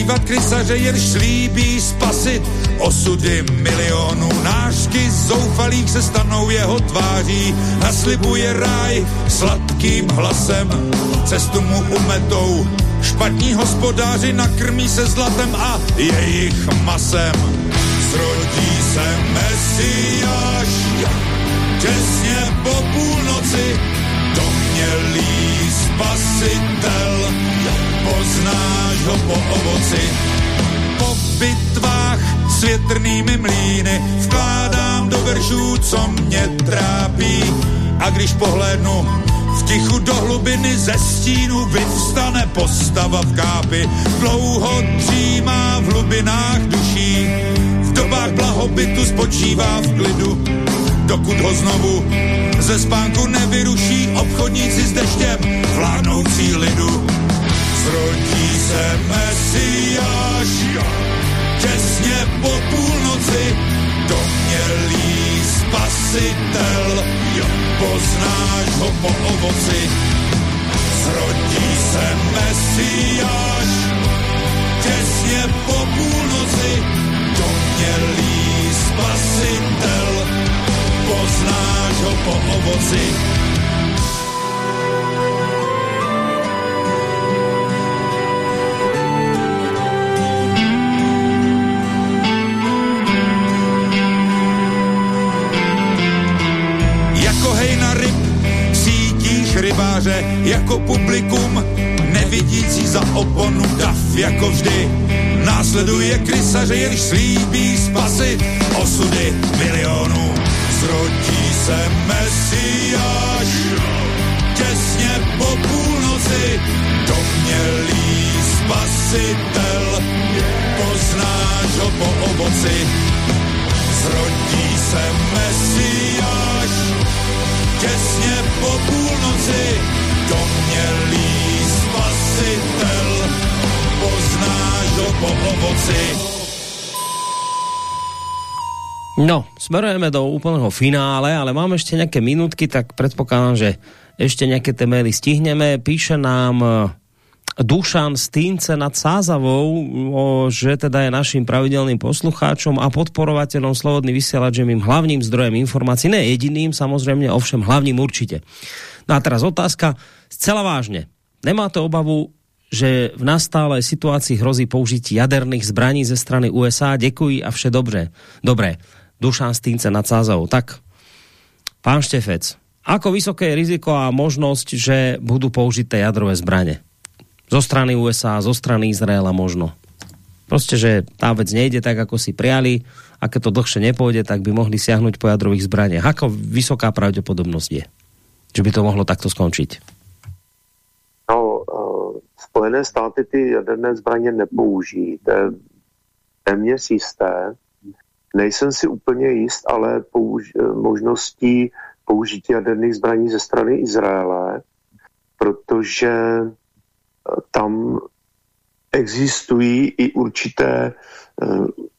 vzývat krysaře, jenž slíbí spasit osudy milionů. Nášky zoufalých se stanou jeho tváří, naslibuje ráj sladkým hlasem, cestu mu umetou Špatní hospodáři nakrmí se zlatem a jejich masem. Zrodí se Mesiáš těsně po půlnoci, domělý spasitel, ho po ovoci. Po bitvách s větrnými mlíny vkládám do veržů, co mě trápí. A když pohlédnu v tichu do hlubiny ze stínu vyvstane postava v kápi, dlouho dřímá v hlubinách duší, v dobách blahobytu spočívá v klidu, dokud ho znovu ze spánku nevyruší obchodníci s deštěm vládnoucí lidu. Zrodí se Mesiáš těsně po půlnoci, domělý spasitel, poznáš ho po ovoci. Zrodí se Mesiáš těsně po půlnoci, domělý spasitel, poznáš ho po ovoci. Jako publikum, nevidící za oponu dav jako vždy. Následuje krysaře, jenž slíbí spasit osudy milionů. Zrodí se Mesiáš těsně po půlnoci, domělý spasitel, poznáš ho po ovoci. Zrodí se Mesiáš těsně po půlnoci, domělý spasitel, poznáš ho po ovoci. No, smerujeme do úplného finále, ale máme ešte nejaké minútky, tak predpokladám, že ešte nejaké tie maily stihneme. Píše nám eh, Dušan Stínce nad Sázavou, o, že teda je naším pravidelným poslucháčom a podporovateľom Slobodný vysielač, že mým hlavným zdrojem informácií, ne jediným samozrejme, ovšem hlavním určite. No a teraz otázka, zcela vážne, nemá to obavu, že v nastálej situácii hrozí použití jaderných zbraní ze strany USA? Děkuji a vše dobře. Dobré. Dušan Stínce nad Sázavou. Tak, pán Štefec, ako vysoké je riziko a možnosť, že budú použité jadrové zbranie? Zo strany USA, zo strany Izraela možno. Prostě, že tá vec nejde tak, ako si priali a keď to dlhšie nepôjde, tak by mohli siahnuť po jadrových zbraniach. Ako vysoká pravděpodobnost je, že by to mohlo takto skončiť? No, uh, Spojené státy ty jaderné zbraně nepoužijí. To je téměř jisté. Nejsem si úplně jist, ale použ- možností použití jaderných zbraní ze strany Izraele, protože tam existují i určité,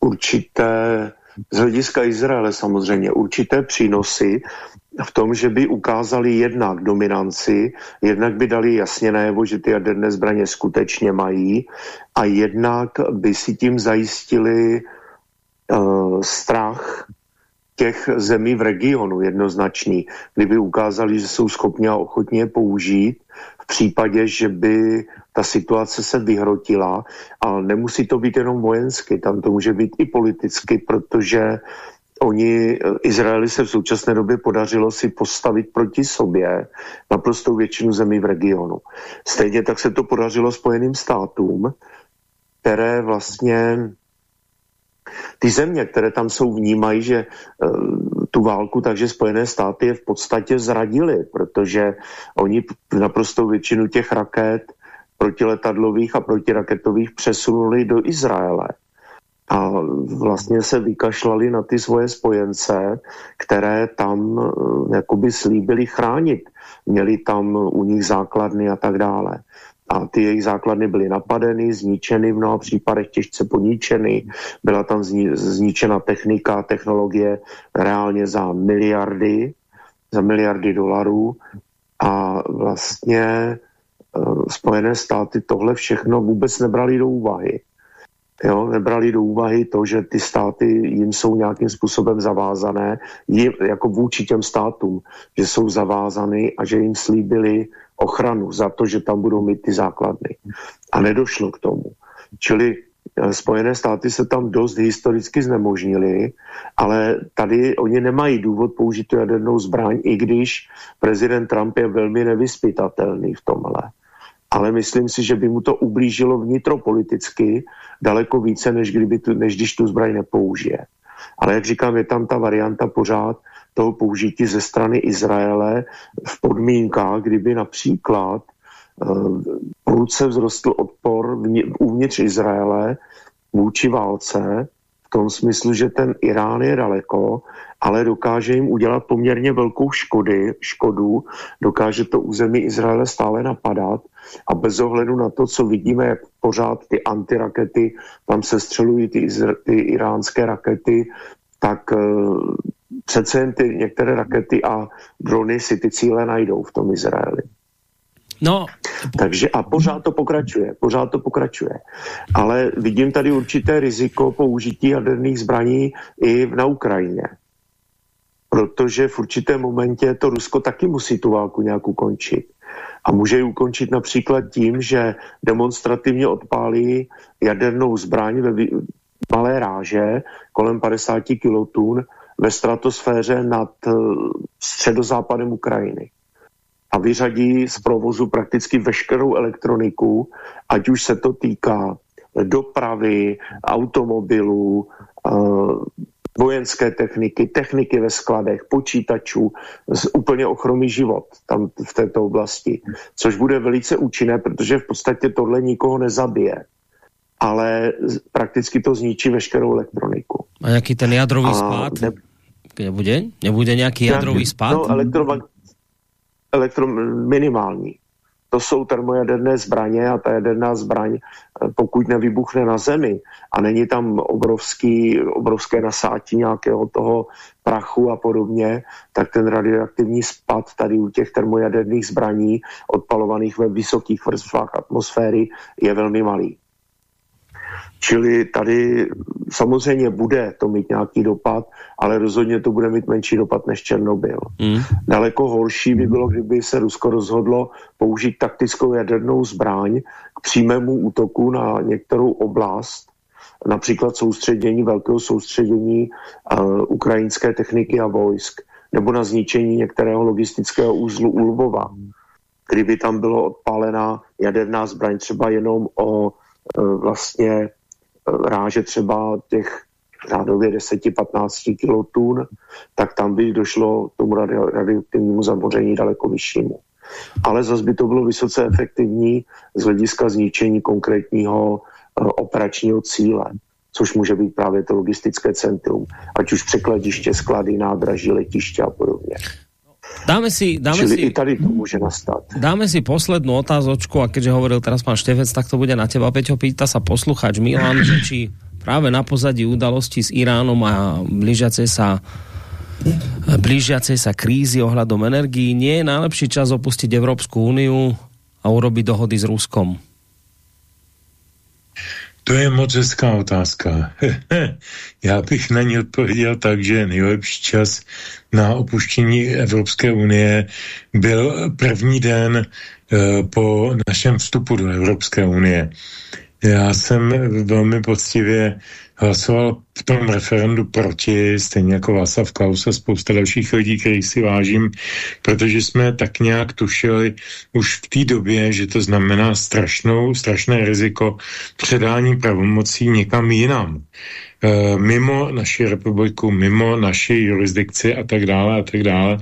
určité z hlediska Izraele samozřejmě určité přínosy v tom, že by ukázali jednak dominanci, jednak by dali jasně najevo, že ty jaderné zbraně skutečně mají a jednak by si tím zajistili uh, strach těch zemí v regionu jednoznačný, kdyby ukázali, že jsou schopni a ochotně použít v případě, že by ta situace se vyhrotila, ale nemusí to být jenom vojensky, tam to může být i politicky, protože oni, Izraeli se v současné době podařilo si postavit proti sobě naprostou většinu zemí v regionu. Stejně tak se to podařilo Spojeným státům, které vlastně ty země, které tam jsou, vnímají, že uh, tu válku, takže Spojené státy je v podstatě zradili, protože oni naprosto většinu těch raket protiletadlových a protiraketových přesunuli do Izraele. A vlastně se vykašlali na ty svoje spojence, které tam uh, jakoby slíbili chránit. Měli tam u nich základny a tak dále a ty jejich základny byly napadeny, zničeny v mnoha případech, těžce poničeny, byla tam zničena technika, technologie reálně za miliardy, za miliardy dolarů a vlastně uh, Spojené státy tohle všechno vůbec nebrali do úvahy. Jo, nebrali do úvahy to, že ty státy jim jsou nějakým způsobem zavázané, jim, jako vůči těm státům, že jsou zavázaný a že jim slíbili ochranu za to, že tam budou mít ty základny. A nedošlo k tomu. Čili eh, Spojené státy se tam dost historicky znemožnili, ale tady oni nemají důvod použít tu jadernou zbraň, i když prezident Trump je velmi nevyspytatelný v tomhle. Ale myslím si, že by mu to ublížilo vnitropoliticky daleko více, než, kdyby tu, než když tu zbraň nepoužije. Ale jak říkám, je tam ta varianta pořád toho použití ze strany Izraele v podmínkách, kdyby například prudce vzrostl odpor uvnitř Izraele vůči válce, v tom smyslu, že ten Irán je daleko, ale dokáže jim udělat poměrně velkou škody, škodu, dokáže to území Izraele stále napadat a bez ohledu na to, co vidíme, jak pořád ty antirakety, tam se střelují ty, ty iránské rakety, tak uh, přece jen ty některé rakety a drony si ty cíle najdou v tom Izraeli. No. Takže a pořád to pokračuje, pořád to pokračuje. Ale vidím tady určité riziko použití jaderných zbraní i na Ukrajině. Protože v určitém momentě to Rusko taky musí tu válku nějak ukončit. A může ji ukončit například tím, že demonstrativně odpálí jadernou zbraň ve malé ráže kolem 50 kilotun ve stratosféře nad eh, středozápadem Ukrajiny. A vyřadí z provozu prakticky veškerou elektroniku, ať už se to týká dopravy, automobilů, uh, vojenské techniky, techniky ve skladech, počítačů, z, úplně ochromí život tam v této oblasti, což bude velice účinné, protože v podstatě tohle nikoho nezabije ale prakticky to zničí veškerou elektroniku. A jaký ten jadrový a spád? Ne... Nebude? Nebude nějaký jadrový spád? No, elektromag elektro minimální. To jsou termojaderné zbraně a ta jaderná zbraň, eh, pokud nevybuchne na zemi a není tam obrovský, obrovské nasátí nějakého toho prachu a podobně, tak ten radioaktivní spad tady u těch termojaderných zbraní odpalovaných ve vysokých vrstvách atmosféry je velmi malý. Čili tady samozřejmě bude to mít nějaký dopad, ale rozhodně to bude mít menší dopad než Černobyl. Mm. Daleko horší by bylo, kdyby se Rusko rozhodlo použít taktickou jadernou zbraň k přímému útoku na některou oblast, například soustředění, velkého soustředění uh, ukrajinské techniky a vojsk, nebo na zničení některého logistického úzlu u Lvova. Kdyby tam bylo odpálená jaderná zbraň třeba jenom o uh, vlastně ráže třeba těch řádově 10-15 kilotun, tak tam by došlo k tomu radioaktivnímu zamoření daleko vyššímu. Ale zase by to bylo vysoce efektivní z hlediska zničení konkrétního uh, operačního cíle, což může být právě to logistické centrum, ať už překladiště, sklady, nádraží, letiště a podobně. Dáme si, dáme Čili si, i tady to může nastat. Dáme si poslednú otázočku a keďže hovoril teraz pán Števec, tak to bude na teba. Peťo, pýta sa posluchač Milan, že či práve na pozadí udalosti s Iránom a blížiace sa blížiacej sa krízy ohľadom energií nie je najlepší čas opustiť Európsku úniu a urobiť dohody s Ruskom? To je moc hezká otázka. Já bych na ní odpověděl tak, že nejlepší čas na opuštění Evropské unie byl první den eh, po našem vstupu do Evropské unie. Já jsem velmi poctivě hlasoval v tom referendu proti, stejně jako Václav Klaus a spousta dalších lidí, kterých si vážím, protože jsme tak nějak tušili už v té době, že to znamená strašnou, strašné riziko předání pravomocí někam jinam. E, mimo naši republiku, mimo naši jurisdikci a tak dále a tak dále.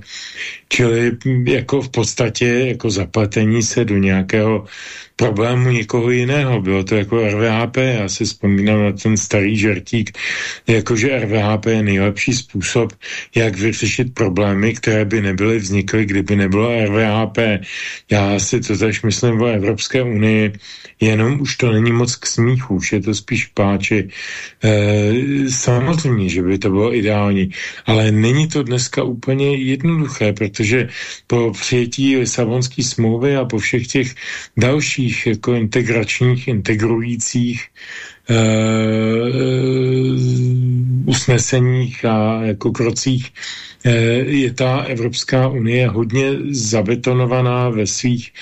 Čili jako v podstatě jako zapletení se do nějakého problému někoho jiného. Bylo to jako RVHP, já si vzpomínám na ten starý žertík, jakože RVHP je nejlepší způsob, jak vyřešit problémy, které by nebyly vznikly, kdyby nebylo RVHP. Já si to tež myslím o Evropské unii, jenom už to není moc k smíchu, už je to spíš páči. E, samozřejmě, že by to bylo ideální, ale není to dneska úplně jednoduché, protože po přijetí Lisabonské smlouvy a po všech těch dalších jako integračních, integrujících usneseních a jako krocích je ta Evropská unie hodně zabetonovaná ve svých,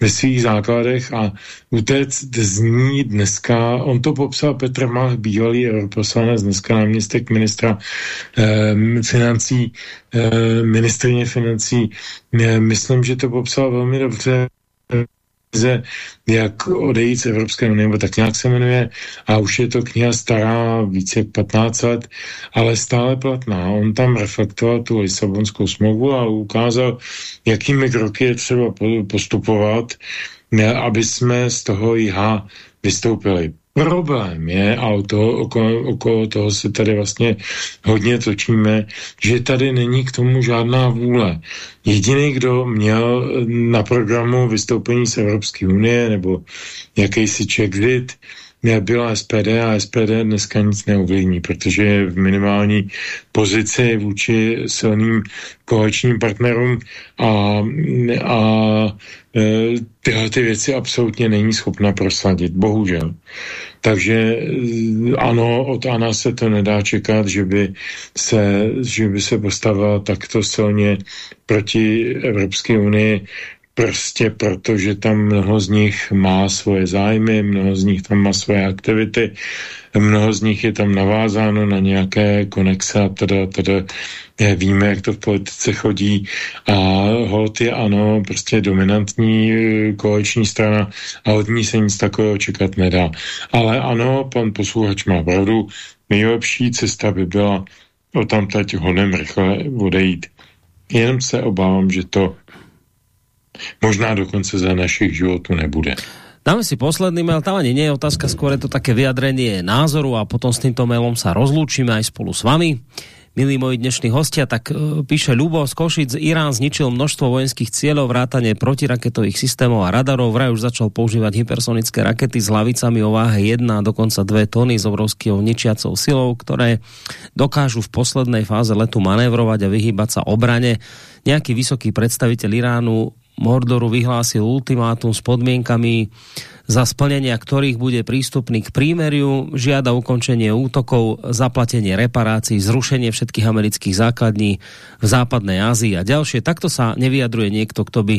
ve svých základech a utéct z ní dneska, on to popsal Petr Mach, bývalý europoslanec, dneska náměstek ministra eh, financí, eh, ministrině financí, eh, myslím, že to popsal velmi dobře jak odejít z Evropské unie, nebo tak nějak se jmenuje, a už je to kniha stará více jak 15 let, ale stále platná. On tam reflektoval tu Lisabonskou smlouvu a ukázal, jakými kroky je třeba postupovat, aby jsme z toho IH vystoupili. Problém je, a o toho, okolo, okolo toho se tady vlastně hodně točíme, že tady není k tomu žádná vůle. Jediný, kdo měl na programu vystoupení z Evropské unie nebo jakýsi Czechzit, byla SPD a SPD dneska nic neovlivní, protože je v minimální pozici vůči silným koaličním partnerům a, a e, tyhle ty věci absolutně není schopna prosadit, bohužel. Takže e, ano, od Ana se to nedá čekat, že by se, že by se postavila takto silně proti Evropské unii, prostě proto, že tam mnoho z nich má svoje zájmy, mnoho z nich tam má svoje aktivity, mnoho z nich je tam navázáno na nějaké konexe a teda, teda víme, jak to v politice chodí a hold je ano, prostě dominantní eh, koaliční strana a od ní se nic takového čekat nedá. Ale ano, pan posluchač má pravdu, nejlepší cesta by byla o tam honem rychle odejít. Jenom se obávám, že to možná dokonce za našich životů nebude. Dáme si posledný mail, tam ani nie je otázka, skôr je to také vyjadrenie názoru a potom s týmto mailom sa rozlúčime aj spolu s vami. Milí moji dnešní hostia, tak uh, píše Ľubo z Košic, Irán zničil množstvo vojenských cieľov, vrátane protiraketových systémov a radarov, vraj už začal používať hypersonické rakety s hlavicami o váhe 1 a dokonca 2 tony s obrovským ničiacou silou, ktoré dokážu v poslednej fáze letu manévrovať a vyhýbať sa obrane. Nejaký vysoký predstaviteľ Iránu Mordoru vyhlásil ultimátum s podmienkami, za splnenia ktorých bude prístupný k prímeriu, žiada ukončenie útokov, zaplatenie reparácií, zrušenie všetkých amerických základní v západnej Ázii a ďalšie. Takto sa nevyjadruje niekto, kto by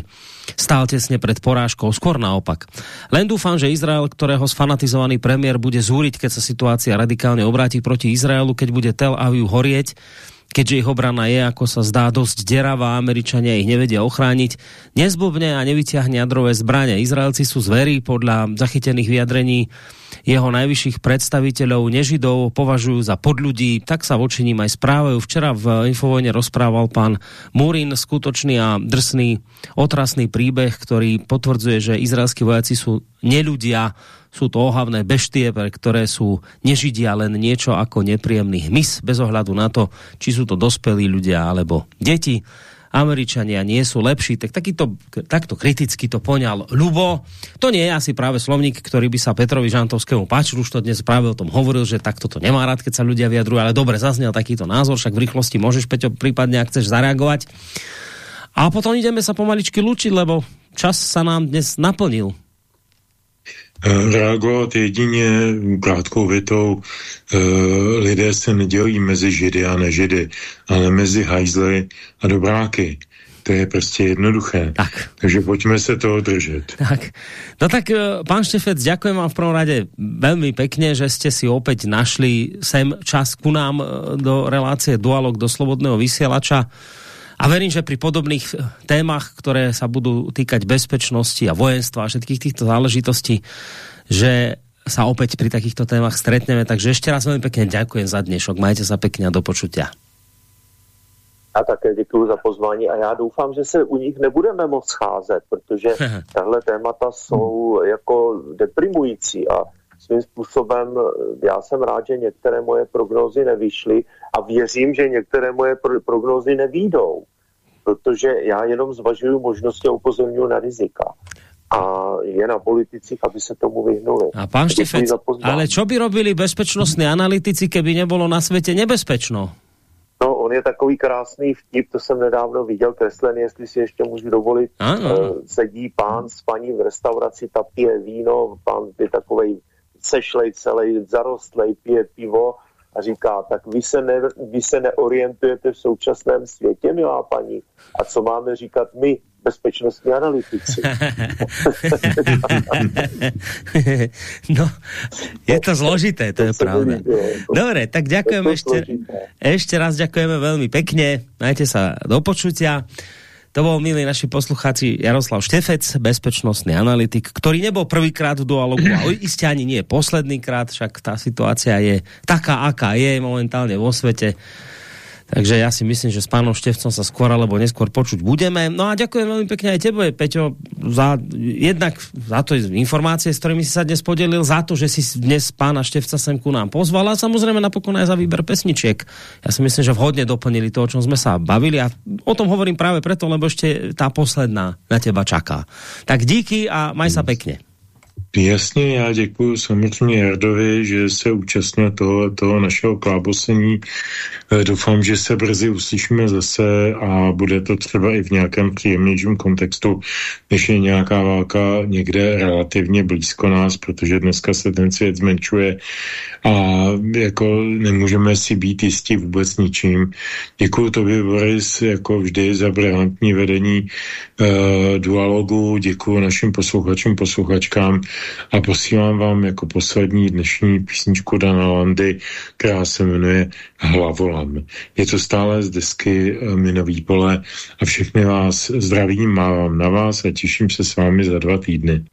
stál tesne pred porážkou, skôr naopak. Len dúfam, že Izrael, ktorého sfanatizovaný premiér bude zúriť, keď sa situácia radikálne obráti proti Izraelu, keď bude Tel Aviv horieť, keďže ich obrana je, ako sa zdá, dosť deravá, Američania ich nevedia ochrániť, nezblbne a nevyťahne jadrové zbranie. Izraelci sú zverí podľa zachytených vyjadrení jeho najvyšších predstaviteľov nežidov považujú za podľudí, tak sa voči ním aj správajú. Včera v Infovojne rozprával pán Múrin skutočný a drsný, otrasný príbeh, ktorý potvrdzuje, že izraelskí vojaci sú neľudia, sú to ohavné beštie, pre ktoré sú nežidia len niečo ako nepríjemný hmyz, bez ohľadu na to, či sú to dospelí ľudia alebo deti. Američania nie sú lepší, tak takýto, takto kriticky to poňal Lubo. To nie je asi práve slovník, ktorý by sa Petrovi Žantovskému páčil, už to dnes práve o tom hovoril, že takto to nemá rád, keď sa ľudia vyjadrujú, ale dobre, zaznel takýto názor, však v rýchlosti môžeš, Peťo, prípadne, ak chceš zareagovať. A potom ideme sa pomaličky lučiť, lebo čas sa nám dnes naplnil reagovat jedině krátkou větou. E, lidé se nedělí mezi židy a nežidy, ale mezi hajzly a dobráky. To je prostě jednoduché. Tak. Takže pojďme se toho držet. Tak. No tak, e, pán Štefec, ďakujem vám v prvom rade veľmi pekne, že ste si opäť našli sem čas ku nám do relácie Dualog do Slobodného vysielača. A verím, že pri podobných eh, témach, ktoré sa budú týkať bezpečnosti a vojenstva a všetkých týchto záležitostí, že sa opäť pri takýchto témach stretneme. Takže ešte raz veľmi pekne ďakujem za dnešok. Majte sa pekne a do počutia. Já také děkuji za pozvání a já doufám, že se u nich nebudeme moc scházet, protože tahle témata jsou jako deprimující a svým způsobem já jsem rád, že některé moje prognózy nevyšly a věřím, že některé moje pro- prognózy nevídou, protože já jenom zvažuju možnosti a upozorňuji na rizika a je na politicích, aby se tomu vyhnuli. A pán Štefec, ale čo by robili bezpečnostní analytici, keby nebylo na světě nebezpečno? No, on je takový krásný vtip, to jsem nedávno viděl kreslený, jestli si ještě můžu dovolit. Uh, sedí pán s paní v restauraci, ta pije víno, pán je takovej sešlej celý, zarostlej, pije pivo a říká, tak vy se, ne, vy se neorientujete v současném světě, milá paní. A co máme říkat my, bezpečnostní analytici? no, je to zložité, to je pravda. Dobre, tak ďakujeme ešte, ešte raz ďakujeme veľmi pekne. Majte sa do počutia. To bol, milí naši poslucháci, Jaroslav Štefec, bezpečnostný analytik, ktorý nebol prvýkrát v dualogu, ale iste ani nie posledný krát, však tá situácia je taká, aká je momentálne vo svete. Takže ja si myslím, že s pánom Števcom sa skôr alebo neskôr počuť budeme. No a ďakujem veľmi pekne aj tebe, Peťo, za, jednak za to informácie, s ktorými si sa dnes podelil, za to, že si dnes pána Števca sem ku nám pozval a samozrejme napokon aj za výber pesničiek. Ja si myslím, že vhodne doplnili to, o čom sme sa bavili a o tom hovorím práve preto, lebo ešte tá posledná na teba čaká. Tak díky a maj sa pekne. Jasně, já děkuji samozřejmě Jardovi, že se účastnil toho, toho našeho klábosení. Eh, doufám, že se brzy uslyšíme zase a bude to třeba i v nějakém příjemnějším kontextu, než je nějaká válka někde relativně blízko nás, protože dneska se ten svět zmenšuje a jako nemůžeme si být jistí vůbec ničím. Děkuji tobě, Boris, jako vždy za brilantní vedení uh, dualogu, děkuji našim posluchačům, posluchačkám a posílám vám jako poslední dnešní písničku Dana Landy, která se jmenuje Hlavolam. Je to stále z desky uh, Minový pole a všechny vás zdravím, mávám na vás a těším se s vámi za dva týdny.